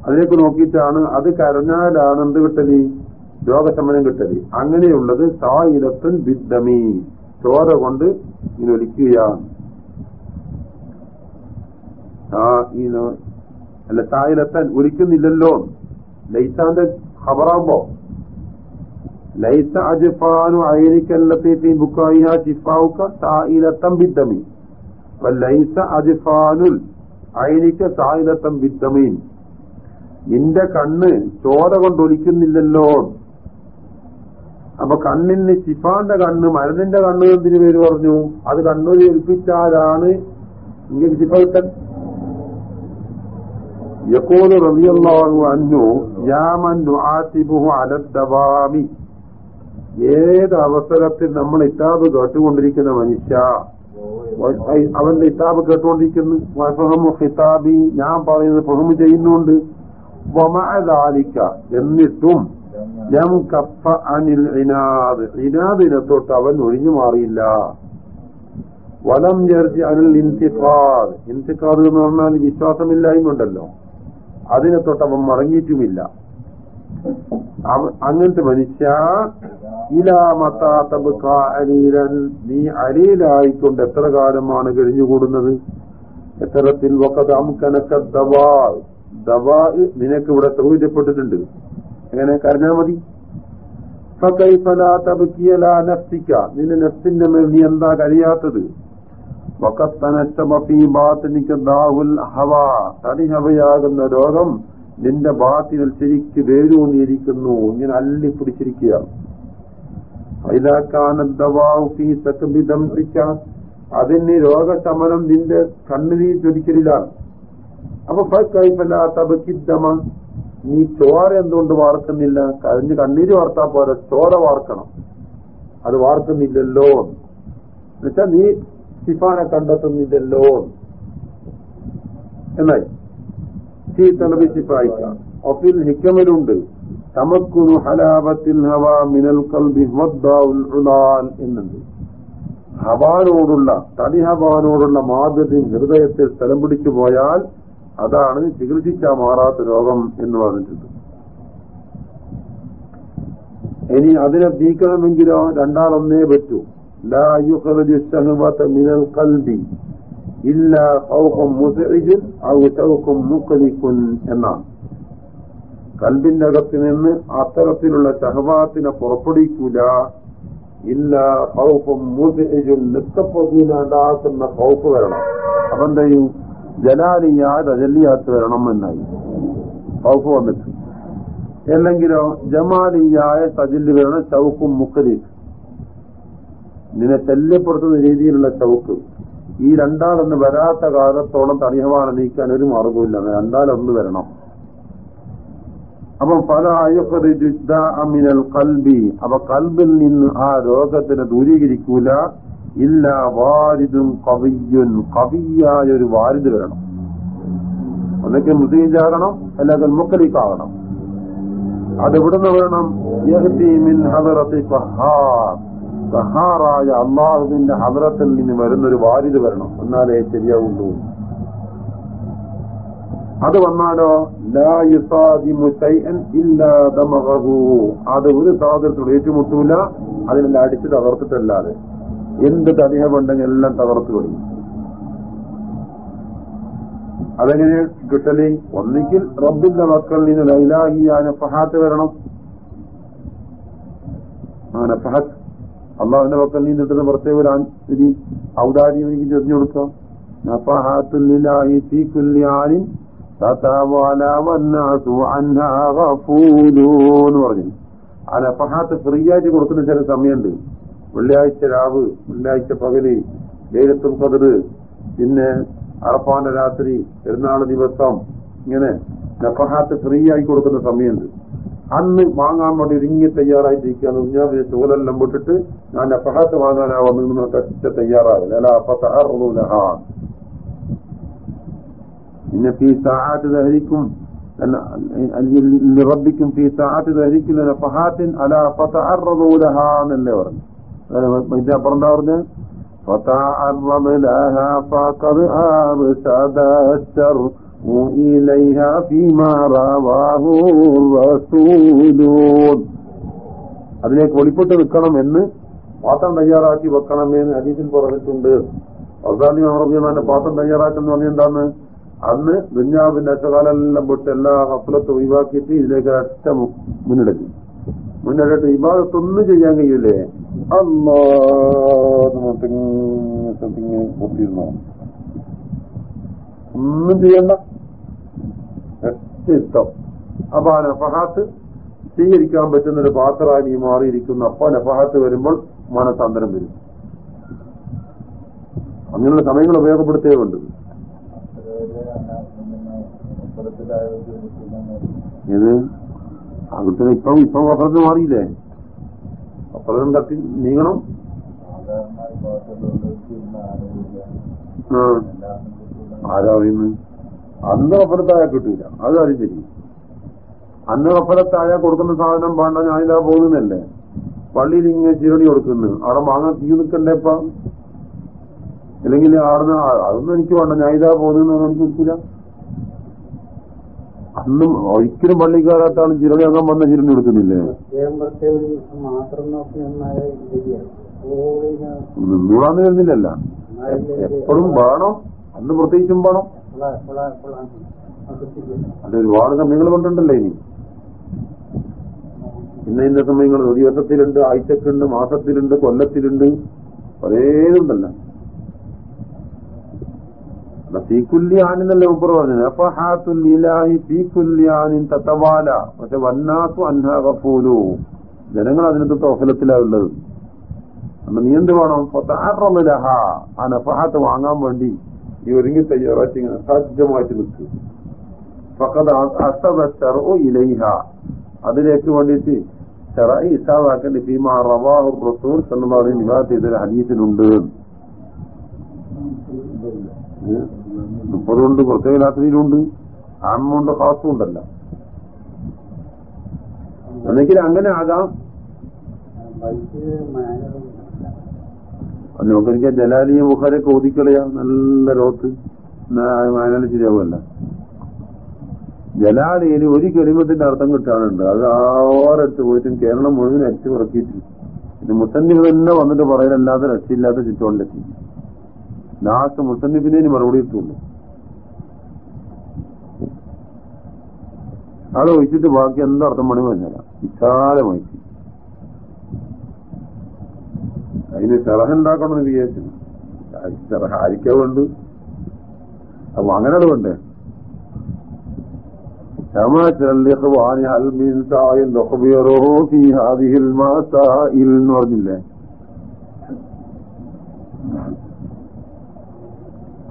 അതിലേക്ക് നോക്കിയിട്ടാണ് അത് കരഞ്ഞാലാണ് എന്ത് കിട്ടൽ? രോഗശമനം കിട്ടൽ. അങ്ങനെയുള്ളത് സായിരത്തൻ ബിദ്ദമി. ചോര കൊണ്ട് ഇങ്ങനെ ഒലിക്കുകയാണ്. അല്ല സായിരത്തൻ ഒലിക്കുന്നില്ലല്ലോ. ലൈസാന്റെ ഖബറാകുമ്പോ ലൈസ അജ്ഫാനു ഐനിക്കല്ലത്തി ഫീ ബുക്കായിഹ ശിഫാവുക സായിലത്തം ബിദ്ദമി ലൈസ അജഫാനുൽ ഐനിക്ക തായിലത്തം ബിദ്ദമീൻ. നിന്റെ കണ്ണ് ചോര കൊണ്ടൊലിക്കുന്നില്ലല്ലോ. അപ്പൊ കണ്ണിന് ശിഫാന്റെ കണ്ണ് മരുന്നിന്റെ കണ്ണ് എന്തിനു പേര് പറഞ്ഞു? അത് കണ്ണൂരി ഏൽപ്പിച്ചാലാണ് ഇങ്ങനെ കിട്ടൻ യക്കോൽ റബിയല്ലാഹു അന്നു യാമൻ നുആത്തിബുഹു അലദ്ദവാമി ഏത് അവസരത്തിൽ നമ്മൾ ഇതാബ് കേട്ടുകൊണ്ടിരിക്കുന്ന മനുഷ്യ? അവന്റെ ഇത്താബ് കേട്ടുകൊണ്ടിരിക്കുന്നു. ഹിതാബി ഞാൻ പറയുന്നത് ഫഹമു ചെയ്യുന്നുണ്ട്. വമാലാലിക്ക എന്നിട്ടും ലം കഫ അനിൽ ഇനാദ്. ഇനാദിനെ തൊട്ട് അവൻ ഒഴിഞ്ഞു മാറിയില്ല. വലം ജർജി അനിൽ ഇൻതിഖാദ്. ഇൻതിഖാദ് എന്ന് പറഞ്ഞാൽ വിശ്വാസമില്ലായ്മ ഉണ്ടല്ലോ അതിനെ തൊട്ട് അവൻ മടങ്ങിയിട്ടുമില്ല. അങ്ങനത്തെ മനുഷ്യ ഇലാമത്താ അലീലൻ. നീ അലീലായിക്കൊണ്ട് എത്ര കാലമാണ് കഴിഞ്ഞുകൂടുന്നത്? എത്തരത്തിൽ വക്കത് അംകനക്ക ദവാ. ദവാ നിനക്ക് ഇവിടെ സൗകര്യപ്പെട്ടിട്ടുണ്ട്. എങ്ങനെ? കരഞ്ഞാ മതി. നഫ്സിക്ക. നിന്റെ നഫ്സിന്റെ മേൽ നീ എന്താ കഴിയാത്തത് വക്കത്തനഷ്ടമഫീ ബാത്തിനിക്ക് ദാഹുൽ ഹവ. തടി ഹവയാകുന്ന രോഗം നിന്റെ ബാത്തിനൽ ശരിക്ക് വേരൂന്നിയിരിക്കുന്നു ഇങ്ങനെ അല്ലിപ്പിടിച്ചിരിക്കുകയാണ് ിക്ക അതിന് രോഗശമനം നിന്റെ കണ്ണുനീർ ചൊരിക്കലിലാണ് അപ്പൊ ഫൈഫലാത്തബക്കിദ്ദമ നീ ചോര എന്തുകൊണ്ട് വാർക്കുന്നില്ല? കഴിഞ്ഞ് കണ്ണീര് വാർത്താ പോലെ ചോര വാർക്കണം. അത് വാർക്കുന്നില്ലല്ലോ. എന്നുവെച്ചാ നീ സിഫാനെ കണ്ടെത്തുന്നില്ലല്ലോ. എന്നായി? ഈ തലബി സിഫായിക്കാം ഒഫിൽ ഹിക്കമിലുണ്ട്. തമക്കുറു ഹലാബത്തിൽ ഹവ മിനൽ കൽബി എന്നുണ്ട്. ഹവാനോടുള്ള തടി ഹവാനോടുള്ള മാധുര്യം ഹൃദയത്തിൽ സ്ഥലം പിടിച്ചു പോയാൽ അതാണ് ചികിത്സിച്ചാൽ മാറാത്ത രോഗം എന്ന് പറഞ്ഞിട്ടുണ്ട്. ഇനി അതിനെ നീക്കണമെങ്കിലോ രണ്ടാളൊന്നേ പറ്റൂ. ലാ ശഹവത മിനൽ ഖൽബി ഇല്ല ഖൗഫും മുസ്ഇജുൻ ഔ ശൗഖും മുഖ്ലിഖുൻ എന്നാണ് കൽബിന്റെ അകത്ത് നിന്ന് അത്തരത്തിലുള്ള ശഹവാത്തിനെ പുറപ്പെടുവിക്കൂല. ഇല്ല ഖൗഫും മുസ്ഇജുൻ നിക്കപ്പൊതിയിലുണ്ടാക്കുന്ന ഖൗഫ് വരണം. അപ്പൊ എന്തെയ്യും ജലാലിയാ രജലിയാത്ത് വരണം എന്നായി. ഖൗഫ് വന്നിട്ട്. അല്ലെങ്കിലോ ജമാലിയായ തജിൽ വരണം ചൗക്കും മുക്കലീഫ് നിന്നെ ശല്യപ്പെടുത്തുന്ന രീതിയിലുള്ള ചൗക്ക്. ഈ രണ്ടാളൊന്ന് വരാത്ത കാലത്തോളം തണിഹവാണ് നീക്കാൻ ഒരു മാർഗവുമില്ല. രണ്ടാളൊന്ന് വരണം. അപ്പം പല അമിനൽ കൽബി അപ്പൊ കൽബിൽ നിന്ന് ആ രോഗത്തിനെ ദൂരീകരിക്കൂല. ഇല്ല വാരിദും കവിയുൻ കവിയായ ഒരു വാരിദ് വരണം ഒന്നൊക്കെ മുസ്ലിജാകണം അല്ലെങ്കിൽ മുക്കലിക്കാകണം അതെവിടുന്ന് വേണം? മിൻ സഹാറായ അള്ളാഹുവിന്റെ ഹദ്രത്തിൽ നിന്ന് വരുന്നൊരു വാരിത് വരണം. എന്നാലേ ശരിയാവുള്ളൂ. അത് വന്നാലോ? അത് ഒരു സാധനത്തോട് ഏറ്റുമുട്ടൂല. അതിനെല്ലാം അടിച്ച് തകർത്തിട്ടല്ലാതെ. എന്ത് തനിഹമുണ്ടെങ്കിൽ എല്ലാം തകർത്തു കളയും. അതെങ്ങനെ കിട്ടൽ? ഒന്നിക്കിൽ റബ്ബിന്റെ മക്കളിൽ നിന്ന് ലൈലാഹിയായ ഫഹാത്ത് വരണം. ആ നഫഹത്ത് അള്ളാഹുവിന്റെ പക്കൽ നീ കിട്ടുന്ന പ്രത്യേക ഒരു ഒരു ഔദാര്യം എനിക്ക് ചെറിഞ്ഞു കൊടുക്കാം എന്ന് പറഞ്ഞു ആ നഫഹാത്ത് ഫ്രീ ആയിട്ട് കൊടുക്കുന്ന ചില സമയമുണ്ട്. വെള്ളിയാഴ്ച രാവ് വെള്ളിയാഴ്ച പകൽ ലേലത്തുൽ ഖദർ പിന്നെ അറപ്പാന്റെ രാത്രി പെരുന്നാൾ ദിവസം ഇങ്ങനെ നഫഹാത്ത് ഫ്രീ ആയി കൊടുക്കുന്ന സമയമുണ്ട്. അന്ന് വാങ്ങാൻ വേണ്ടി ഒരുങ്ങി തയ്യാറായിട്ടിരിക്കുകയാണ് ഞാൻ പിന്നെ ചോലെല്ലാം വിട്ടിട്ട് ഞാൻ നഫഹാത്ത് വാങ്ങാനാ വന്നു ഒറ്റ തയ്യാറാവില്ല അല്ല അപ്പൊ തഹറുലഹാ إن في ساعات ذهلكم لربكم في ساعات ذهلكم لنفحات ألا فتعرضوا لها എന്നല്ലേ പറഞ്ഞു ഇതാ പറഞ്ഞ പറഞ്ഞ് فتعرض لها فقد أرشد الشر إليها فيما رواه الرسول അതിലേക്ക് വെളിപ്പെട്ട് നിൽക്കണം എന്ന് പാത്രം തയ്യാറാക്കി വെക്കണമെന്ന് ഹദീസിൽ പറഞ്ഞിട്ടുണ്ട് അവസാനം അറബിയമാന്റെ പാത്രം തയ്യാറാക്കുന്ന പറഞ്ഞ എന്താണ് അന്ന് ദുഞ്ഞാവിന്റെ അച്ചകാലെല്ലാം വിട്ട് എല്ലാ കപ്പലത്തും ഒഴിവാക്കിയിട്ട് ഇതിലേക്ക് ഒറ്റ മു- മുന്നിടക്കി മുന്നിടട്ട് ഇബാദത്തൊന്നും ചെയ്യാൻ കഴിയൂലേ അല്ലാതിങ്ങനെ പൊത്തിയിരുന്നോ ഒന്നും ചെയ്യണ്ട ഇഷ്ടം അപ്പൊ ആ നഫഹാത്ത് സ്വീകരിക്കാൻ പറ്റുന്ന ഒരു പാത്രമായി നീ മാറിയിരിക്കുന്ന. അപ്പൊ നഫഹാത്ത് വരുമ്പോൾ മനസാന്തരം വരും. അങ്ങനെയുള്ള സമയങ്ങൾ ഉപയോഗപ്പെടുത്തേ ഉണ്ട് ഇത് അകത്തിന് ഇപ്പം ഇപ്പം അപ്പുറത്ത് മാറിയില്ലേ? അപ്പുറം തട്ടി നീങ്ങണം. ആരാ പറയുന്നത്? അന്ന് അപ്പുറത്തായ കിട്ടൂല. അത് കാര്യം ശരി. അന്ന് അപ്പുറത്തായ കൊടുക്കുന്ന സാധനം വേണ്ട ഞാനിതാ പോകുന്നല്ലേ പള്ളിയിൽ ഇങ്ങനെ ചിരടി കൊടുക്കുന്നു. അവിടെ വാങ്ങാൻ തീ നിൽക്കണ്ടേ ഇപ്പൊ? അല്ലെങ്കിൽ ആടുന്ന അതൊന്നും എനിക്ക് വേണ്ട ഞാൻ ഇതാ പോകുന്നതെന്ന് എനിക്ക് നിൽക്കില്ല അന്നും ഒരിക്കലും പള്ളി കയറാത്താണ് ചിരടി അങ്ങനെ വന്ന ചിരടി കൊടുക്കുന്നില്ലേ? നിന്നൂടാന്ന് വരുന്നില്ലല്ല എപ്പോഴും വേണം. അന്ന് പ്രത്യേകിച്ചും വേണം. അത് ഒരുപാട് സമയങ്ങൾ കൊണ്ടുണ്ടല്ലോ ഇനി? ഇന്ന ഇന്ന സമയങ്ങൾ ഒരു ദിവസത്തിലുണ്ട് ആഴ്ചക്കുണ്ട് മാസത്തിലുണ്ട് കൊല്ലത്തിലുണ്ട്. പലതുണ്ടല്ലോ ഫീക്കുല്യാനെന്നല്ലേ മുമ്പ് പറഞ്ഞത്. അപ്പൊ ഹാത്തുല്ലാഹി ഫീക്കുല്യാനിൻ തത്തവാല പക്ഷെ വന്നാത്തു അന്നാ കപ്പൂലു ജനങ്ങൾ അതിനകത്ത് തോഫലത്തിലാണുള്ളത്. അപ്പൊ നീ എന്ത് വേണം? ആ നഫഹാത്ത് വാങ്ങാൻ വേണ്ടി ഈ ഒരുങ്ങി തയ്യാറാക്കി ഇങ്ങനെ നിൽക്കും. നിൽക്കുക ഫക്കത് അസബോ ഇലൈഹ. അതിലേക്ക് വേണ്ടിയിട്ട് ചെറായി ഇസാവാക്കേണ്ട ഫീമാ റവാഹു റസൂൽ സല്ലല്ലാഹു നിവാത്ത് ചെയ്തൊരു ഹദീസിലുണ്ട് മുപ്പതുണ്ട് പ്രത്യേക രാത്രിയിലുണ്ട് ആമുണ്ട് ഹാസും ഉണ്ടല്ല അല്ലെങ്കിൽ അങ്ങനെ ആകാം. നോക്കിയാൽ ജലാലിയും ബുഹാരൊക്കെ ഒതുക്കളയാ നല്ല ലോത്ത്. വയനാട് ശരിയാവുമല്ല. ജലാലിയിൽ ഒരു കെളിമത്തിന്റെ അർത്ഥം കിട്ടാനുണ്ട്. അത് ആറെടുത്ത് പോയിട്ടും കേരളം മുഴുവൻ അരിച്ചു പിറക്കിയിട്ടില്ല ഇത് മുത്തന്നിഫ് തന്നെ വന്നിട്ട് പറയലല്ലാതെ രക്ഷയില്ലാത്ത ചുറ്റുകൊണ്ടെത്തി ലാസ്റ്റ് മുത്തന്നിഫിനെ ഇനി മറുപടി കിട്ടുള്ളൂ. അത് ഒഴിച്ചിട്ട് ബാക്കി എന്തർത്ഥം പണി പറഞ്ഞുതരാം വിശാലമായിട്ട്. അതിന് ചെറഹ ഉണ്ടാക്കണമെന്ന് വിചാരിച്ചു. ചെറഹ ആരിക്കവുണ്ട് അപ്പൊ അങ്ങനെ അതുകൊണ്ട് പറഞ്ഞില്ലേ?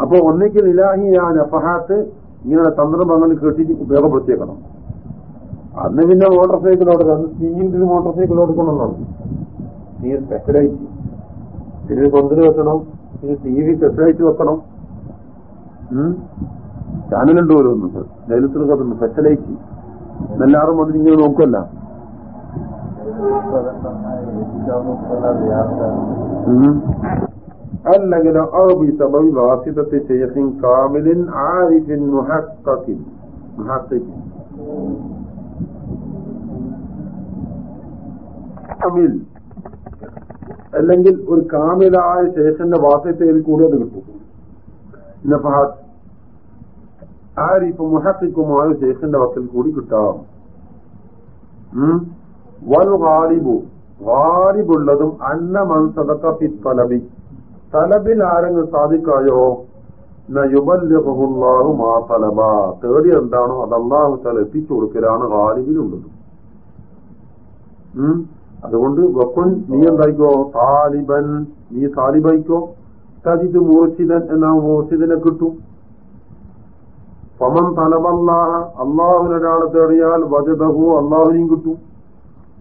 അപ്പൊ ഒന്നിക്കൽ ഇലാഹി ആ നഫഹാത്ത് ഇങ്ങനെയുള്ള സന്ദർഭങ്ങളിൽ കെട്ടി ഉപയോഗപ്പെടുത്തിയേക്കണം. അന്ന് പിന്നെ മോട്ടോർ സൈക്കിൾ ഓടിക്കണം അന്ന് തീയിൽ മോട്ടോർ സൈക്കിൾ ഓടിക്കണമെന്നാണ് നീ സ്പെഷ്യലായിട്ട് ഇതിന് കൊണ്ടിൽ വെക്കണം ഇതിന് ടി വി സെറ്റായിട്ട് വെക്കണം. ചാനലുണ്ട് ഓരോന്ന് ലൈലത്തിൽ കത്തുന്നു സെറ്റലൈറ്റ് എല്ലാവരും വന്നിട്ട് ഇങ്ങനെ നോക്കുമല്ല അല്ലെങ്കിൽ കാമിലിൻ ആരിഫിൻ അല്ലെങ്കിൽ ഒരു കാമിലായ ശേഷന്റെ വാസത്തേരി കൂടി അത് കിട്ടും നഫഹാത്ത് ആരിഫ് മുഹത്തിക്കുമായ ശേഷന്റെ വക്കിൽ കൂടി കിട്ടാം. വൽ വാലിബു വാലിബുള്ളതും അന്ന മൻ സദക്ക ഫി തലബി. തലബിൽ ആരെങ്കിലും സാധിക്കായോ? യുബല്ലിഹുല്ലാഹു മാ തലബ. തേടി എന്താണോ അത് തല എത്തിച്ചു കൊടുക്കലാണ് ഗാലിബിലുള്ളത്. അതുകൊണ്ട് വക്കുൻ നീ എന്തായിക്കോ താലിബൻ നീ താലിബായിക്കോ. തജിത് മൂർഷിദൻ എന്നാ മൂർഷിദിനെ കിട്ടും. പമൻ തലബല്ലാഹ അള്ളാഹുനൊരാളെ തേടിയാൽ വജദഹു അള്ളാഹുനെയും കിട്ടും.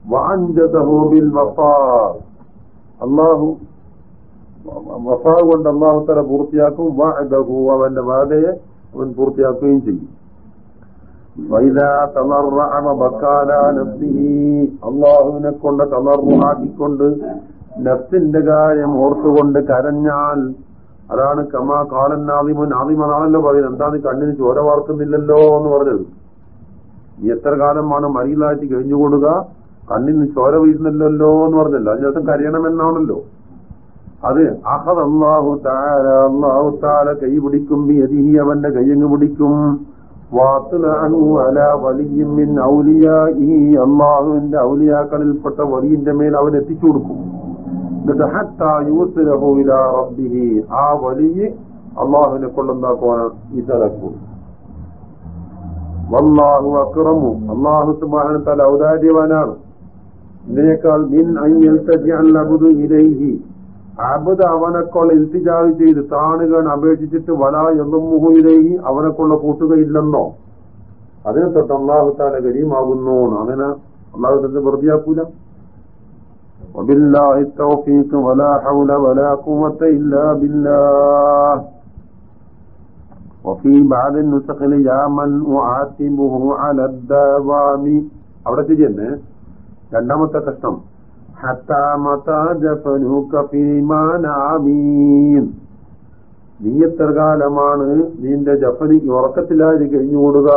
വാഞ്ചതഹു ബിൽ വഫാ. അള്ളാഹു വഫാ കൊണ്ട് അള്ളാഹു തല പൂർത്തിയാക്കും. വഅദഹു അവന്റെ വാദയെ അവൻ പൂർത്തിയാക്കുകയും ചെയ്യും. അള്ളാഹുവിനെ കൊണ്ട് തളർവാക്കിക്കൊണ്ട് നഫ്സിന്റെ കാര്യം ഓർത്തുകൊണ്ട് കരഞ്ഞാൽ അതാണ് കമാ കാലൻ നാദിമുൻ. നാദിമതാണല്ലോ പറയുന്നത്. എന്താണ് കണ്ണിന് ചോര വാർക്കുന്നില്ലല്ലോ എന്ന് പറഞ്ഞത്. നീ എത്ര കാലമാണ് മറിയിലായിട്ട് കഴിഞ്ഞുകൊടുക കണ്ണിന് ചോര വീഴുന്നില്ലല്ലോ എന്ന് പറഞ്ഞല്ലോ. അതിനർത്ഥം കരയണമെന്നാണല്ലോ. അത് അഹദ് അള്ളാഹു താര അള്ളാഹു താര കൈ പിടിക്കും അവന്റെ കൈയങ്ങ് പിടിക്കും. വാത്തുലഅനു അല വലിയും മിൻ ഈ അള്ളാഹുവിന്റെ ഔലിയാക്കളിൽപ്പെട്ട വലിയന്റെ മേൽ അവൻ എത്തിച്ചു കൊടുക്കും. ആ വലിയ അള്ളാഹുവിനെ കൊണ്ടെന്താക്കുവാനാണ് ഇതലക്കും. വല്ലാഹു അക്രമു. അള്ളാഹു സുബാനത്താൽ ഔദാര്യവാനാണ്. ഇതിനേക്കാൾ മിൻ അയ്യൽ ഇലൈഹി. അബുദ് അവനെക്കൊള്ള ഇൽത്തിജാവ് ചെയ്ത് താണുകൾ അപേക്ഷിച്ചിട്ട് വല എന്നുമുഹു ഇലൈഹി അവനെക്കൊള്ള കൂട്ടുകയില്ലെന്നോ അതിനെ തൊട്ട് അള്ളാഹു താല കരീമാകുന്നു അങ്ങനെ അള്ളാഹു തന്നെ വെറുതെയാക്കൂല وبالله التوفيق ولا حول ولا قوة إلا بالله وفي بعض النسخ يا من أعاتبه على الدوام അവിടെ ശരിയെന്നെ രണ്ടാമത്തെ കഷ്ടം നീ എത്ര കാലമാണ് നിന്റെ ജഫനി ഉറക്കത്തിലായി കഴിഞ്ഞുകൂടുക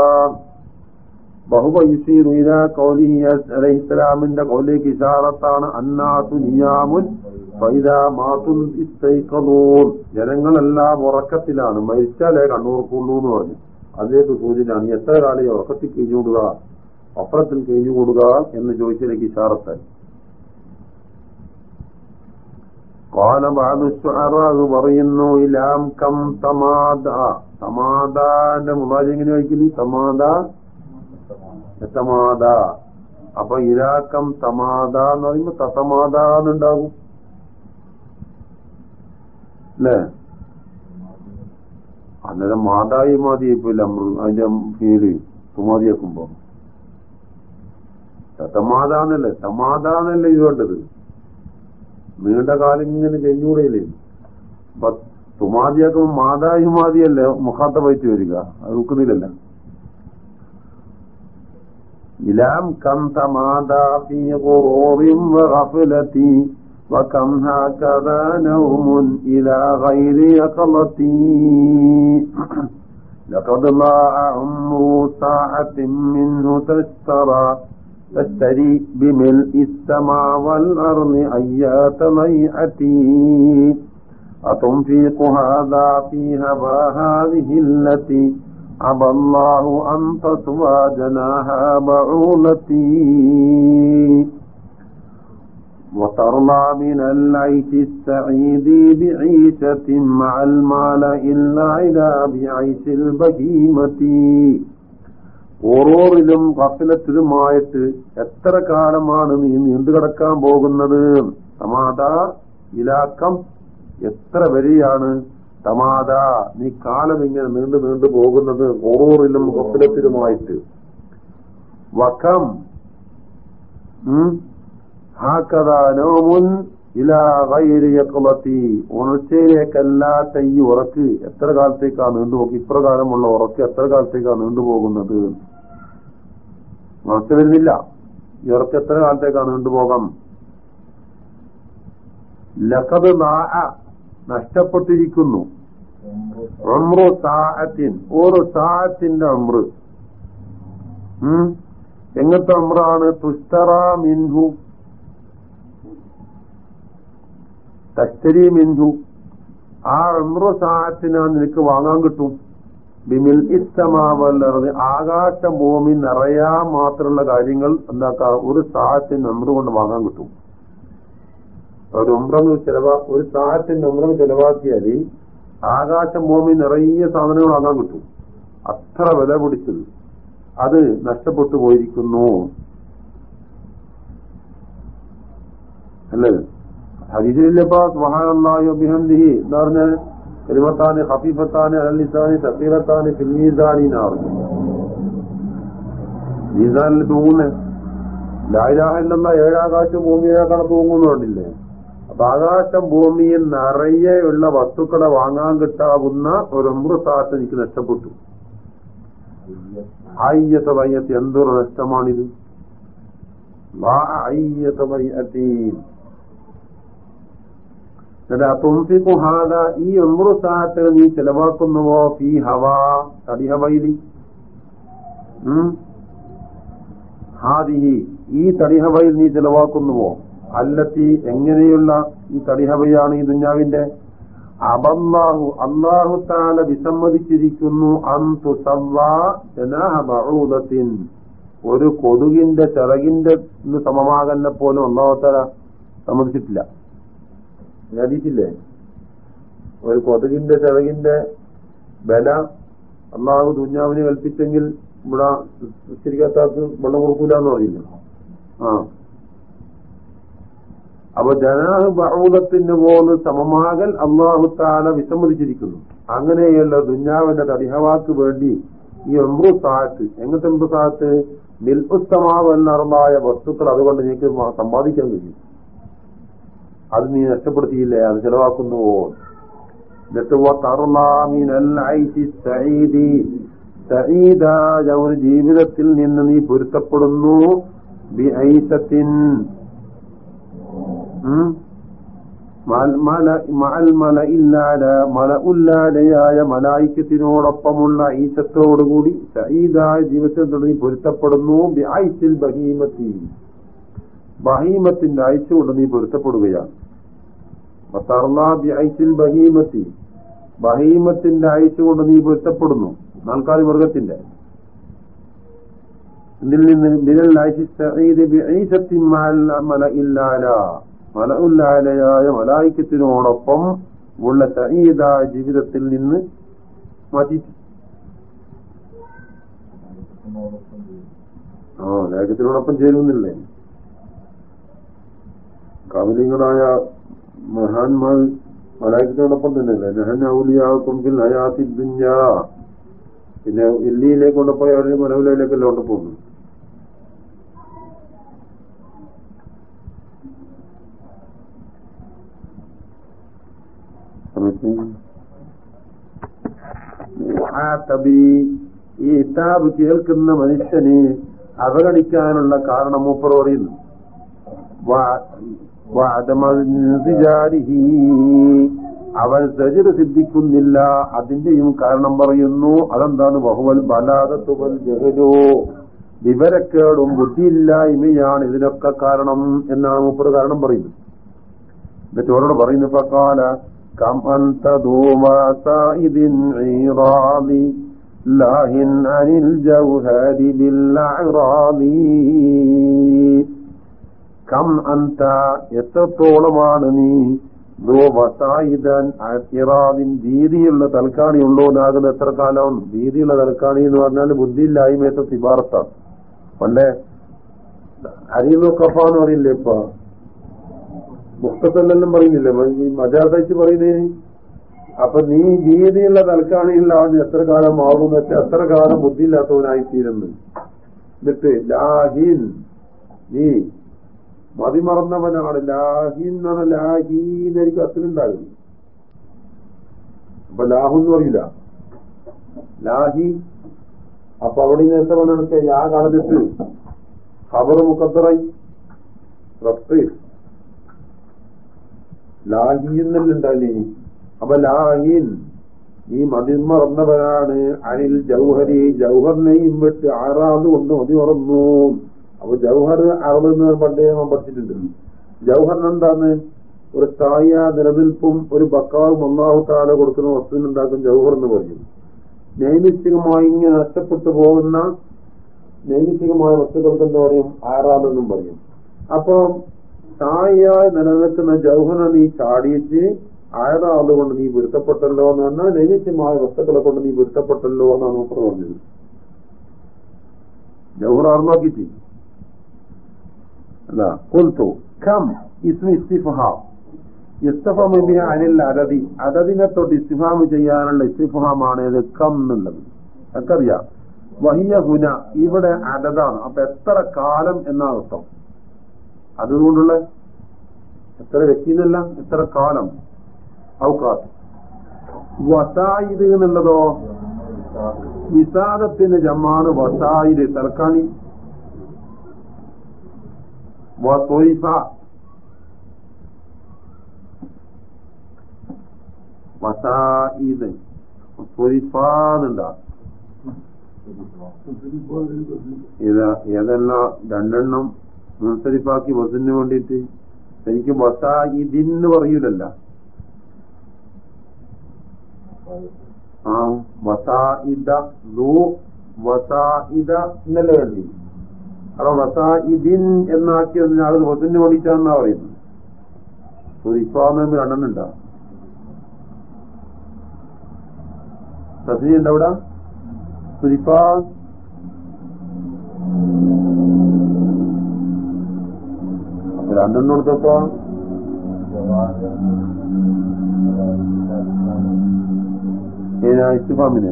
അലൈഹിസ്സലാമിന്റെ കൗലേക്ക് ഇഷാറത്താണ്. അന്നാസു നിയാമുൻ ജനങ്ങളെല്ലാം ഉറക്കത്തിലാണ്. മരിച്ചാലേ കണ്ണൂർക്കുള്ളൂ എന്ന് പറഞ്ഞു. അതിലേക്ക് സൂചനയാണ് എത്ര കാലം ഉറക്കത്തിൽ കഴിഞ്ഞുകൂടുക അപ്പുറത്തിൽ കഴിഞ്ഞുകൂടുക എന്ന് ചോദിച്ചതിലേക്ക് ഇഷാറത്തായി. قال കോല ബാദുശ്വാറാഹ് പറയുന്നു ഇലാം കം തമാദ. തമാദാന്റെ മുതാജ് എങ്ങനെ വയ്ക്കുന്നു തമാദ. തമാദ. അപ്പൊ ഇലാക്കം തമാദ എന്ന് പറയുമ്പോ തസമാദ എന്നുണ്ടാകും. അല്ലേ? അന്നേരം മാതായി മാതിയായിപ്പോയില്ല അതിന്റെ ഫീൽ തുമാതിയാക്കുമ്പോ തമാദാന്നല്ലേ തമാദാന്നല്ലേ ഇത് വേണ്ടത്? നീണ്ട കാലം ഇങ്ങനെ കഴിഞ്ഞുകൂടെയില്ലേ അപ്പൊ തുമാതിയാക്കുമ്പോ മാതായി മാതിയല്ലേ മുഖാത്ത പറ്റി വരിക അത് ഉക്കുന്നില്ലല്ല ഇലാം കം തമാതാ ഫീ ഖുറൂറിൻ വഗഫലതി وكم هكذا نوم إلى غير يقظتي لقد ضاع عمر ساعة منه تشترى تشتري بملء السماء والأرض أيات ضيعتي أتنفق هذا في هوى هذه التي أبى الله أن تطوى جناها بعولتي وترضى من العيش السعيد بعيشة مع المال إلا إلى بعيش البهيمة. ഓറോറിലും കഫിലത്തിലുമായിട്ട് എത്ര കാലമാണ് നീ നീണ്ടുകിടക്കാൻ പോകുന്നത്? തമാത ഇലാക്കം എത്ര വരെയാണ് തമാത നീ കാലം ഇങ്ങനെ നീണ്ടു നീണ്ടു പോകുന്നത് ഓറോറിലും കഫിലത്തിലുമായിട്ട് വക്കം ഹാക്കഥാനോമുൻ ഇലാ ഗൈരിയക്കുളത്തി ഉണർച്ചയിലേക്കല്ലാത്ത ഈ ഉറക്ക്. എത്ര കാലത്തേക്കാണ് നീണ്ടുപോക്ക് ഇപ്രകാരമുള്ള ഉറക്ക് എത്ര കാലത്തേക്കാണ് നീണ്ടുപോകുന്നത്? ഉറച്ചു വരുന്നില്ല ഇവർക്ക് എത്ര കാലത്തേക്കാണ് കൊണ്ടുപോകാം? നാഅ നഷ്ടപ്പെട്ടിരിക്കുന്നു. അമ്രു സാഹത്തിൻ ഒരു സാഹത്തിന്റെ അമ്ര്. എങ്ങനത്തെ അമ്രാണ്? തുസ്തറ മിൻഹു. തസ്തരി മിൻഹു. ആ അമ്രു സാഹത്തിനാ നിനക്ക് വാങ്ങാൻ കിട്ടും. ആകാശ ഭൂമി നിറയാൻ മാത്രമുള്ള കാര്യങ്ങൾ എന്താക്കാം? ഒരു സാഹത്തിന് നമ്പർ കൊണ്ട് വാങ്ങാൻ കിട്ടും. ഒരു ഉമ്രന്ന് ചെലവാ ഒരു സാഹത്തിന്റെ ഉമ്രന്ന് ചെലവാക്കിയാൽ ആകാശം ഭൂമി നിറയെ സാധനങ്ങൾ വാങ്ങാൻ കിട്ടും. അത്ര വില പിടിച്ചത്. അത് നഷ്ടപ്പെട്ടു പോയിരിക്കുന്നു. അല്ലേ? ഹരിജില്ലപ്പാ അഭിഹന്ദിഹി എന്താ പറഞ്ഞ? കലിമത്താന് ഹഫീഫത്താന് അലലിസാന് സഫീറത്താന് ഫിൽമീസാനി എന്നാ പറഞ്ഞു മീസാനിൽ തൂങ്ങുന്നേ ലായിലാഹില്ലെന്ന ഏഴാകാശം ഭൂമിയേക്കാണ് തൂങ്ങുന്നുണ്ടില്ലേ അപ്പൊ ആകാശം ഭൂമിയിൽ നിറയെയുള്ള വസ്തുക്കളെ വാങ്ങാൻ കിട്ടാവുന്ന ഒരു അമൃതാശം എനിക്ക് നഷ്ടപ്പെട്ടു. അയ്യത്തെ എന്തൊരു നഷ്ടമാണിത്? വാ വയ്യത്തീൻ തുംഫിക്കുഹാദ ഈ എമ്രു സാഹത്തിൽ നീ ചെലവാക്കുന്നുവോ? ഫീ ഹവ തടിഹവയിലി ഹാദിഹി ഈ തടിഹവയിൽ നീ ചെലവാക്കുന്നുവോ? അല്ലത്തി എങ്ങനെയുള്ള ഈ തടിഹബയാണ് ഈ ദുഞ്ഞാവിന്റെ അബല്ലാഹു അള്ളാഹു താല വിസമ്മതിച്ചിരിക്കുന്നു അന്തു സവ്വാഹബൂദത്തിൻ ഒരു കൊതുകിന്റെ ചിറകിന്റെ സമമാകലിനെ പോലും താല സമ്മതിച്ചിട്ടില്ല. ഹദീസില്ലേ ഒരു കൊതുകിന്റെ ചിറകിന്റെ ബല അള്ളാഹു ദുഞ്ഞാവിനെ കൽപ്പിച്ചെങ്കിൽ ഇവിടെ നിശ്ചരിക്കാത്തവർക്ക് വെള്ളം കൊടുക്കൂല എന്ന് പറയില്ല ആ. അപ്പൊ ജനാഹ് ബഹൂദത്തിന് പോന്ന് സമമാകൽ അള്ളാഹു വിസമ്മതിച്ചിരിക്കുന്നു. അങ്ങനെയുള്ള ദുഞ്ഞാവിന്റെ തടിഹവാക്ക് വേണ്ടി ഈ എംബ്രു എങ്ങനത്തെ എംബ്രു സാഹത്ത് നിൽപ്പുസ്തമാവെന്നറമായ വസ്തുക്കൾ അതുകൊണ്ട് നിങ്ങൾക്ക് സമ്പാദിക്കാൻ കഴിയും. അത് നീ നഷ്ടപ്പെടുത്തിയില്ലേ അത് ചെലവാക്കുന്നുവോ? ഒരു ജീവിതത്തിൽ നിന്ന് നീ പൊരുത്തപ്പെടുന്നു. മലഉല്ലാലയായ മലായിക്കത്തിനോടൊപ്പമുള്ള ഈശത്തോടുകൂടി സഈദായ ജീവിതത്തിൽ തുടങ്ങി പൊരുത്തപ്പെടുന്നു. ബഹീമത്തി. ബഹീമത്തിന്റെ കൊണ്ട് നീ പൊരുത്തപ്പെടുകയാണ്. ബഹീമത്തി. ബഹീമത്തിന്റെ അയച്ച് കൊണ്ട് നീ പൊരുത്തപ്പെടുന്നു. നാൽക്കാലി മൃഗത്തിന്റെ ഇതിൽ നിന്ന് ബിരൽ മലഉല്ലാലയായ മലായിക്കത്തിനോടൊപ്പം ഉള്ള സഹീദ ജീവിതത്തിൽ നിന്ന് മാറ്റി ആ ലേഖത്തിനോടൊപ്പം ചേരുന്നില്ലേ? കാവലിങ്ങളായ മഹാന്മാർ മലായക്കത്തോടൊപ്പം തന്നെയല്ലേ നഹൻ ഔലിയാക്കും ഹയാത്തി ദുഞ്ഞ പിന്നെ ഇല്ലിയിലേക്ക് കൊണ്ടുപോയി അവർ മലവിലയിലേക്കല്ല കൊണ്ട് പോകുന്നു ഈ ഇതാബ് കേൾക്കുന്ന മനുഷ്യനെ അവഗണിക്കാനുള്ള കാരണം മൂപ്പർ പറയുന്നു. അവൻ സജിത സിദ്ധിക്കുന്നില്ല. അതിന്റെയും കാരണം പറയുന്നു. അതെന്താണ്? ബഹുവൽ ബലാദത്തുവൽ ജഹലോ. വിവരക്കേടും ബുദ്ധിയില്ലായ്മയാണ് ഇതിനൊക്കെ കാരണം എന്നാണ് മൂപ്പർ കാരണം പറയുന്നത്. എന്നിട്ട് അവരോട് പറയുന്നു പക്കാല ലാഹിൻ അനിൽ ജൗഹരി ബില്ലഅറാദി കം അന്ത എത്രത്തോളമാണ് നീ? ഇറാദിൻ ഭീതിയുള്ള തൽക്കാണി നാഗന എത്ര കാലം? ഭീതിയുള്ള തൽക്കാണി എന്ന് പറഞ്ഞാൽ ബുദ്ധിയില്ലായ്മയത്തെ തിബാർത്താണ് പണ്ടേ അരിയുന്നു കഫ എന്ന് പറയില്ലേ ഇപ്പൊ? മുക്തത്തല്ലെന്നും പറയുന്നില്ലേ? മജാർത്തയച്ച് പറയുന്നതിന് അപ്പൊ നീ ഭീതിയുള്ള തൽക്കാണിയില്ലാവുന്ന എത്ര കാലം ആകുന്ന വെച്ചാൽ എത്ര കാലം ബുദ്ധിയില്ലാത്തവനായിത്തീരുന്നു? എന്നിട്ട് ലാഹിൻ നീ മതിമറന്നവനാണ്. ലാഹി എന്നാണ് ലാഹീന്നായിരിക്കും അച്ഛനുണ്ടാകുന്നത് അപ്പൊ ലാഹു എന്ന് പറയില്ല ലാഹി. അപ്പൊ അവിടെ നേരത്തെ പറഞ്ഞ യാ കളഞ്ഞിട്ട് ഖബർ മുഖത്തറായി റബ്ത്ത് ലാഹി എന്നല്ലേ അപ്പൊ ലാഹിൻ ഈ മതിമറന്നവനാണ്. അനിൽ ജൗഹരി. ജൗഹറിനെയും വിട്ട് ആറാതുകൊണ്ട് കൊണ്ട് മതി മറന്നു അപ്പൊ ജൗഹർ അറബ് എന്ന് പണ്ടേ നാം പഠിച്ചിട്ടുണ്ട്. ജൗഹറിന് എന്താണ്? ഒരു തായ നിലനിൽപ്പും ഒരു ബക്കാവും ഒന്നാഹു താല കൊടുക്കുന്ന വസ്തുവിനുണ്ടാക്കും ജൗഹർ എന്ന് പറയും. നൈമിത്തികമായി ഇങ്ങനെ നഷ്ടപ്പെട്ടു പോകുന്ന നൈമിത്തികമായ വസ്തുക്കൾക്ക് എന്താ പറയും? ആറാമെന്നും പറയും. അപ്പൊ സ്ഥായിയായി നിലനിൽക്കുന്ന ജൗഹറിനെ നീ ചാടിയിട്ട് ആയതാളുകൊണ്ട് കൊണ്ട് നീ പൊരുത്തപ്പെട്ടല്ലോ എന്ന് പറഞ്ഞാൽ നൈമിത്യമായ വസ്തുക്കളെ കൊണ്ട് നീ പൊരുത്തപ്പെട്ടല്ലോ എന്നാണ് പറഞ്ഞത്. ജൗഹർ ആർമാക്കിയിട്ട് കൊൽത്തു കം ഇസ്മി ഇസ്തിഫഹാം ഇസ്തഫാം അനിൽ അരതി അരതിനെ തൊട്ട് ഇസ്തിഫാം ചെയ്യാനുള്ള ഇസ്തിഫാമാണ് ഇത് കം എന്നുള്ളത്. നമുക്കറിയാം വഹിയ ഹുന ഇവിടെ അടതാണ്. അപ്പൊ എത്ര കാലം എന്ന അർത്ഥം. അതുകൊണ്ടുള്ള എത്ര വ്യക്തി എന്നല്ല എത്ര കാലം. ഔക്കാത്ത് വസായിദ് എന്നുള്ളതോ? വിസാദത്തിന്റെ ജമ്മാണ് വസായിദ് തൽക്കാണി വസോയിഫ വസായിദ് സൊയിഫാന്നുണ്ടാ ഇത് ഏതെല്ലാം രണ്ടെണ്ണം മുൻസരിഫാക്കി വസിന് വേണ്ടിയിട്ട്. എനിക്ക് വസാ ഇതിന്ന് പറയൂലല്ല. ആ വസാ ഇത വസാ ഇത എന്നല്ലേ വേണ്ടി അവിടെ വസാ ഇതിൻ എന്നാക്കിയതിന് ആൾ വസന് ഓടിച്ചാന്നാ പറയുന്നത്. ഇഫാന്ന് രണ്ടെണ്ണുണ്ടോ തസ്നി ഉണ്ടവിടെ സുരിഫ അപ്പൊ രണ്ടെണ്ണം കൊടുത്തപ്പോ ഇസ്തിഫാമിന്?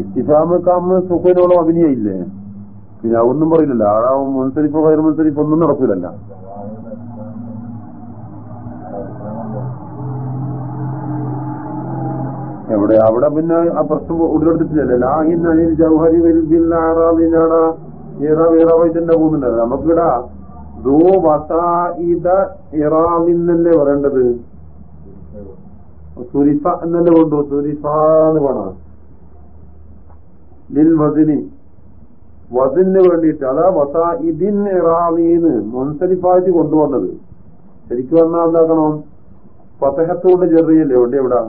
ഇസ്തിഫാമ് കാമ് സുഖനോളം അഭിനയില്ലേ? പിന്നെ ഒന്നും പറയില്ലല്ലോ. ആ മുൻസരിപ്പ് കയറി മുൻസരിപ്പ് ഒന്നും നടക്കൂലല്ല. എവിടെ? അവിടെ പിന്നെ ആ പ്രശ്നം ഉടലെടുത്തിട്ടില്ലല്ലോ ലാഹിൻ അനിൽ ജൗഹരി വലുതിനാടാ ഏതാ വേറാവായിട്ടെന്നെ പോകുന്നുണ്ട് നമുക്കിടാ ദോ ഇറാമിന്നല്ലേ പറയേണ്ടത്? സുരിഫ എന്നല്ലേ കൊണ്ടു സുരിഫ എന്ന് വേണം. ലിൽ വസിനി. വസിന് വേണ്ടിയിട്ട് അതാ വസാ ഇതിൻ ഇറാമീന്ന് മുൻസരിഫായിട്ട് കൊണ്ടുവന്നത്. ശരിക്കും വന്നാൽ എന്താക്കണം? ഫതഹത്തോണ്ട് ചെറിയല്ലേ ഉണ്ട് എവിടെ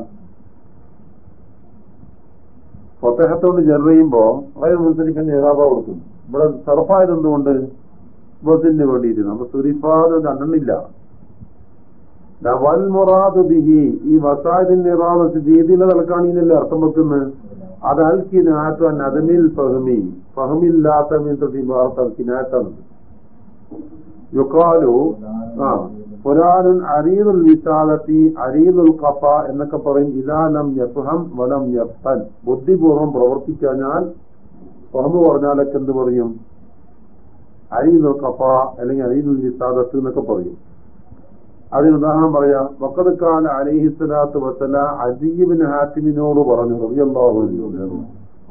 ഫതഹത്തോണ്ട് ചെറിയുമ്പോ അതായത് മുൻസരിഫിന്റെ ഇറാബ കൊടുക്കും. ഇവിടെ സർഫായത് എന്തുകൊണ്ട്? വസിന് വേണ്ടിയിട്ട്. നമ്മൾ സുരിഫാന്ന് കണ്ടില്ല വൽ മുറാദ് ബിഹി. ഈ വസാദിന്റെ ഇറാദത്ത് രീതിയിലെ തലക്കാണിന്നല്ലേ അർത്ഥം വെക്കുന്നത്? അത് അൽ കിനാറ്റു നദമിൽ ഫഹമി. ഫഹമില്ലാത്ത മീൻസ് കിനാറ്റാണ് യുക്കാലു ആ പുരാനുൻ അരീദുൽ വിശാലത്തി അരീദുൽ കഫ എന്നൊക്കെ പറയും ഇതാനം യഫ്ഹം വലം യഫ്തൻ ബുദ്ധിപൂർവം പ്രവർത്തിക്കാഞ്ഞാൽ പുറമു പറഞ്ഞാലൊക്കെ എന്ത് പറയും? അരീദുൽ കഫ അല്ലെങ്കിൽ അരീദുൽ വിശാലത്ത് എന്നൊക്കെ പറയും. അതിന് ഉദാഹരണം പറയാം വക്കതുക്കാല അലിഹിസ്ലാത്ത് വസ്സല അജീബിൻ ഹാറ്റിമിനോട് പറഞ്ഞു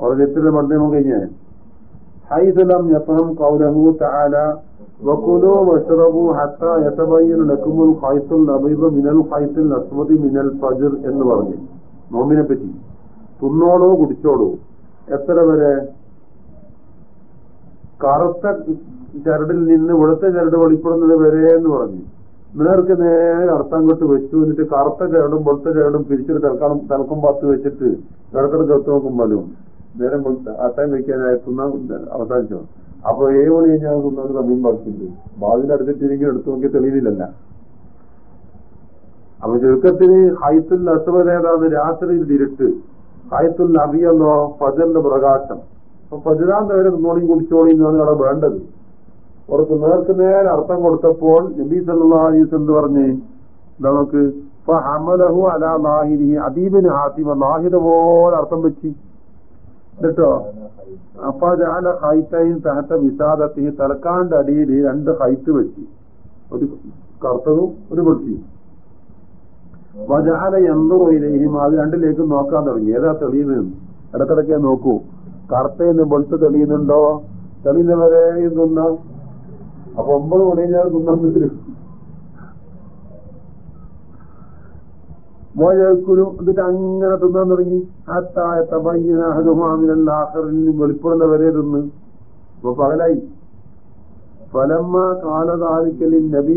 അവരുടെ എത്ര കഴിഞ്ഞ് ഹൈസലം യഫഹം കൗലഹു തആല വക്കുലോ വഷറബു ഹത്താ യതബയ്യന ലക്കുമുൽ അബീദ മിനൽ ഖൈസുൽ അസ്വദി മിനൽ ഫജർ എന്ന് പറഞ്ഞു. നോമിനെ പറ്റി. തിന്നോളൂ കുടിച്ചോളൂ. എത്ര വരെ? കറുത്ത ചരടിൽ നിന്ന് ഇവിടുത്തെ ചരട് വെളിപ്പെടുന്നത് വരെ എന്ന് പറഞ്ഞു. നേർക്ക് നേരെ അർത്ഥം കൊട്ട് വെച്ചു. എന്നിട്ട് കറുത്ത ചരടും വെളുത്ത ചരടും പിരിച്ചിട്ട് തൽക്കാലം തലക്കും പത്ത് വെച്ചിട്ട് കിടക്കിടക്ക് എത്തു നോക്കുമ്പോഴും നേരം വെക്കാനായി തിന്നാൻ അവസാനിച്ചു. അപ്പൊ ഏഴ് മണി കഴിഞ്ഞാൽ തിന്നത് സമയം ബാക്കിയുണ്ട്. ബാധിന്റെ അടുത്തിട്ടില്ലെങ്കിൽ എടുത്തു നോക്കി തെളിയില്ലല്ല അപ്പൊ ചുരുക്കത്തിന് ഹൈത്തുൽ അസുവരേതാണ് രാത്രിയിൽ ഇരുട്ട്. ഹൈത്തുൽ അബിയല്ലോ ഫജറിന്റെ പ്രകാശം. അപ്പൊ ഫജറാന്റെ വരെ തിന്നോളിയും കുടിച്ചോളിയും അവിടെ വേണ്ടത്. അവർക്ക് നേർക്ക് നേരെ അർത്ഥം കൊടുത്തപ്പോൾ നബി സല്ലാസ് എന്ന് പറഞ്ഞ്? അലാ ലാഹിരി അദീബിന് ഹാസിമ നാഹിദ പോലെ അർത്ഥം വെച്ച്. എന്നിട്ടോ? അപ്പൊ ജാല ഹൈത്തൈൻ തഹത്ത വിഷാദത്തിന് തലക്കാണ്ട് അടിയിൽ രണ്ട് ഹൈത്ത് വെച്ച്. ഒരു കറുത്തതും ഒരു വൃത്തിയും വജാല എന്തുറയിലേയും അത് രണ്ടിലേക്കും നോക്കാൻ തുടങ്ങി. ഏതാ തെളിയുന്ന ഇടക്കിടക്കേ നോക്കൂ. കറുത്തയെന്ന് വെളുത്ത് തെളിയുന്നുണ്ടോ? തെളിയുന്നവരെ തിന്ന അപ്പൊ ഒമ്പത് മണി തിന്നു വരും മോചക്കുരു എന്നിട്ട് അങ്ങനെ തിന്നാൻ തുടങ്ങി. ആത്തായ വെളിപ്പെടുന്ന വരെ തിന്ന്. അപ്പൊ പകലായി. ഫലമ്മ കാലതാലിക്കലിൽ നബീ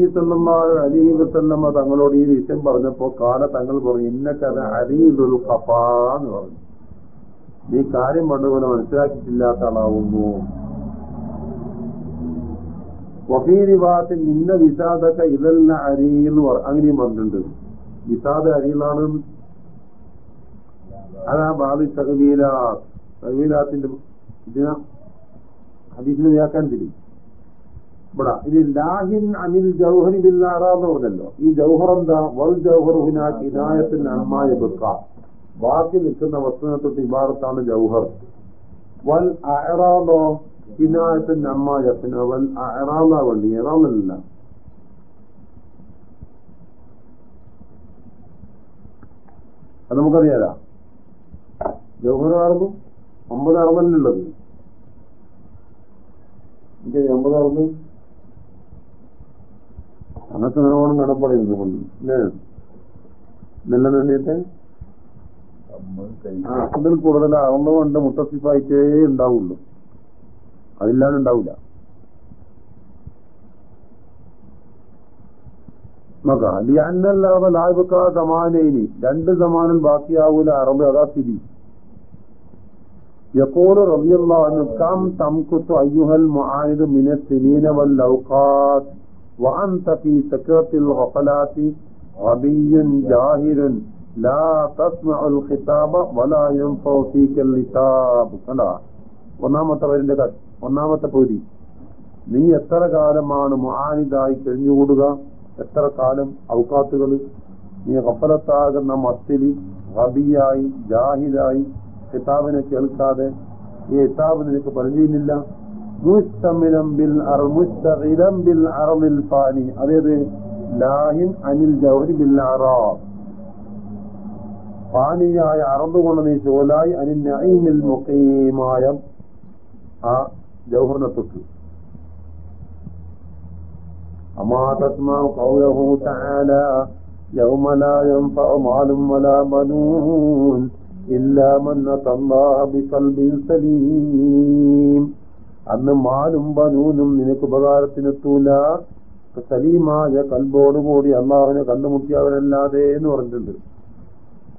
വസല്ലമ തങ്ങളോട് ഈ വിഷയം പറഞ്ഞപ്പോ കാല തങ്ങൾ പറഞ്ഞു ഇന്നക്കഥ അരീദുൽ കപ്പാന്ന് പറഞ്ഞു. നീ കാര്യം പണ്ടുപോലെ മനസ്സിലാക്കിയിട്ടില്ലാത്ത ആളാവുന്നു. വഫീരിവാത്തിൽ നിന്ന വിസാദക്ക ഇതല്ല അരി എന്ന് അങ്ങനെയും പറഞ്ഞിട്ടുണ്ട്. വിസാദ അരിയിലാണ് അതാ ബാബി തകവീല തകവീലാത്തിന്റെ ഇതിനാ അതിന് തിരി. ഇവിടെ ഇത് ലാഹിൻ അനിൽ ജൗഹരി ബില്ലാറാന്ന് പറഞ്ഞല്ലോ. ഈ ജൗഹർ എന്താ? വൽ ജൗഹറുഹിനാ ഹിദായത്തിന് അമ്മായ ബുക്ക. ബാക്കി നിൽക്കുന്ന വസ്തുവിനെ തൊട്ട് ഇബാറത്താണ് ജൗഹർ. വൽ അഹറാന്നോ ഹിനായത്തിന്റെ അമ്മ പിന്നെ അവൻ അഹറാന്നാ വേണ്ടി ഇറാന്നല്ല അത് നമുക്കറിയാലോ? ജൗഹറാർന്നു ഒമ്പതാർന്നല്ലുള്ളത് എന്റെ ഒമ്പതാർന്ന് അന്നത്തെ നല്ലോണം കടപ്പാടിരുന്നു കൊണ്ട് അല്ലേ നല്ല നന്ദിയത്തെ അതിൽ കൂടുതലാവുന്നതുകൊണ്ട് മുത്തസിഫായിട്ടേ ഉണ്ടാവുള്ളൂ. അതില്ലാതെ ഉണ്ടാവില്ല മക ലിയന്നല്ലാതെ ലാബുക്കാ സമാനേനി രണ്ട് സമാനം ബാക്കിയാവൂല അറബ് അതാ സ്ഥിതി يقول رضي الله عنه كم تمكث أيها المعاند من السنين والأوقات وأنت في سكرة الغفلات غبي جاهل لا تسمع الخطاب ولا ينفع فيك اللتاب കണ്ടാ ഒന്നാമത്തെ പേരിന്റെ ക- ഒന്നാമത്തെ പകുതി. നീ എത്ര കാലമാണ് മാനിതായി കഴിഞ്ഞുകൂടുക? എത്ര കാലം ഔക്കാത്തുകൾ നീ കപ്പലത്താകുന്ന മത്തിലി ഹബിയായി ജാഹിലായി കിതാബിനെ കേൾക്കാതെ. ഈ കിതാബ് നിനക്ക് പരിചയമില്ല. അതേത്? ലാഹിൻ അനിൽ ജൗഹരി ബിൽ അറാബ്. ഫാനിയായ അറബ് കൊണ്ട് നീ ചോലായി അനിൽ മുഖീമായ ആ ജൗഹറിനെ തൊട്ട് أما تسمع قوله تعالى يوم لا ينفع مال ولا بنون إلا من أتى الله بقلب سليم അന്ന് മാലും ബനൂനും നിനക്ക് ഉപകാരത്തിനെത്തൂല സലീമായ കൽബോടുകൂടി അള്ളാഹുവിനെ കണ്ടുമുട്ടിയവരല്ലാതെ എന്ന് പറഞ്ഞിട്ടുണ്ട്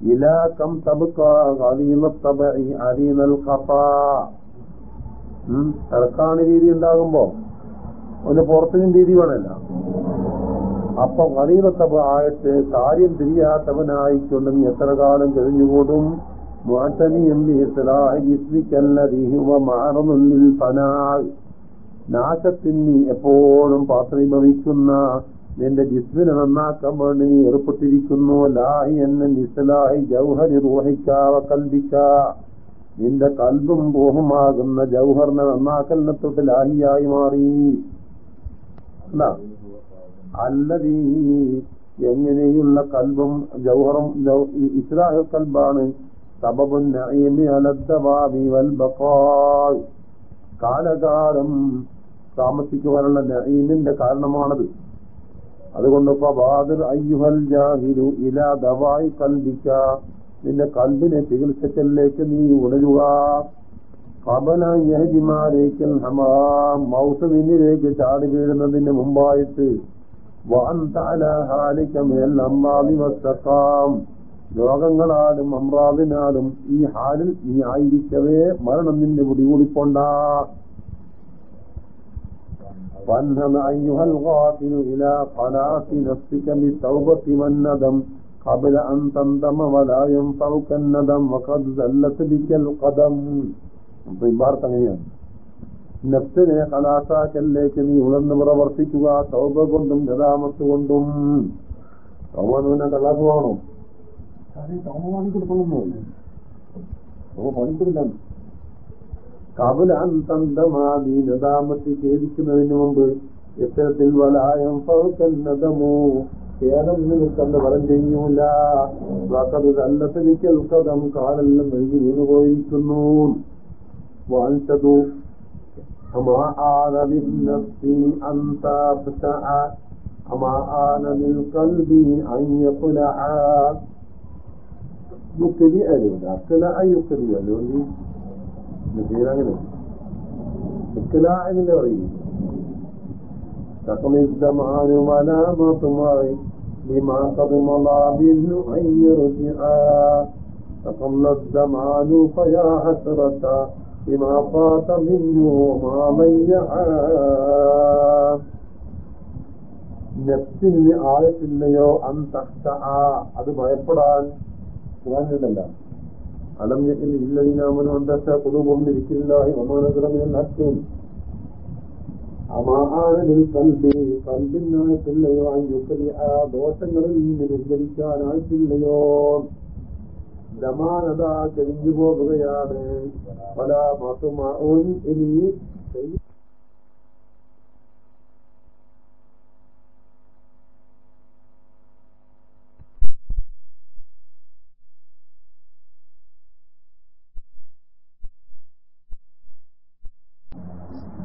ഇലാ കം തറക്കാണ് രീതി ഉണ്ടാകുമ്പോ ഒന്ന് പുറത്തിനും രീതി വേണമല്ല. അപ്പൊ കളീവത്തപ്പ ആയിട്ട് കാര്യം തിരിയാത്തവനായിക്കൊണ്ട് എത്ര കാലം കഴിഞ്ഞുകൂടും? നാശത്തിന് എപ്പോഴും പാത്രീഭവിക്കുന്ന നിന്റെ ജിസ്മിനെ നന്നാക്കാൻ വേണ്ടി നീ ഏർപ്പെട്ടിരിക്കുന്നു. ലാഹി എന്ന നിസ്ലാഹി ജൗഹരി റൂഹിക്കാവ കൽപ്പിക്ക നിന്റെ കൽബും റൂഹുമാകുന്ന ജൗഹറിനെ നന്നാക്കലിനെ തൊട്ട് ലാഹിയായി മാറി അല്ലതീ എങ്ങനെയുള്ള കൽബും ജൗഹറും ഇസ്ലാഹ കൽബാണ്. കാലകാലം താമസിക്കുവാനുള്ള നഈമിന്റെ കാരണമാണത്. അതുകൊണ്ട് അയ്യുഹൽ ജാഹിരു ഇലാ ദവായി കൽബിക്ക. നിന്റെ കൽബിനെ ചികിത്സക്കലിലേക്ക് നീ ഉണരുക കബല യഹജിമാരേക്കൽ ഹമാം മൗത്ത് നിന്നിലേക്ക് ചാടി വീഴുന്നതിന് മുമ്പായിട്ട് രോഗങ്ങളാലും അമ്രാദിനാലും ഈ ഹാലിൽ നീ ആയിരിക്കവേ മരണം നിന്റെ പിടികൂടിക്കൊണ്ട فانهم أيها الغافل إلى قناة نفسك بالتوبة والندم قبل أن تندم ولا ينفعك الندم وقد زلت بك القدم അപ്പൊ ഇബാർത്ത് അങ്ങനെയാണ് നഫ്സിനെ കലാസാക്കലിലേക്ക് നീ ഉണർന്ന് പ്രവർത്തിക്കുക തൗബ കൊണ്ടും ഗതാമത്ത് കൊണ്ടും തൗബന്നെ കലാസുവാണോ തൗബ പണിക്കൊടുക്കണമെന്നോ തൗബ പണിക്കൊടുക്കാൻ കബല അന്തന്തമാതി നദാമത്ത് ഛേദിക്കുന്നതിന് മുമ്പ് ഇത്തരത്തിൽ വലായം പൗക്കന്നതമോ കേരളം നിൽക്കണ്ട വരം ചെയ്യൂല അല്ലത്തിനിക്കൽ കഥം കാലെല്ലാം മെഴുകി വീണു പോയിരിക്കുന്നു വാഴ്ത്തതു യുക്തി അരുവില്ല അക്കല അയ്യുക്തി അല്ലോണ്ട് അങ്ങനെ അക്കല എന്നില്ല പറയുന്നു. تقضي الزمان ولا مطمع لما قد مضى منه أن يرجعا تقل الزمان فيا حسرة بما فات منه وما ضيعا നെഫ്സിന് ആയത്തില്ലയോ അന്തഹ അത് ഭയപ്പെടാൻ ഖുറാനിലല്ല അലം ഞെക്കിൽ ഇല്ലതിനാമനും അന്തഹ കുടുംബിരിക്കില്ലായി ഒമാനഗ്രഹം അമാഹാരനിൽ കൽബി കൽബിനായിട്ടില്ലയോ അയ്യുക്കലി ആ ദോഷങ്ങളിൽ നിന്ന് നിർവഹിക്കാനായിട്ടില്ലയോ സമാനത കഴിഞ്ഞു പോകുകയാണ് പല മാസമാവും ഇനി